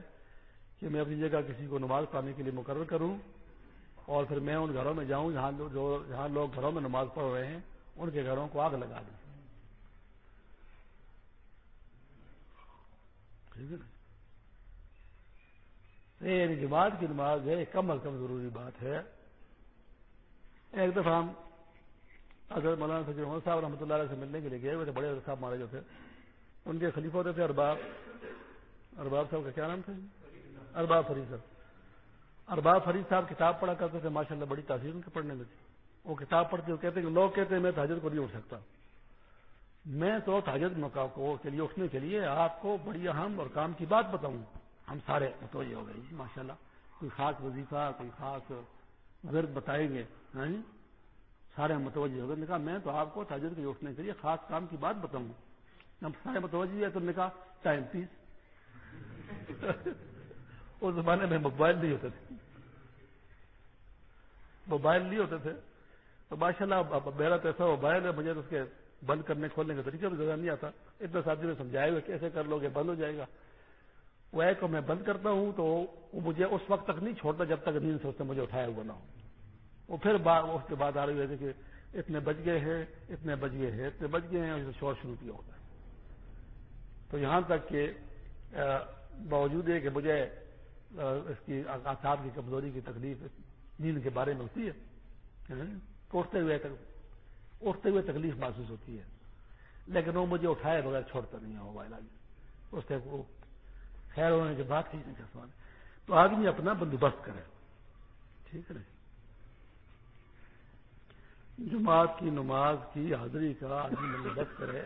کہ میں اپنی جگہ کسی کو نماز پڑھنے کے لیے مقرر کروں اور پھر میں ان گھروں میں جاؤں جہاں جو جہاں لوگ گھروں میں نماز پڑھ رہے ہیں، ان کے گھروں کو آگ لگا دوں۔ ٹھیک ہے یعنی جماعت کی نماز ہے کم از کم ضروری بات ہے۔ ایک دفعہ ہم اگر مولانا فکر محمد صاحب رحمۃ اللہ علیہ سے ملنے کے لیے گئے ہوئے تھے، بڑے صاحب مارے جو تھے۔ ان کے خلیفہ ہوتے تھے ارباب۔ ارباب صاحب کا کیا نام تھا؟ ارباب فرید صاحب ارباب فرید صاحب کتاب پڑھا کرتے تھے ماشاء اللہ بڑی تاثیر ان کے پڑھنے میں تھی۔ وہ کتاب پڑھتے ہوئے کہتے کہ لوگ کہتے ہیں، میں تاجر کو نہیں اٹھ سکتا۔ میں تو تاجر کے لیے اٹھنے کے لیے آپ کو بڑی اہم اور کام کی بات بتاؤں۔ ہم سارے متوجہ ہو گئے۔ جی، ماشاء اللہ کوئی خاص وظیفہ، کوئی خاص ورد بتائیں گے؟ ہاں جی؟ سارے متوجہ ہو گئے۔ کہا، میں تو آپ کو تاجر کے لیے اٹھنے کے لیے خاص کام کی بات بتاؤں۔ ہم سارے متوجہ ہے تو نے کہا، ٹائم پیس اس زمانے میں موبائل نہیں ہوتے تھے۔ موبائل نہیں ہوتے تھے۔ تو ماشاء اللہ میرا تو ایسا موبائل ہے، مجھے اس کے بند کرنے کھولنے کا طریقہ بھی زیادہ نہیں آتا۔ اتنا ساتھی نے سمجھایا ہوئے کیسے کر لو گے، بند ہو جائے گا۔ وہ ایک میں بند کرتا ہوں تو وہ مجھے اس وقت تک نہیں چھوڑتا جب تک نیند سے اس نے مجھے اٹھایا ہوا نہ ہو۔ وہ پھر اس کے بعد آ رہی ہے کہ اتنے بج گئے ہیں، اتنے بج گئے ہیں، اتنے بج گئے ہیں شور شروع کیا ہوتا ہے۔ تو یہاں تک کہ باوجود ہے کہ مجھے اس کی آساد کی کمزوری کی تکلیف، نیند کے بارے میں ہوتی ہے اٹھتے ہوئے اٹھتے ہوئے تکلیف محسوس ہوتی ہے۔ لیکن وہ مجھے اٹھائے بغیر چھوڑتا نہیں ہے موبائل آگے اس سے وہ خیر ہونے کے بعد کھینچنے کا سوال تو آدمی اپنا بندوبست کرے۔ ٹھیک ہے جماعت کی نماز کی حاضری کا آدمی بندوبست کرے۔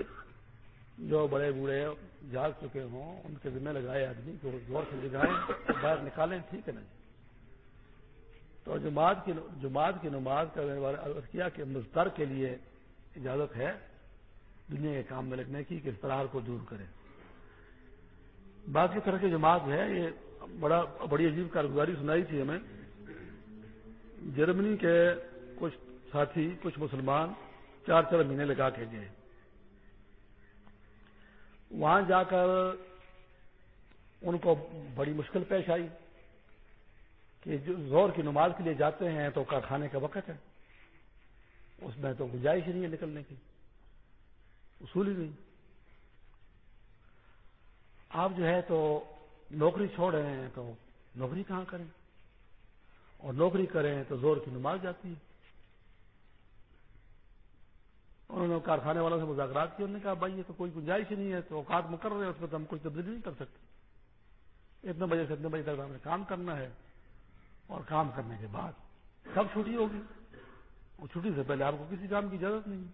جو بڑے بوڑھے جاگ چکے ہوں، ان کے ذمہ لگائے آدمی کو زور سے لگائیں باہر نکالیں، ٹھیک ہے نا جی؟ تو جماعت کی جماعت کی نماز کا عرض کیا کہ مزدر کے لیے اجازت ہے دنیا کے کام میں لگنے کی کہ استرار کو دور کرے۔ باقی طرح کی جماعت ہے، یہ بڑا بڑی عجیب کارگزاری سنائی تھی ہمیں۔ جرمنی کے کچھ ساتھی، کچھ مسلمان چار چار مہینے لگا کے گئے۔ وہاں جا کر ان کو بڑی مشکل پیش آئی کہ جو زور کی نماز کے لیے جاتے ہیں تو کارخانے کا وقت ہے۔ اس میں تو گنجائش نہیں ہے نکلنے کی۔ اصول ہی نہیں۔ آپ جو ہے تو نوکری چھوڑ رہے ہیں تو نوکری کہاں کریں؟ اور نوکری کریں تو زور کی نماز جاتی ہے۔ انہوں نے کارخانے والوں سے مذاکرات کیا انہوں نے کہا، بھائی، یہ تو کوئی گنجائش ہی نہیں ہے، تو اوقات مقرر ہے، اس میں تو ہم کوئی تبدیلی نہیں کر سکتے۔ اتنے بجے سے اتنے بجے تک ہمیں کام کرنا ہے، اور کام کرنے کے بعد کب چھٹی ہوگی۔ وہ چھٹی سے پہلے آپ کو کسی کام کی اجازت نہیں۔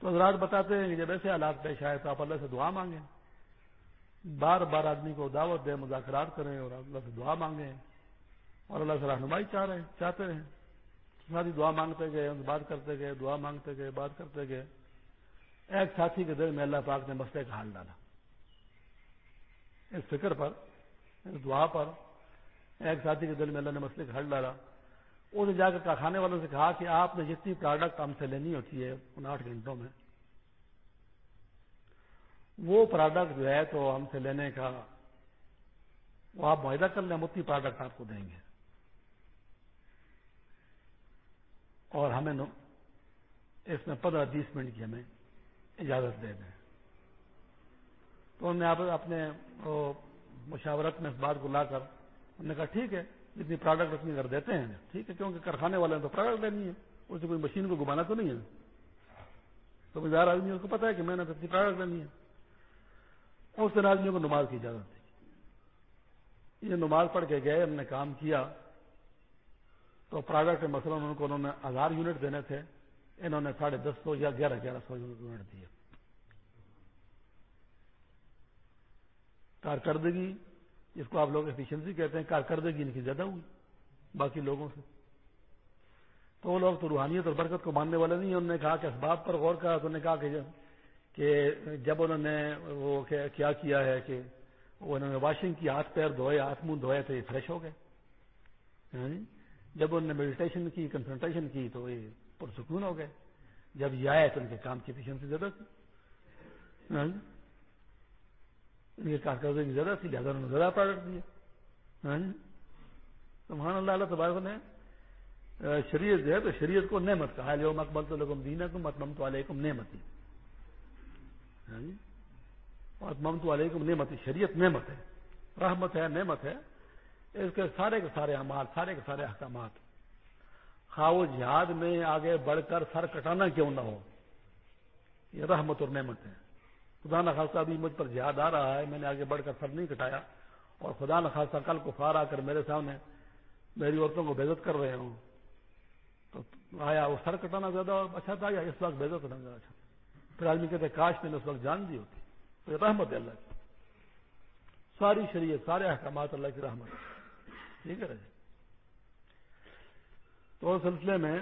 تو حضرات بتاتے ہیں کہ جب ایسے حالات پیش آئے تو آپ اللہ سے دعا مانگیں۔ بار بار آدمی کو دعوت دیں، مذاکرات کریں اور اللہ سے دعا مانگیں۔ اور اللہ سے رہنمائی چاہ رہے ہیں، چاہتے رہیں ساری دعا مانگتے گئے بات کرتے گئے، دعا مانگتے گئے، بات کرتے گئے۔ ایک ساتھی کے دل میں اللہ پاک نے مسئلے کا حال ڈالا۔ اس فکر پر، اس دعا پر ایک ساتھی کے دل میں اللہ نے مسئلے کا حل ڈالا۔ اس نے جا کر کارخانے والوں سے کہا کہ آپ نے جتنی پروڈکٹ ہم سے لینی ہوتی ہے ان آٹھ گھنٹوں میں، وہ پروڈکٹ جو ہے تو ہم سے لینے کا، وہ آپ معاہدہ کر لیں، ہم اتنی پروڈکٹ آپ کو دیں گے۔ اور ہمیں اس میں پندرہ بیس منٹ کی ہمیں اجازت دے دیں۔ تو انہوں نے اپنے مشاورت میں اس بات کو لا کر انہوں نے کہا، ٹھیک ہے، جتنی پروڈکٹ اتنی کر دیتے ہیں، ٹھیک ہے، کیونکہ کارخانے والے تو پروڈکٹ لینی ہے، اس سے کوئی مشین کو گھمانا تو نہیں ہے۔ تو کوئی زیادہ آدمی اس کو پتا ہے کہ میں نے تو اتنی پروڈکٹ لینی ہے۔ اس دن آدمیوں کو نماز کی اجازت دی۔ یہ نماز پڑھ کے گئے، ہم نے کام کیا۔ تو پروڈکٹ مثلاً ان کو انہوں نے ہزار یونٹ دینے تھے، انہوں نے ساڑھے دس سو یا گیارہ گیارہ سو یونٹ دیے۔ کارکردگی، جس کو آپ لوگ ایفیشنسی کہتے ہیں، کارکردگی ان کی زیادہ ہوئی، باقی لوگوں سے۔ تو وہ لوگ تو روحانیت اور برکت کو ماننے والے نہیں انہوں نے کہا کہ اسباب پر غور کرا تو انہوں نے کہا کہ کہ جب انہوں نے وہ کیا کیا ہے کہ انہوں نے واشنگ کی، ہاتھ پیر دھوئے، ہاتھ منہ دھوئے تو یہ فریش ہو گئے۔ ہاں جی؟ جب انہوں نے میڈیٹیشن کی کنسنٹریشن کی تو یہ پرسکون ہو گئے۔ جب یہ آئے تو ان کے کام کی ایفیشنسی زیادہ تھی۔ ہاں جی۔ ان کے کارکردگی زیادہ تھی، لہٰذا انہوں نے زیادہ پروڈکٹ دیے ہاں جی۔ اللہ اللہ تبارک نے شریعت جو ہے تو شریعت کو نعمت کہا۔ جو مکمل تو لگم دینا کو متمم تو علیکم نعمتی۔ ہاں جی؟ متمم تو علیکم نعمتی، شریعت نعمت ہے۔ رحمت ہے، نعمت ہے۔ اس کے سارے کے سارے اعمال، سارے کے سارے احکامات۔ خواہ جہاد میں آگے بڑھ کر سر کٹانا کیوں نہ ہو۔ یہ رحمت اور نعمت ہے۔ خدا نخواستہ ابھی مجھ پر جہاد آ رہا ہے، میں نے آگے بڑھ کر سر نہیں کٹایا۔ اور خدا نخواستہ کل کو فار آ کر میرے سامنے میری عورتوں کو بےزت کر رہے ہوں۔ تو آیا وہ سر کٹانا زیادہ اچھا تھا یا اس وقت بےزت کرنا زیادہ اچھا پھر آدمی کہتے کاش میں نے اس وقت جان دی ہوتی۔ تو یہ رحمت ہے اللہ کی۔ ساری شریعت، سارے احکامات اللہ کی رحمت۔ ہے ٹھیک ہے؟ تو اس سلسلے میں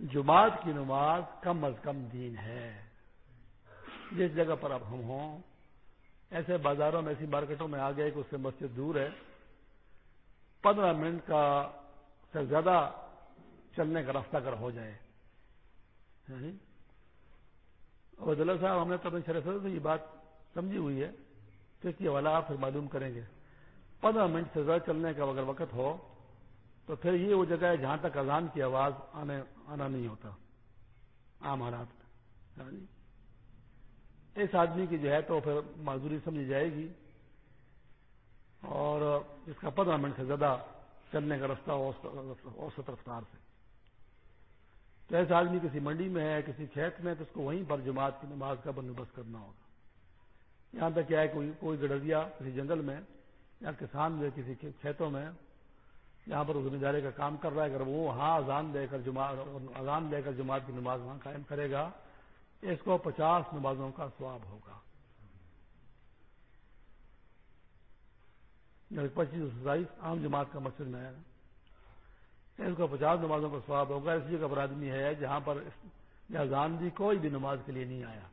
جماعت کی نماز کم از کم دین ہے۔ جس جگہ پر اب ہم ہوں، ایسے بازاروں میں، ایسی مارکیٹوں میں آ گئے کہ اس سے مسجد دور ہے۔ پندرہ منٹ کا سے زیادہ چلنے کا راستہ اگر ہو جائے۔ یعنی عبداللہ صاحب ہم نے تو شرف سے یہ بات سمجھی ہوئی ہے، تو اس کی حوالہ آپ پھر معلوم کریں گے۔ پندرہ منٹ سے زیادہ چلنے کا اگر وقت ہو، تو پھر یہ وہ جگہ ہے جہاں تک اذان کی آواز آنے، آنا نہیں ہوتا۔ عام حالات میں۔ ہاں جی۔ اس آدمی کی جو ہے تو پھر معذوری سمجھی جائے گی۔ اور اس کا پندرہ منٹ سے زیادہ چلنے کا رستہ اوسط رفتار سے۔ تو ایسا آدمی کسی منڈی میں ہے، کسی کھیت میں، تو اس کو وہیں پر جماعت کی نماز کا بندوبست کرنا ہوگا۔ یہاں تک کیا ہے کوئی کوئی گڈریا کسی جنگل میں یا کسان جو کسی کھیتوں میں جہاں پر ذمہ داری کا کام کر رہا ہے، اگر وہ وہاں اذان دے کر جماعت اذان دے کر جماعت کی نماز وہاں قائم کرے گا، اس کو پچاس نمازوں کا سواب ہوگا۔ یعنی پچیس ستائیس عام جماعت کا مسجد میں ہے۔ اس کو پچاس نمازوں کا سواب ہوگا اس لیے پر آدمی ہے جہاں پر اذان دی کوئی بھی نماز کے لیے نہیں آیا۔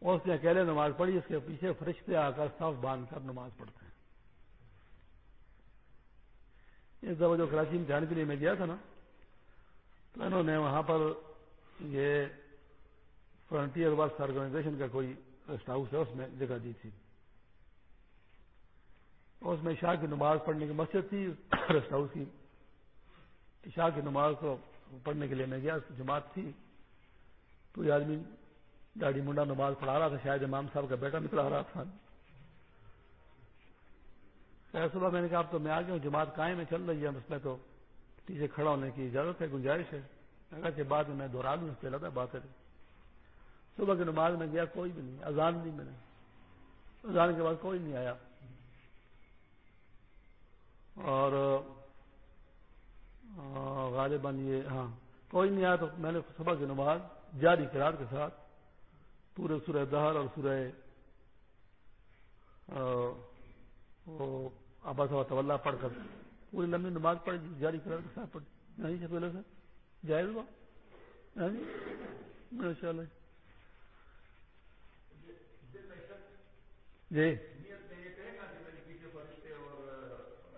اس نے اکیلے نماز پڑھی، اس کے پیچھے فرشتے آ کر صف باندھ کر نماز پڑھتے ہیں۔ اس دفعہ جو کراچی میں کے لیے میں گیا تھا نا، تو انہوں نے وہاں پر یہ فرنٹیئر ورکس آرگنائزیشن کا کوئی ریسٹ ہاؤس ہے، اس میں جگہ دی تھی۔ اس میں عشاء کی نماز پڑھنے کی مسجد تھی، ریسٹ ہاؤس کی۔ عشاء کی نماز کو پڑھنے کے لیے میں گیا، جماعت تھی تو یہ آدمی گاڑی منڈا نماز پڑھا رہا تھا، شاید امام صاحب کا بیٹا نکلا رہا تھا۔ صبح میں نے کہا، اب تو میں آ گیا ہوں، جماعت قائم میں چل رہی ہے۔ اس میں تو پیچھے کھڑا ہونے کی اجازت ہے، گنجائش ہے۔ کہ بعد میں دوہرا لوں، اس پہ بات ہے صبح کی نماز میں گیا، کوئی بھی نہیں، اذان نہیں میں نے۔ اذان کے بعد کوئی نہیں آیا۔ اور غالباً یہ ہاں کوئی نہیں آیا تو میں نے صبح کی نماز جاری قرار کے ساتھ پورے سورہ دہر اور سورہ ابا صبح طلّہ پڑھ کر، پوری لمبی نماز پڑھ، جاری قرار پڑھ، نہیں پہلے سے جائز ہوا؟ ہاں جی؟ ماشاء اللہ جی۔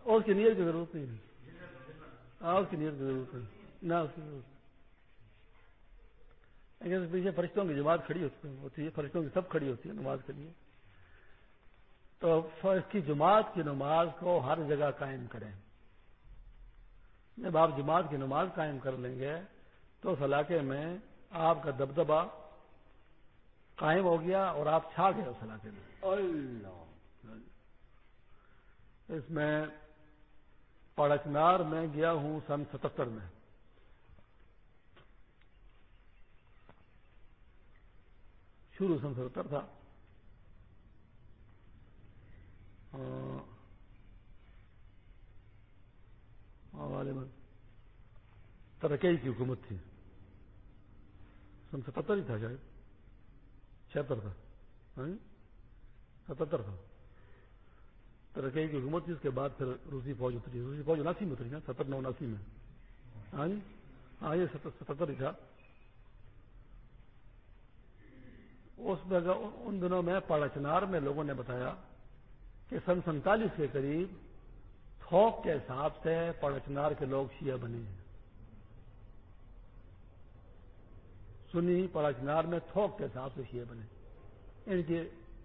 اور اس کی نیت کی ضرورت نہیں۔ ہاں اس کی نیت کی ضرورت نہیں۔ نہ، اس کی ضرورت لیکن پیچھے فرشتوں کی جماعت کھڑی ہوتی ہے فرشتوں کی سب کھڑی ہوتی ہے نماز کے لیے تو اس کی جماعت کی نماز کو ہر جگہ قائم کریں۔ جب آپ جماعت کی نماز قائم کر لیں گے تو اس علاقے میں آپ کا دبدبا قائم ہو گیا اور آپ چھا گئے اس علاقے میں۔ اللہ۔ اس میں پڑکنار میں گیا ہوں سن ستہتر میں۔ شروع سن ستہتر تھا۔ ترکئی کی حکومت تھی۔ سن ستہتر ہی تھا شاید۔ چھہتر تھا۔ ہاں؟ ستہتر تھا۔ ترکئی کی حکومت تھی، اس کے بعد پھر روسی فوج اتری۔ روسی فوج اناسی میں اتری نا ستر نو اناسی میں۔ ہاں؟ جی ہاں یہ ستہتر ہی تھا۔ اس میں ان دنوں میں پاڑا میں لوگوں نے بتایا کہ سن سینتالیس کے قریب تھوک کے حساب سے پاڑا کے لوگ شیعہ بنے ہیں۔ سنی پاڑا چنار میں تھوک کے حساب سے شیعہ بنے۔ ان کی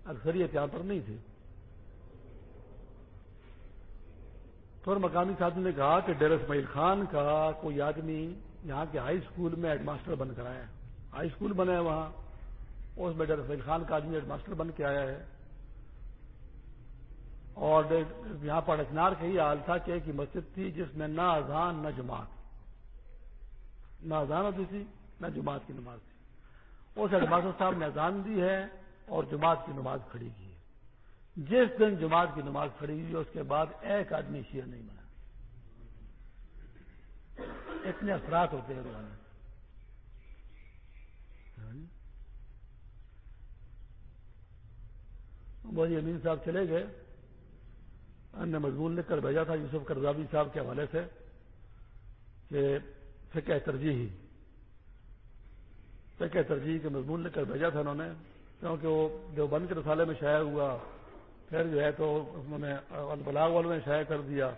اکثریت یہاں پر نہیں تھی۔ تو مقامی ساتھی نے کہا کہ ڈیر اسماعیل خان کا کوئی آدمی یہاں کے ہائی اسکول میں ہیڈ ماسٹر بن کر آیا ہائی اسکول بنا ہے وہاں۔ اس میں ڈیر اسماعیل خان کا آدمی ہیڈ ماسٹر بن کے آیا ہے۔ اور یہاں پر اچنار کا ہی حال تھا کہ ایک مسجد تھی جس میں نہ اذان نہ جماعت نہ اذان ہوتی تھی، نہ جماعت کی نماز تھی۔ اس ہیڈ ماسٹر صاحب نے اذان دی ہے اور جماعت کی نماز کھڑی کی ہے۔ جس دن جماعت کی نماز کھڑی ہوئی، اس کے بعد ایک آدمی شیعہ نہیں بنا۔ اتنے اثرات ہوتے ہیں روحانی بھائی امین صاحب چلے گئے۔ ان نے مضمون لکھ کر بھیجا تھا یوسف کرزابی صاحب کے حوالے سے کہ فکہ ترجیحی فکہ ترجیح کے مضمون لکھ کر بھیجا تھا انہوں نے، کیونکہ وہ دیوبند کے رسالے میں شائع ہوا۔ پھر جو ہے تو انہوں نے البلاغ والوں نے شائع کر دیا۔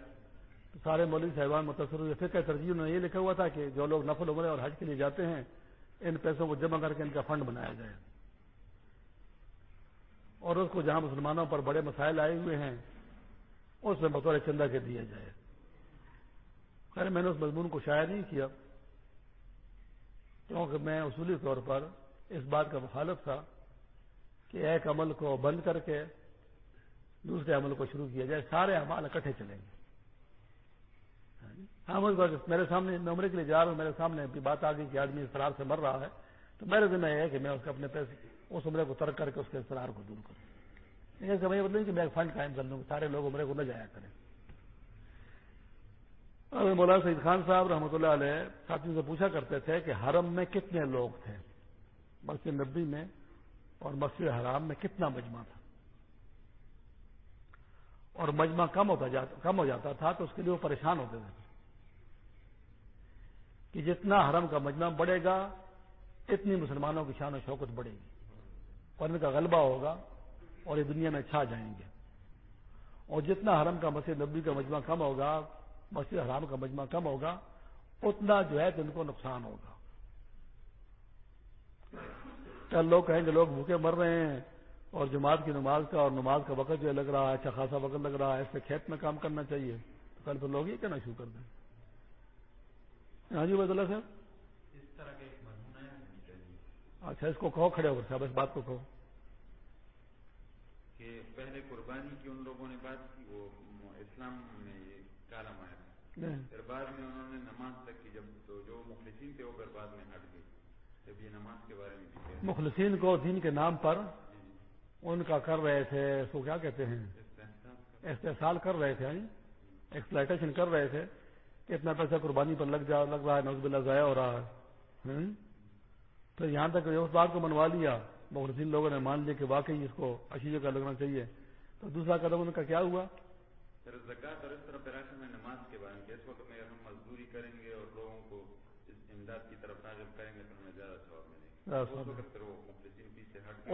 سارے مولوی صاحبان متاثر ہوئے۔ فکر ترجیح انہوں نے یہ لکھا ہوا تھا کہ جو لوگ نفل عمرے اور حج کے لیے جاتے ہیں، ان پیسوں کو جمع کر کے ان کا فنڈ بنایا جائے۔ اور اس کو جہاں مسلمانوں پر بڑے مسائل آئے ہوئے ہیں، اس میں بطور چندہ کے دیا جائے۔ خیر، میں نے اس مضمون کو شائع نہیں کیا، کیونکہ میں اصولی طور پر اس بات کا مخالف تھا کہ ایک عمل کو بند کر کے دوسرے عمل کو شروع کیا جائے، سارے عمال اکٹھے چلیں گے۔ ہاں میرے سامنے میں عمرے کے لیے جا رہا ہوں، میرے سامنے بات آ گئی کہ آدمی فرار سے مر رہا ہے، تو میرے ذمہ یہ ہے کہ میں اس کے اپنے پیسے اس عمرے کو ترک کر کے اس کے فرار کو دور کروں لیکن سمجھ مطلب کہ میں ایک فنڈ قائم کر لوں سارے لوگ عمرے کو نہ جایا کریں۔ مولانا سعید خان صاحب رحمۃ اللہ علیہ ساتھیوں سے پوچھا کرتے تھے کہ حرم میں کتنے لوگ تھے؟ مسجد نبی میں اور مسجد حرام میں کتنا مجمع تھا؟ اور مجمع کم ہوتا جاتا کم ہو جاتا تھا تو اس کے لیے وہ پریشان ہوتے تھے۔ کہ جتنا حرم کا مجمع بڑھے گا، اتنی مسلمانوں کی شان و شوکت بڑھے گی۔ اور ان کا غلبہ ہوگا اور یہ دنیا میں چھا جائیں گے۔ اور جتنا حرم کا مسجد نبی کا مجمع کم ہوگا، مسجد حرام کا مجمع کم ہوگا، اتنا جو ہے تو ان کو نقصان ہوگا۔ کل لوگ کہیں گے لوگ بھوکے مر رہے ہیں اور جماعت کی نماز کا اور نماز کا وقت جو ہے لگ رہا ہے اچھا خاصا وقت لگ رہا ہے، اس سے کھیت میں کام کرنا چاہیے۔ تو کل تو لوگ یہ کہنا شروع کر دیں۔ ہاں جی بد صاحب۔ اس طرح کے اچھا اس کو کہو کھڑے ہو صاحب اس بات کو کہو۔ کہ پہلے قربانی کی ان لوگوں نے بات کی وہ اسلام میں یہ کالم آیا تھا پھر بعد میں انہوں نے نماز تک کی جب تو جو مخلصین تھے وہ پھر بعد میں ہٹ گئے۔ جب یہ نماز کے بارے میں مخلصین کو دین کے نام پر ان کا کر رہے تھے اس کو کیا کہتے ہیں؟ استحصال کر رہے تھے۔ ایکسپلائٹیشن کر رہے تھے کہ اتنا پیسہ قربانی پر لگ جا لگ رہا ہے نوز بلّہ ضائع ہو رہا ہے۔ تو یہاں تک اس بات کو منوا لیا مخلصین لوگوں نے مان لیا کہ واقعی اس کو اچھی جگہ لگنا چاہیے۔ تو دوسرا قدم ان کا کیا ہوا؟ زکات اور اس طرح میں نماز کے بارے میں اس وقت میں ہم مزدوری کریں گے اور لوگوں کو اس امداد کی طرف راغب کریں گے تو ہمیں زیادہ ثواب ملے گا۔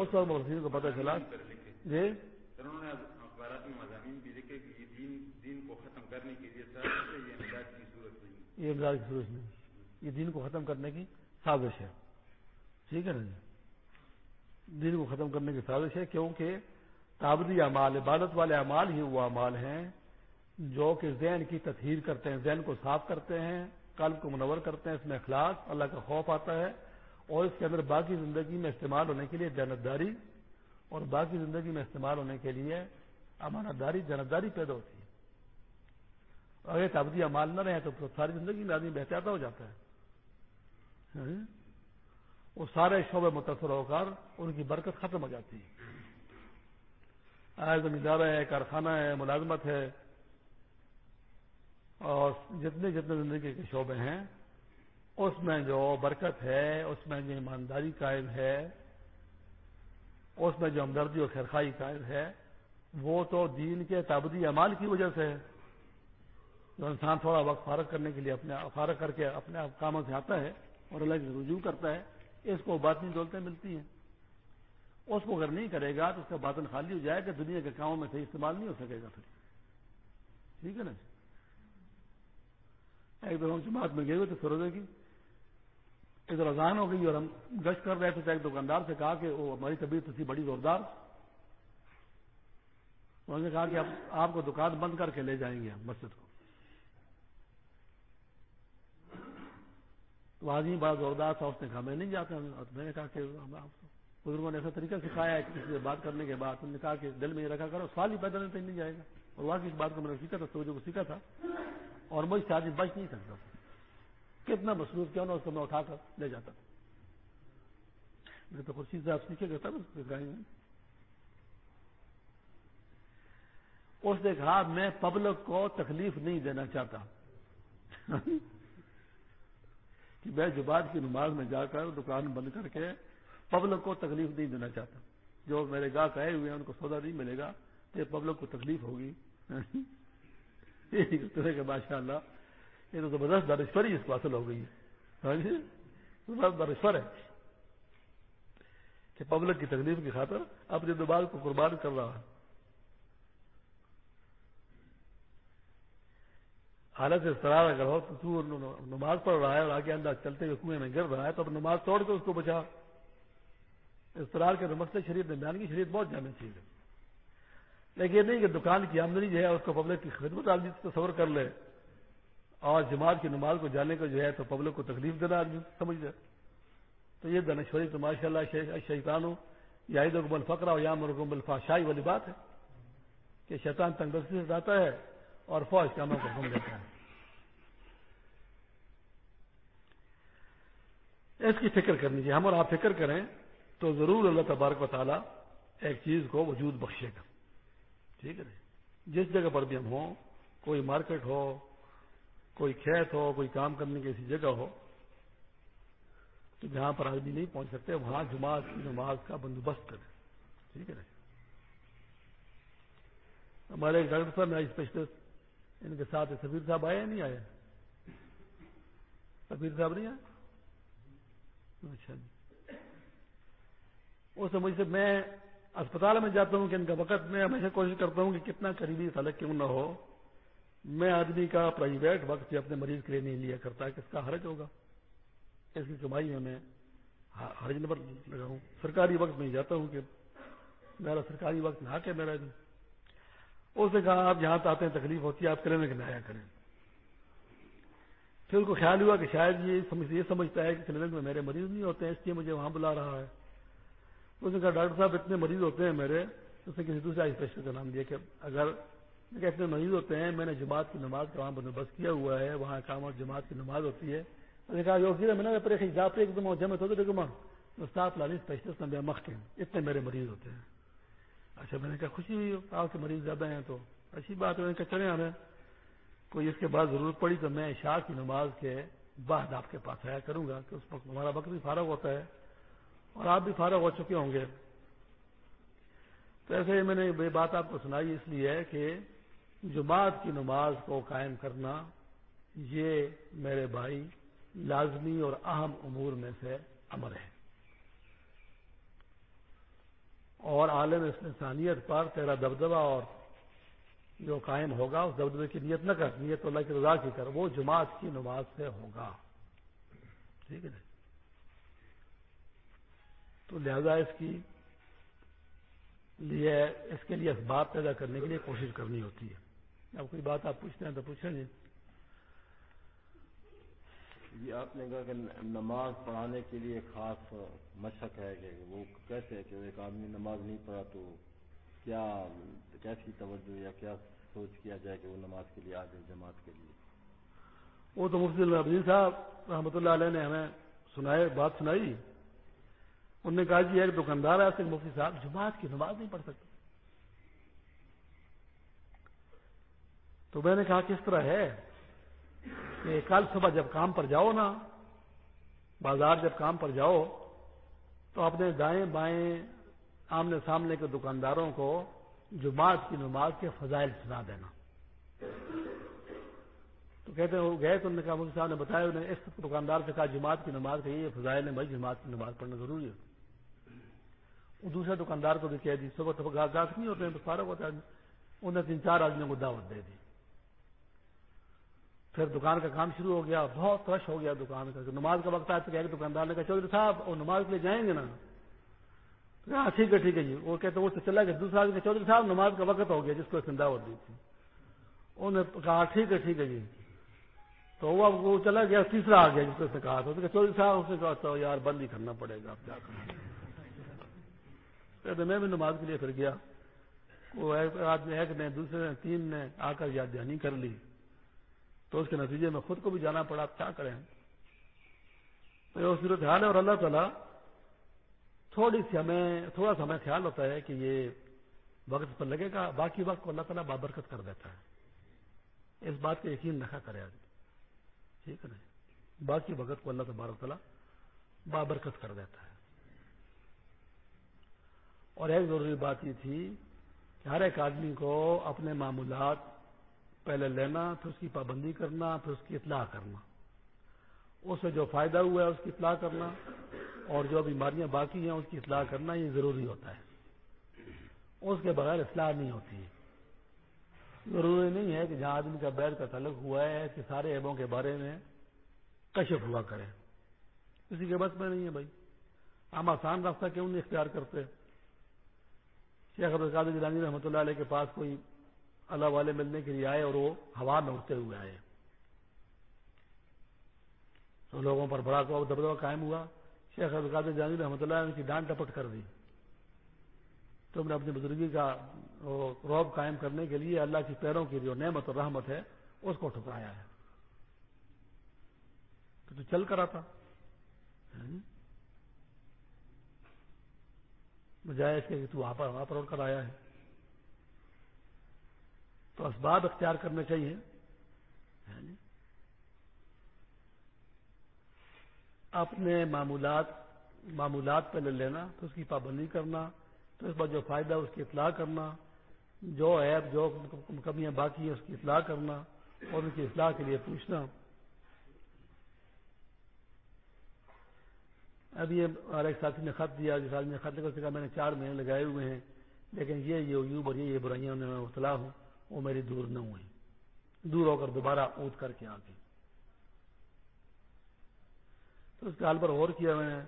اس وقت مخلصین کو پتہ چلا۔ جی؟ انہوں نے اخبارات میں مضامین بھی کہ یہ دین دین کو ختم کرنے کے لیے یہ امداد کی صورت نہیں یہ امداد کی صورت نہیں۔ یہ دین کو ختم کرنے کی سازش ہے۔ ٹھیک ہے نا جی؟ دین کو ختم کرنے کی سازش ہے، کیونکہ تابدی اعمال، عبادت والے اعمال ہی وہ اعمال ہیں جو کہ ذہن کی تطہیر کرتے ہیں، ذہن کو صاف کرتے ہیں، قلب کو منور کرتے ہیں، اس میں اخلاق اللہ کا خوف آتا ہے اور اس کے اندر باقی زندگی میں استعمال ہونے کے لیے جانتداری اور باقی زندگی میں استعمال ہونے کے لیے امانت داری جانتداری پیدا ہوتی ہے۔ اگر تابدی امال نہ رہے تو ساری زندگی میں آدمی بہتر ہو جاتا ہے۔ ہاں جی؟ وہ سارے شعبے متاثر ہو کر ان کی برکت ختم ہو جاتی ہے۔ زمیندار ہے، کارخانہ ہے، ملازمت ہے۔ اور جتنے جتنے زندگی کے شعبے ہیں، اس میں جو برکت ہے، اس میں جو ایمانداری قائم ہے، اس میں جو ہمدردی اور خیرخائی قائم ہے، وہ تو دین کے تابدی اعمال کی وجہ سے ہے۔ جو انسان تھوڑا وقت فارغ کرنے کے لیے اپنے فارغ کر کے اپنے کاموں سے آتا ہے اور اللہ کی رجوع کرتا ہے اس کو باطنی دولتیں ملتی ہیں۔ اس کو اگر نہیں کرے گا تو اس کا باطن خالی ہو جائے گا، دنیا کے کاموں میں صحیح استعمال نہیں ہو سکے گا پھر۔ ٹھیک ہے نا جی؟ ایک دفعہ ہم جماعت میں گئے ہوئے تھے سروزے کی۔ ادھر اذان ہو گئی اور ہم گشت کر رہے تھے تو ایک دکاندار سے کہا کہ وہ ہماری طبیعت تھی بڑی زوردار۔ انہوں نے کہا کہ آپ کو دکان بند کر کے لے جائیں گے مسجد کو۔ تو آدمی بڑا زوردار تھا، اس نے کہا، میں نہیں جاتا، میں نے کہا کہ بزرگوں نے ایسا طریقہ سکھایا ہے کسی سے بات کرنے کے بعد، انہوں نے کہا کہ دل میں یہ رکھا کرو، سوال ہی پیدا نہیں جائے گا۔ اور واقعی اس بات کو میں نے سیکھا تھا، توجہ کو سیکھا تھا۔ اور مجھ سے آدمی بچ نہیں سکتا کتنا مصروف کیا نا اس کو میں اٹھا کر لے جاتا تھا۔ میں تو خود چیز آپ سیکھے گا تب اس نے کہا، میں پبلک کو تکلیف نہیں دینا چاہتا۔ کہ میں جماعت کی نماز میں جا کر دکان بند کر کے پبلک کو تکلیف نہیں دینا چاہتا۔ جو میرے گاہک آئے ہوئے ہیں ان کو سودا نہیں ملے گا۔ تو یہ پبلک کو تکلیف ہوگی۔ ماشاء اللہ یہ تو زبردست دانشوری اس کو حاصل ہو گئی ہے۔ ہاں جی؟ زبردست ہے۔ کہ پبلک کی تکلیف کی خاطر اپنے دماغ کو قربان کر رہا ہے۔ حالت اس طرح اگر ہو تو نماز پڑھ رہا ہے اور آگے انداز چلتے ہوئے کنویں میں گر رہا ہے، تو اب نماز توڑ کے اس کو بچا۔ استرار کے نمستے شریف میں بیان کی شریف بہت جامع چیز ہے۔ لیکن یہ نہیں کہ دکان کی آمدنی جو ہے، اس کو پبلک کی خدمت آدمی تصور کر لے۔ اور جماعت کی نماز کو جانے کو جو ہے، تو پبلک کو تکلیف دینا آدمی سمجھ لے۔ تو یہ دنشوری تو ماشاء اللہ شیطان ہو یا عید اکبل فکرا ہو یا مرکم الفا والی بات ہے کہ شیطان تندرستی سے جاتا ہے۔ اور فوج کاموں کو سمجھ دیتا ہے اس کی فکر کرنی چاہیے۔ ہم اور آپ فکر کریں تو ضرور اللہ تبارک و تعالیٰ ایک چیز کو وجود بخشے گا۔ ٹھیک ہے جس جگہ پر بھی ہم ہوں، کوئی مارکیٹ ہو، کوئی کھیت ہو، کوئی کام کرنے کی ایسی جگہ ہو، تو جہاں پر آدمی نہیں پہنچ سکتے، وہاں جماعت کی نماز کا بندوبست کرے ٹھیک ہے ہمارے ڈاکٹر صاحب اسپیشلسٹ ان کے ساتھ سبیر صاحب آئے نہیں آئے؟ سبیر صاحب نہیں آئے؟ اچھا جی۔ اس مجھ سے میں اسپتال میں جاتا ہوں کہ ان کا وقت میں ہمیشہ کوشش کرتا ہوں کہ کتنا قریبی تعلق کیوں نہ ہو۔ میں آدمی کا پرائیویٹ وقت سے اپنے مریض کے لیے نہیں لیا کرتا، کس کا حرج ہوگا؟ اس کی کمائی میں میں حرج نمبر لگاؤں۔ سرکاری وقت میں جاتا ہوں کہ میرا سرکاری وقت نہ کے میرا دن اس نے کہا، آپ جہاں آتے ہیں تکلیف ہوتی ہے، آپ کرنے کے آیا کریں۔ پھر اس کو خیال ہوا کہ شاید یہ یہ سمجھتا ہے کہ کلینک میں میرے مریض نہیں ہوتے ہیں، اس لیے مجھے وہاں بلا رہا ہے۔ اس نے کہا، ڈاکٹر صاحب، اتنے مریض ہوتے ہیں میرے، اس نے کسی دوسرے اسپیشل کا نام دیا کہ اگر اتنے مریض ہوتے ہیں، میں نے جماعت کی نماز کا وہاں بندوبست کیا ہوا ہے، وہاں کام اور جماعت کی نماز ہوتی ہے۔ میں نے کہا میں نے جمع جمع صاف لانی اسپیشلسٹ مخ اتنے میرے مریض ہوتے ہیں۔ اچھا میں نے کہا خوشی ہوئی، آپ کے مریض زیادہ ہیں تو۔ اچھی بات ہے چلے ہمیں۔ کوئی اس کے بعد ضرورت پڑی تو میں عشاء کی نماز کے بعد آپ کے پاس آیا کروں گا کہ اس وقت ہمارا وقت بھی فارغ ہوتا ہے اور آپ بھی فارغ ہو چکے ہوں گے۔ تو ایسے ہی میں نے یہ بات آپ کو سنائی، اس لیے ہے کہ جماعت کی نماز کو قائم کرنا یہ میرے بھائی لازمی اور اہم امور میں سے امر ہے۔ اور عالم انسانیت پر تیرا دبدبہ اور جو قائم ہوگا، اس دبدبے کی نیت نہ کر، نیت اللہ کی رضا کی کر، وہ جماعت کی نماز سے ہوگا۔ ٹھیک ہے جی؟ تو لہذا اس کی لیے، اس کے لیے اسباب پیدا کرنے کے لیے کوشش کرنی ہوتی ہے۔ اب کوئی بات آپ پوچھتے ہیں تو پوچھیں جی۔ جی آپ نے کہا کہ نماز پڑھانے کے لیے خاص مشق ہے کہ وہ کیسے کہ ایک آدمی نماز نہیں پڑھا تو کیا کیسی توجہ یا کیا سوچ کیا جائے کہ وہ نماز کے لیے آ جائے جماعت کے لیے؟ وہ تو مفتی الرحمین صاحب رحمۃ اللہ علیہ نے ہمیں سنائے، بات سنائی۔ انہوں نے کہا جی ایک دکاندار ہے مفتی صاحب جماعت کی نماز نہیں پڑھ سکتے۔ تو میں نے کہا، کس طرح ہے؟ کہ کل صبح جب کام پر جاؤ نا، بازار جب کام پر جاؤ، تو اپنے دائیں بائیں آمنے سامنے کے دکانداروں کو جماعت کی نماز کے فضائل سنا دینا۔ تو کہتے ہیں، وہ گئے تو انہوں نے کہا مجھے صاحب نے بتایا انہیں اس دکاندار سے کہا، جماعت کی نماز کا یہ فضائل ہے بھائی، جماعت کی نماز پڑھنا ضروری ہے۔ وہ دوسرے دکاندار کو بھی کہہ دی، صبح تو گاہک نہیں ہوتے ہیں، تو فارغ ہوتا ہے انہوں نے تین چار آدمیوں کو دعوت دے دی۔ پھر دکان کا کام شروع ہو گیا، بہت رش ہو گیا دکان کا نماز کا وقت آیا تو کہ دکاندار نے کہا، چودھری صاحب وہ نماز کے لیے جائیں گے نا؟ ہاں ٹھیک ہے ٹھیک ہے جی۔ وہ کہتے، وہ تو چلا گیا۔ دوسرا آدمی چودھری صاحب، نماز کا وقت ہو گیا، جس کو دعوت دی تھی۔ انہوں نے کہا، ٹھیک ہے ٹھیک ہے جی۔ تو وہ وہ چلا گیا، تیسرا آ گیا، جس کو اس نے کہا تھا۔ چودھری صاحب، اس نے کہا، تو یار، بند ہی کرنا پڑے گا آپ کیا کہتے، میں بھی نماز کے لیے پھر گیا۔ وہ آدمی ایک نے دوسرے نے، تین نے آ کر یاد دہانی کر لی۔ تو اس کے نتیجے میں خود کو بھی جانا پڑا، کیا کریں تو صورت حال ہے اور اللہ تعالیٰ تھوڑی سی ہمیں، تھوڑا سا ہمیں خیال ہوتا ہے کہ یہ وقت پر لگے گا، باقی وقت کو اللہ تعالیٰ بابرکت کر دیتا ہے۔ اس بات کا یقین رکھا کرے آدمی۔ ٹھیک ہے نا؟ باقی وقت کو اللہ تبارک تعالیٰ بابرکت کر دیتا ہے۔ اور ایک ضروری بات یہ تھی کہ ہر ایک آدمی کو اپنے معمولات پہلے لینا، پھر اس کی پابندی کرنا، پھر اس کی اطلاع کرنا۔ اس سے جو فائدہ ہوا ہے، اس کی اطلاع کرنا۔ اور جو بیماریاں باقی ہیں، اس کی اطلاع کرنا، یہ ضروری ہوتا ہے۔ اس کے بغیر اصلاح نہیں ہوتی۔ ضروری نہیں ہے کہ جہاں آدمی کا بیل کا تعلق ہوا ہے، کہ سارے ایبوں کے بارے میں کشف ہوا کرے۔ کسی کے بس میں نہیں ہے بھائی۔ ہم آسان راستہ کیوں نہیں اختیار کرتے؟ شیخ عبدالقادر جلانی رحمۃ اللہ علیہ کے پاس کوئی اللہ والے ملنے کے لیے آئے اور وہ ہوا میں اٹھتے ہوئے آئے۔ تو لوگوں پر بڑا دبدبہ قائم ہوا۔ شیخ القادر جانی رحمۃ اللہ نے کی ڈانٹ ٹپٹ کر دی۔ تم نے اپنی بزرگی کا روب قائم کرنے کے لیے اللہ کی پیروں کی جو نعمت اور رحمت ہے، اس کو ٹھکرایا ہے۔ تو چل کر آتا۔ بجائے اس کے کہ تو وہاں پر وہاں پر اڑ کر آیا ہے۔ تو اسباب اختیار کرنے چاہیے۔ ہاں جی۔ اپنے معمولات معمولات پہ لے لینا، تو اس کی پابندی کرنا، تو اس پر جو فائدہ اس کی اطلاع کرنا، جو ایپ جو کمیاں باقی ہیں اس کی اطلاع کرنا اور ان کی اطلاع کے لیے پوچھنا۔ ابھی ہر ایک ساتھی نے خط دیا، جس آدمی نے خط لے کر میں نے چار مہینے لگائے ہوئے ہیں، لیکن یہ یوں اور یہ برائیاں انہیں میں ابتلا ہوں۔ وہ میری دور نہ ہوئی دور ہو کر دوبارہ اونٹ کر کے آ گئی تو اس کے حال پر غور کیا میں نے۔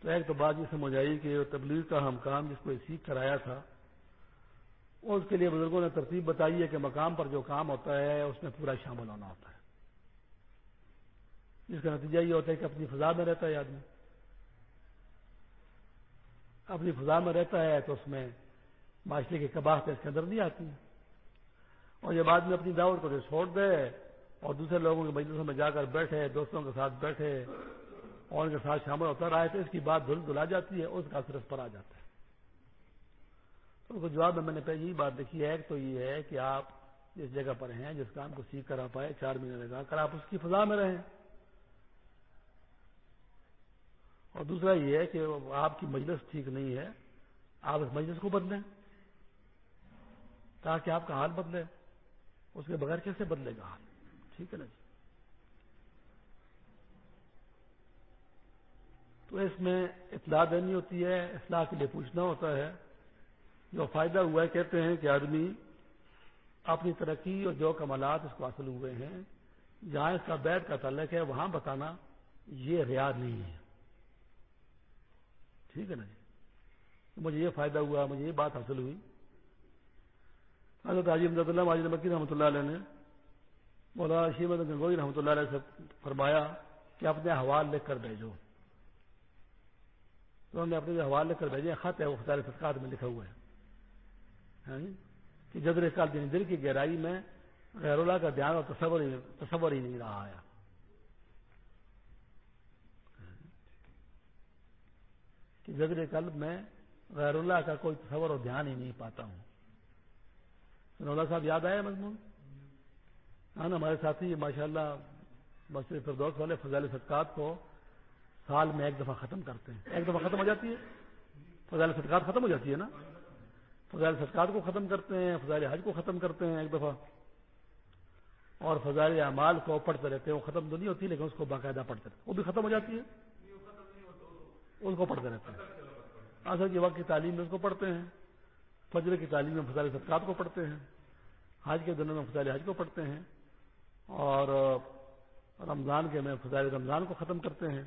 تو ایک تو بات یہ سمجھ آئی کہ تبلیغ کا ہم کام جس کو سیکھ کرایا تھا اس کے لیے بزرگوں نے ترتیب بتائی ہے کہ مقام پر جو کام ہوتا ہے، اس میں پورا شامل ہونا ہوتا ہے۔ جس کا نتیجہ یہ ہوتا ہے کہ اپنی فضا میں رہتا ہے آدمی۔ اپنی فضا میں رہتا ہے تو اس میں معاشرے کی کباہت اس کے اندر نہیں آتی۔ اور جب آدمی اپنی دعوت کو چھوڑ دے اور دوسرے لوگوں کے مجلسوں میں جا کر بیٹھے، دوستوں کے ساتھ بیٹھے، اور ان کے ساتھ شامل ہوتا رہا ہے تو اس کی بات دھل دھلا جاتی ہے، اس کا صرف پر آ جاتا ہے۔ تو اس کو جواب میں میں نے پہلے یہی بات دیکھی ہے، ایک تو یہ ہے کہ آپ جس جگہ پر ہیں جس کام کو سیکھ کر آپ آئے چار مہینے لگا کر آپ اس کی فضا میں رہیں۔ اور دوسرا یہ ہے کہ آپ کی مجلس ٹھیک نہیں ہے، آپ اس مجلس کو بدلیں۔ تاکہ آپ کا حال بدلے۔ اس کے بغیر کیسے بدلے گا حال؟ ٹھیک ہے نا جی؟ تو اس میں اطلاع دینی ہوتی ہے اصلاح کے لیے پوچھنا ہوتا ہے۔ جو فائدہ ہوا ہے، کہتے ہیں کہ آدمی اپنی ترقی اور جو کمالات اس کو حاصل ہوئے ہیں، جہاں اس کا بیت کا تعلق ہے، وہاں بتانا یہ ریاض نہیں ہے۔ ٹھیک ہے نا جی؟ مجھے یہ فائدہ ہوا، مجھے یہ بات حاصل ہوئی۔ حضرت عجیب اللہ ماجد مکی رحمۃ اللہ علیہ نے مولانا شیمت گنگوئی رحمۃ اللہ علیہ سے فرمایا کہ اپنے حوال لکھ کر بھیجو۔ تو ہم نے اپنے حوال لکھ کر بھیجے خط ہے، وہ خطار فتقات میں لکھا ہوا ہے۔ ہاں جی؟ کہ جدر کال دن دل کی گہرائی میں غیر اللہ کا دھیان اور تصور ہی تصور ہی نہیں رہا آیا۔ کہ جدر قلب میں غیر اللہ کا کوئی تصور اور دھیان ہی نہیں پاتا ہوں۔ اللہ صاحب یاد آیا مضمون؟ ہاں ہمارے ساتھی ماشاء اللہ مسجد فردوس والے فضال صدقات کو سال میں ایک دفعہ ختم کرتے ہیں۔ ایک دفعہ ختم ہو جاتی ہے۔ فضال صدقات ختم ہو جاتی ہے نا؟ فضائل صدقات کو ختم کرتے ہیں، فضائل حج کو ختم کرتے ہیں ایک دفعہ۔ اور فضائل اعمال کو پڑھتے رہتے ہیں، وہ ختم تو نہیں ہوتی، لیکن اس کو باقاعدہ پڑھتے رہتے وہ بھی ختم ہو جاتی ہے۔ اس کو پڑھتے رہتے ہیں۔ اصل کے وقت کی تعلیم میں اس کو پڑھتے ہیں۔ فجر کی تعلیم میں فضائل صدقات کو پڑھتے ہیں، حج کے دنوں میں فضائل حج کو پڑھتے ہیں اور رمضان کے میں فضائل رمضان کو ختم کرتے ہیں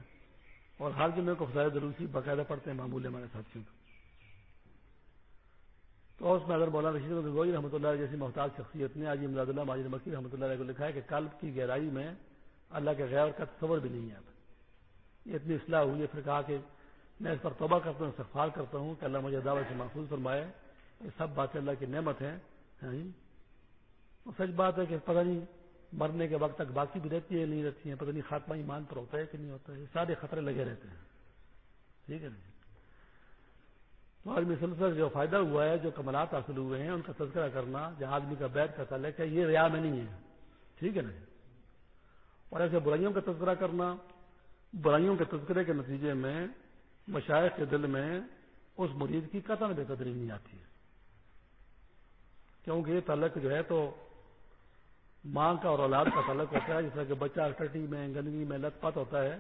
اور ہر جمعے کو فضائل دروسی باقاعدہ پڑھتے ہیں معمول ہمارے ساتھیوں کو تو اس میں اگر مولانا رشید گوئی رحمۃ اللہ جیسی محتاط شخصیت نے آج امداد اللہ، ماجد مکی رحمۃ اللہ علیہ کو لکھا ہے کہ قلب کی گہرائی میں اللہ کے غیر کا تصور بھی نہیں آتا یہ اتنی اصلاح ہوئی ہے، پھر کہا کہ میں اس پر توبہ کرتا ہوں، استغفار کرتا ہوں کہ اللہ مجھے دعوت سے محفوظ فرمائے۔ یہ سب باتیں اللہ کی نعمت ہیں ہاں جی؟ سچ بات ہے کہ پتہ نہیں مرنے کے وقت تک باقی بھی رہتی ہے نہیں رہتی ہیں، پتہ نہیں خاتمہ ایمان پر ہوتا ہے کہ نہیں ہوتا ہے، یہ سارے خطرے لگے رہتے ہیں۔ ٹھیک ہے نا جی؟ تو آدمی سلسلہ جو فائدہ ہوا ہے، جو کملات حاصل ہوئے ہیں، ان کا تذکرہ کرنا، جہاں آدمی کا بیت کا تعلق ہے، یہ ریا میں نہیں ہے۔ ٹھیک ہے نا جی؟ اور ایسے برائیوں کا تذکرہ کرنا، برائیوں کے تذکرے کے نتیجے میں مشاعر کے دل میں اس مریض کی قطن بے قدری نہیں آتی ہے۔ کیونکہ یہ تعلق جو ہے تو ماں کا اور اولاد کا تعلق ہوتا ہے، جس طرح کہ بچہ ٹٹی میں، گندگی میں لت پت ہوتا ہے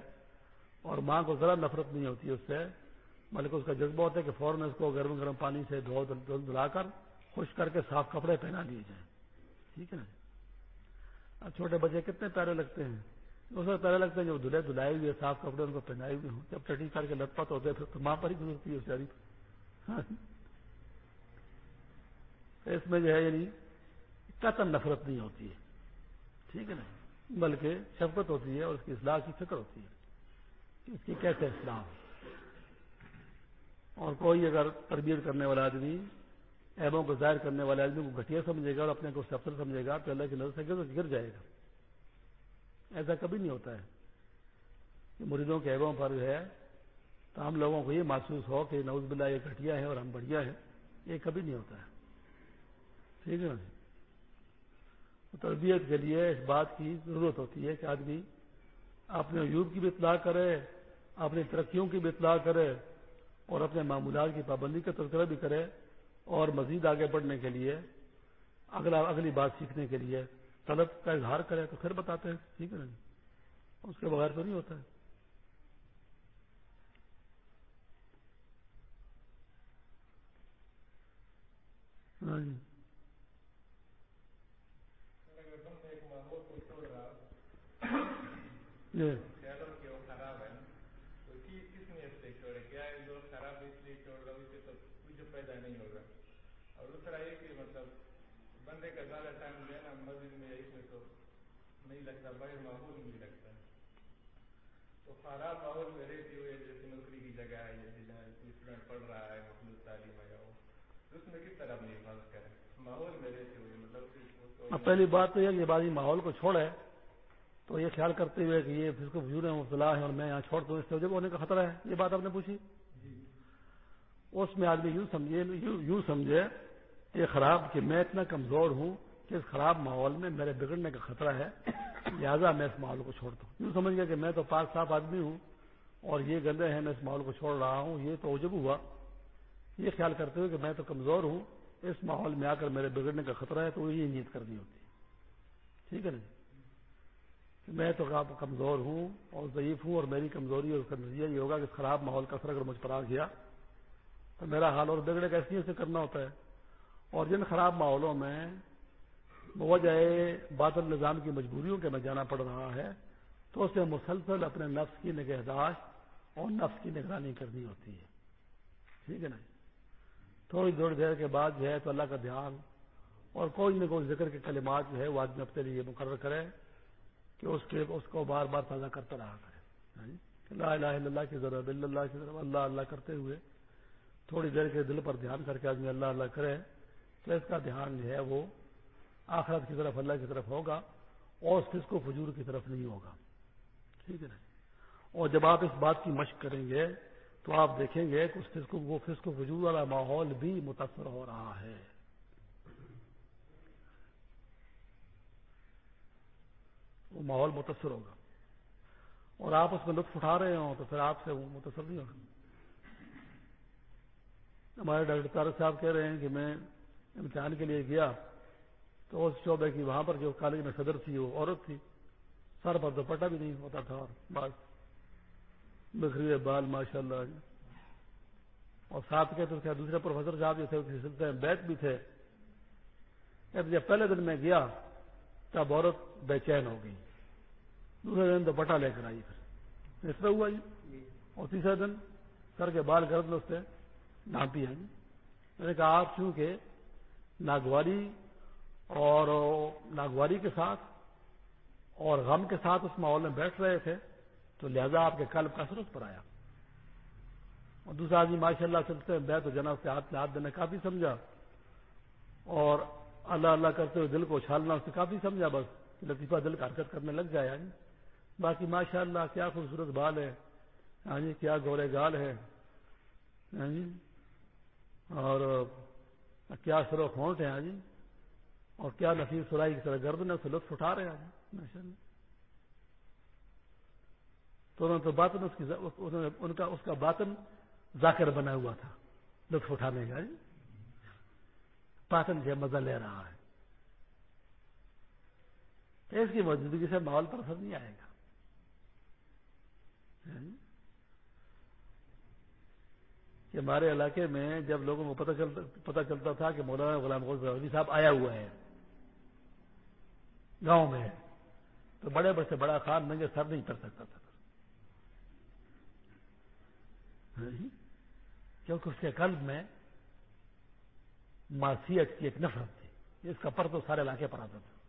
اور ماں کو ذرا نفرت نہیں ہوتی اس سے۔ بلکہ اس کا جذبہ ہوتا ہے کہ فوراً اس کو گرم گرم پانی سے دھو دھلا کر خشک کر کے صاف کپڑے پہنا دیے جائیں۔ ٹھیک ہے نا؟ اب چھوٹے بچے کتنے پیارے لگتے ہیں؟ اس میں پیارے لگتے ہیں جو دھلے، دھلائے ہوئے، صاف کپڑے ان کو پہنائے ہوئے ہوں۔ جب ٹٹی کر کے لت پت ہوتے ہیں، پھر تو ماں پر ہی گزرتی ہے اس اس میں جو ہے یعنی قطن نفرت نہیں ہوتی ہے۔ ٹھیک ہے نا؟ بلکہ شفقت ہوتی ہے اور اس کی اصلاح کی فکر ہوتی ہے کہ اس کی کیسے اصلاح ہو۔ اور کوئی اگر تربیت کرنے والا آدمی ایبوں کو ظاہر کرنے والے آدمی کو گھٹیا سمجھے گا اور اپنے کو سفر سمجھے گا تو اللہ کی نظر سے گر جائے گا۔ ایسا کبھی نہیں ہوتا ہے کہ مریضوں کے ایبوں پر جو ہے تو ہم لوگوں کو یہ محسوس ہو کہ نوز بلا یہ گھٹیا ہے اور ہم بڑھیا ہے یہ کبھی نہیں ہوتا ہے۔ ٹھیک ہے؟ تربیت کے لیے اس بات کی ضرورت ہوتی ہے کہ آدمی اپنے عیوب کی بھی اطلاع کرے، اپنی ترقیوں کی بھی اطلاع کرے اور اپنے معمولات کی پابندی کا تذکرہ بھی کرے اور مزید آگے بڑھنے کے لیے، اگلا، اگلی بات سیکھنے کے لیے طلب کا اظہار کرے تو پھر بتاتے ہیں، ٹھیک ہے نا جی؟ اس کے بغیر تو نہیں ہوتا ہے۔ ہاں جی۔ مطلب پہلی بات تو یہ کہ بازی ماحول کو چھوڑے تو یہ خیال کرتے ہوئے کہ یہ جس کو وجود مبتلا ہے اور میں یہاں چھوڑ دوں اس سے جب ہونے کا خطرہ ہے، یہ بات آپ نے پوچھی؟ اس میں آدمی یوں سمجھے یوں سمجھے کہ خراب کہ میں اتنا کمزور ہوں کہ اس خراب ماحول میں میرے بگڑنے کا خطرہ ہے، لہٰذا میں اس ماحول کو چھوڑ دوں۔ یوں سمجھ گیا کہ میں تو پاک صاف آدمی ہوں اور یہ گندے ہیں، میں اس ماحول کو چھوڑ رہا ہوں، یہ تو عجب ہوا۔ یہ خیال کرتے ہوئے کہ میں تو کمزور ہوں، اس ماحول میں آ کر میرے بگڑنے کا خطرہ ہے تو یہ نیت کرنی ہوتی ہے۔ ٹھیک ہے نا جی؟ میں تو کمزور ہوں اور ضعیف ہوں اور میری کمزوری اور اس کا نتیجہ یہ ہوگا کہ خراب ماحول کا اثر اگر مجھ پر آ گیا تو میرا حال اور بگڑے کیسی سے کرنا ہوتا ہے۔ اور جن خراب ماحولوں میں وجہ بادل نظام کی مجبوریوں کے میں جانا پڑ رہا ہے تو اسے مسلسل اپنے نفس کی نگہداشت اور نفس کی نگرانی کرنی ہوتی ہے۔ ٹھیک ہے نا؟ تھوڑی دیر دیر کے بعد جو ہے تو اللہ کا دھیان اور کوئی نہ کوئی ذکر کے کلمات جو ہے وہ آدمی اپنے لیے مقرر کرے۔ کہ اس کے اس کو بار بار تازہ کرتا رہا کرے۔ ہاں جی؟ یعنی اللہ الہ الا اللہ کی ضرورت اللہ کی ضرورت اللہ اللہ کرتے ہوئے تھوڑی دیر کے دل پر دھیان کر کے آدمی اللہ اللہ کرے، تو اس کا دھیان جو ہے وہ آخرت کی طرف، اللہ کی طرف ہوگا اور اس کو فجور کی طرف نہیں ہوگا۔ ٹھیک ہے نا جی؟ اور جب آپ اس بات کی مشق کریں گے تو آپ دیکھیں گے کہ اس کو وہ فسق و فجور والا ماحول بھی متاثر ہو رہا ہے۔ وہ ماحول متاثر ہوگا۔ اور آپ اس میں لطف اٹھا رہے ہوں تو پھر آپ سے وہ متاثر نہیں ہوگا۔ ہمارے ڈاکٹر طارق صاحب کہہ رہے ہیں کہ میں امتحان کے لیے گیا تو اس شعبے کی وہاں پر جو کالج میں صدر تھی وہ عورت تھی۔ سر پر دوپٹہ بھی نہیں ہوتا تھا اور بال بکھری بال ماشاء اللہ اور ساتھ کے تو دوسرے پروفیسر صاحب جو تھے سلسلے میں بیت بھی تھے، جب پہلے دن میں گیا تب عورت بے چین ہو گئی۔ دوسرے دن دوپٹہ لے کر آئی پھر۔ اس طرح ہوا جی۔ اور تیسرے دن سر کے بال گرد اس سے ڈھانپی ہیں جی۔ میں نے کہا، آپ چونکہ ناگواری اور ناگواری کے ساتھ اور غم کے ساتھ اس ماحول میں بیٹھ رہے تھے، تو لہذا آپ کے قلب کا سرس پر آیا۔ اور دوسرا آدمی ماشاء اللہ چلتے ہیں بیت جناب سے ہاتھ میں ہاتھ دینا کافی سمجھا۔ اور اللہ اللہ کرتے ہوئے دل کو اچھالنا اس سے کافی سمجھا بس لطیفہ دل کا حرکت کرنے لگ جائے یعنی۔ باقی ماشاء اللہ کیا خوبصورت بال ہے ہاں جی کیا گورے گال ہے ہاں جی اور کیا سرو کھونٹ ہیں جی اور کیا نفیس سرائی کی طرح گردن سے لطف اٹھا رہے ہیں تو انہوں تو باطن اس کی ان کا اس کا باطن ذاکر بنا ہوا تھا، لطف اٹھانے کا جی باطن سے مزہ لے رہا ہے۔ اس کی موجودگی سے ماحول پر اثر نہیں آئے گا۔ کہ ہمارے علاقے میں جب لوگوں کو پتہ چلتا پتہ چلتا تھا کہ مولانا غلام غوثی صاحب آیا ہوا ہے، گاؤں میں تو بڑے بڑے سے بڑا خان ننگے سر نہیں کر سکتا تھا۔ کیونکہ اس کے قلب میں معصیت کی ایک نفرت تھی۔ اس کا پر تو سارے علاقے پر آتا تھا۔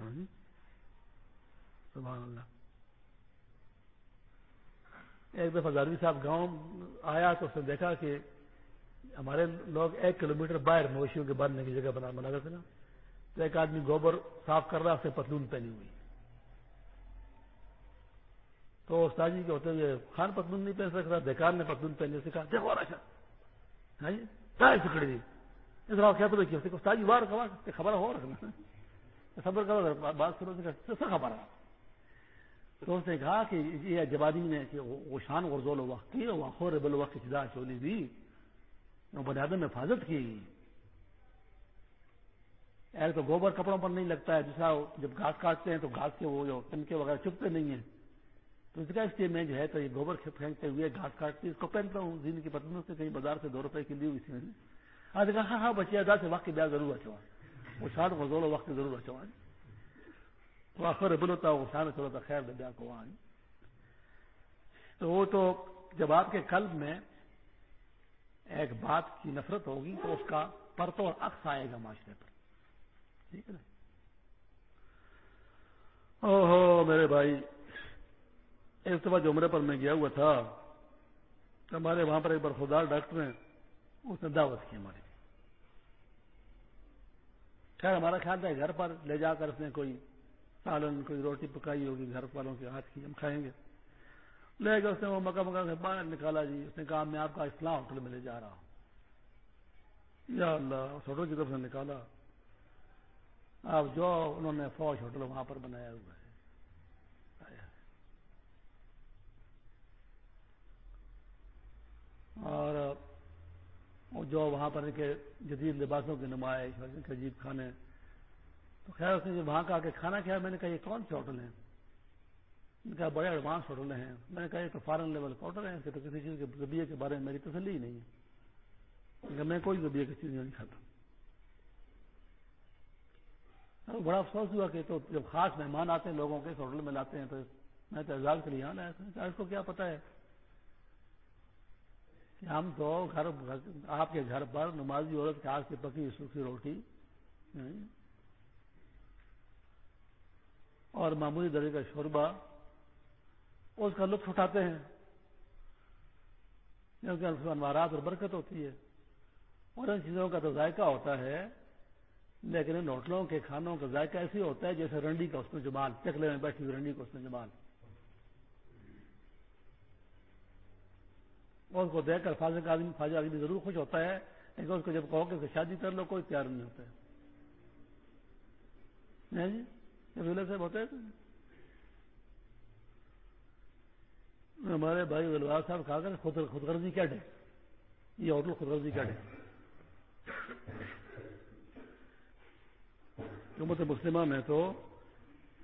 ہاں جی؟ سبحان اللہ۔ ایک دفعہ زاروی صاحب گاؤں آیا تو اس نے دیکھا کہ ہمارے لوگ ایک کلو میٹر باہر مویشیوں کے باندھنے کی جگہ بنا بنا تھے نا۔ تو ایک آدمی گوبر صاف کر رہا اس پتلون پہنی ہوئی۔ تو استاد جی کے ہوتے ہوئے خان پتلون نہیں پہن سکتا دیکار نے پتلون پہننے سے کہا، دیکھو راشا ہاں جی سکڑی دی اس طرح کیا تو استاد جی بار خبر ہو رکھنا خبر کرو بات سنو خبر ہے تو اس نے کہا کہ یہ جبادی نے کہ وہ شان غرزول وقت کی وہ خور بل وقت جدا چولی دی وہ بنیادم میں حفاظت کی ایک تو گوبر کپڑوں پر نہیں لگتا ہے دوسرا جب گھاس کاٹتے ہیں تو گھاس کے وہ جو تنکے وغیرہ چپتے نہیں ہیں تو اس کا اس لیے میں جو ہے تو یہ گوبر پھینکتے ہوئے گھاس کاٹتی، اس کو پہنتا ہوں، زین کی پتنوں سے کہیں بازار سے دو روپئے کی لی ہوئی اس تھی آج کہا ہاں ہاں بچے، ادا سے وقت کی بیاہ ضرور اچھا وہ شاید غزول وقت ضرور اچھا تو آخر بل ہوتا وہ شان چلو تو خیر بیا کو وہاں تو وہ تو جب آپ کے قلب میں ایک بات کی نفرت ہوگی تو اس کا پرت اور عکس آئے گا معاشرے پر۔ ٹھیک ہے نا؟ او ہو، میرے بھائی اس دفعہ جو عمرے پر میں گیا ہوا تھا، ہمارے وہاں پر ایک بار ڈاکٹر ہیں اس نے دعوت کی ہماری۔ خیر، ہمارا خیال تھا گھر پر لے جا کر اس نے کوئی سالن، کوئی روٹی پکائی ہوگی، گھر والوں کے ہاتھ کی ہم کھائیں گے۔ لے گئے اس نے، وہ مکہ مکہ سے باہر نکالا جی۔ اس نے کہا، میں آپ کا اسلام ہوٹل میں لے جا رہا ہوں۔ یا اللہ، اس ہوٹل کی طرف سے نکالا۔ اب جو، انہوں نے فوج ہوٹل وہاں پر بنایا ہوا ہے۔ اور جو وہاں پر کے جدید لباسوں کی نمائش کے عجیب کھانے تو خیر، اس نے وہاں کا کے کھانا کھایا، میں نے کہا یہ کون سے ہوٹل ہیں؟ کہا بڑے ایڈوانس ہوٹل ہیں۔ میں نے کہا یہ تو فارن لیول کا ہوٹل ہے اس تو کسی چیز کے زبیے کے بارے میں میری تسلی ہی نہیں ہے۔ میں کوئی زبیے کی چیز نہیں کھاتا۔ بڑا افسوس ہوا کہ تو جب خاص مہمان آتے ہیں، لوگوں کے اس ہوٹل میں لاتے ہیں، تو میں تو اعزاز کے لیے یہاں لایا تھا۔ اس کو کیا پتا ہے؟ کہ ہم تو گھر آپ کے گھر پر نمازی عورت کے ہاتھ سے پکی سوکھی روٹی ہاں جی، اور معمولی درجے کا شوربہ، اس کا لطف اٹھاتے ہیں۔ کیونکہ انوارات اور برکت ہوتی ہے۔ اور ان چیزوں کا تو ذائقہ ہوتا ہے، لیکن ان ہوٹلوں کے کھانوں کا ذائقہ ایسے ہوتا ہے جیسے رنڈی کا اس میں جمال، چکلے میں بیٹھی ہوئی رنڈی کا اس میں جمال۔ اس کو دیکھ کر فاضل کا آدمی فاضل آدمی ضرور خوش ہوتا ہے، لیکن اس کو جب کہو کہ شادی کر لو، کوئی تیار نہیں ہوتا ہے۔ جی؟ ہوتے ہمارے بھائی ولوار صاحب کہا کر خود خود غرضی کیا ڈے یہ ہوٹل خود غرضی کیا ڈے حکومت مسلمہ میں تو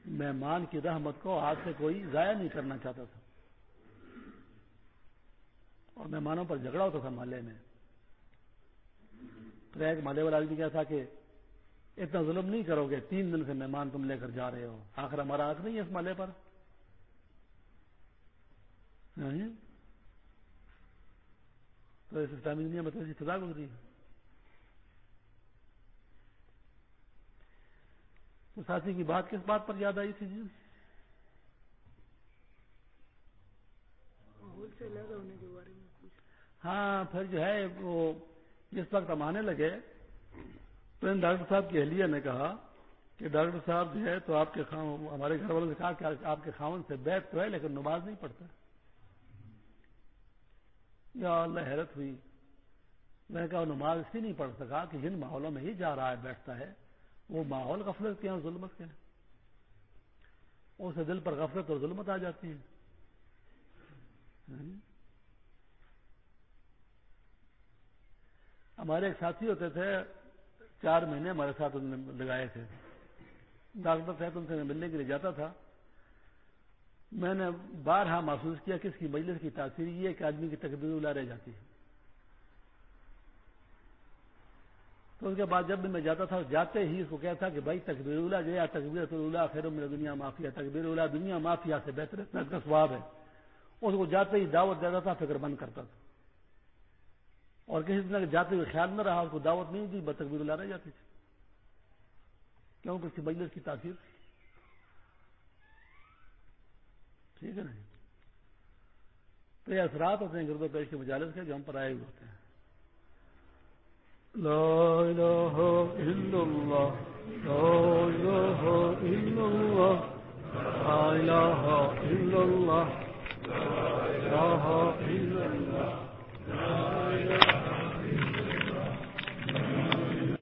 مہمان کی رحمت کو آج سے کوئی ضائع نہیں کرنا چاہتا تھا۔ اور مہمانوں پر جھگڑا ہوتا تھا محلے میں۔ تو ایک محلے والا آدمی کیا تھا کہ اتنا ظلم نہیں کرو گے، تین دن سے مہمان تم لے کر جا رہے ہو، آخر ہمارا آنکھ نہیں ہے اس محلے پر۔ یعنی؟ تو اس اسلامی دنیا میں تو سزا گزری۔ تو ساتھی کی بات کس بات پر یاد آئی تھی جی؟ ہاں پھر جو ہے وہ جس وقت ہم آنے لگے، تو ان ڈاکٹر صاحب کی اہلیہ نے کہا کہ ڈاکٹر صاحب جو ہے تو آپ کے ہمارے گھر والوں نے کہا کہ آپ کے خاون سے بیت تو ہے، لیکن نماز نہیں پڑھتا۔ یا اللہ، حیرت ہوئی۔ میں نے کہا، نماز اس لیے نہیں پڑھ سکا کہ جن ماحولوں میں ہی جا رہا ہے، بیٹھتا ہے، وہ ماحول غفلت کے ہیں، ظلمت کے ہیں۔ اسے دل پر غفلت اور ظلمت آ جاتی ہے۔ ہمارے ایک ساتھی ہوتے تھے، چار مہینے ہمارے ساتھ انہوں نے لگائے تھے۔ ڈاکٹر صاحب ان سے میں ملنے کے لیے جاتا تھا۔ میں نے بارہا محسوس کیا کہ اس کی مجلس کی تاثیر یہ ہے کہ آدمی کی تقبیر الا رہ جاتی ہے۔ تو اس کے بعد جب بھی میں جاتا تھا، جاتے ہی اس کو کہتا تھا کہ بھائی تقبیر اللہ جو ہے تقبیر اللہ خیر میں دنیا معافیا تقبیر اللہ دنیا معافیا سے بہتر اس کا سواب ہے۔ اس کو جاتے ہی دعوت دیتا تھا، فکر بند کرتا تھا۔ اور کسی طرح جاتے ہوئے خیال نہ رہا اس کو دعوت نہیں دی بس اللہ رہ جاتی تھی۔ کیونکہ اس کی مجلس کی تاثیر ٹھیک ہے نا جی؟ تو یہ اثرات ہوتے ہیں گرد و پیش کے مجالس کے جو ہم پر آئے ہوئے ہوتے ہیں۔ لا الہ الا اللہ، لا الہ الا اللہ، لا الہ الا اللہ، لا الہ الا اللہ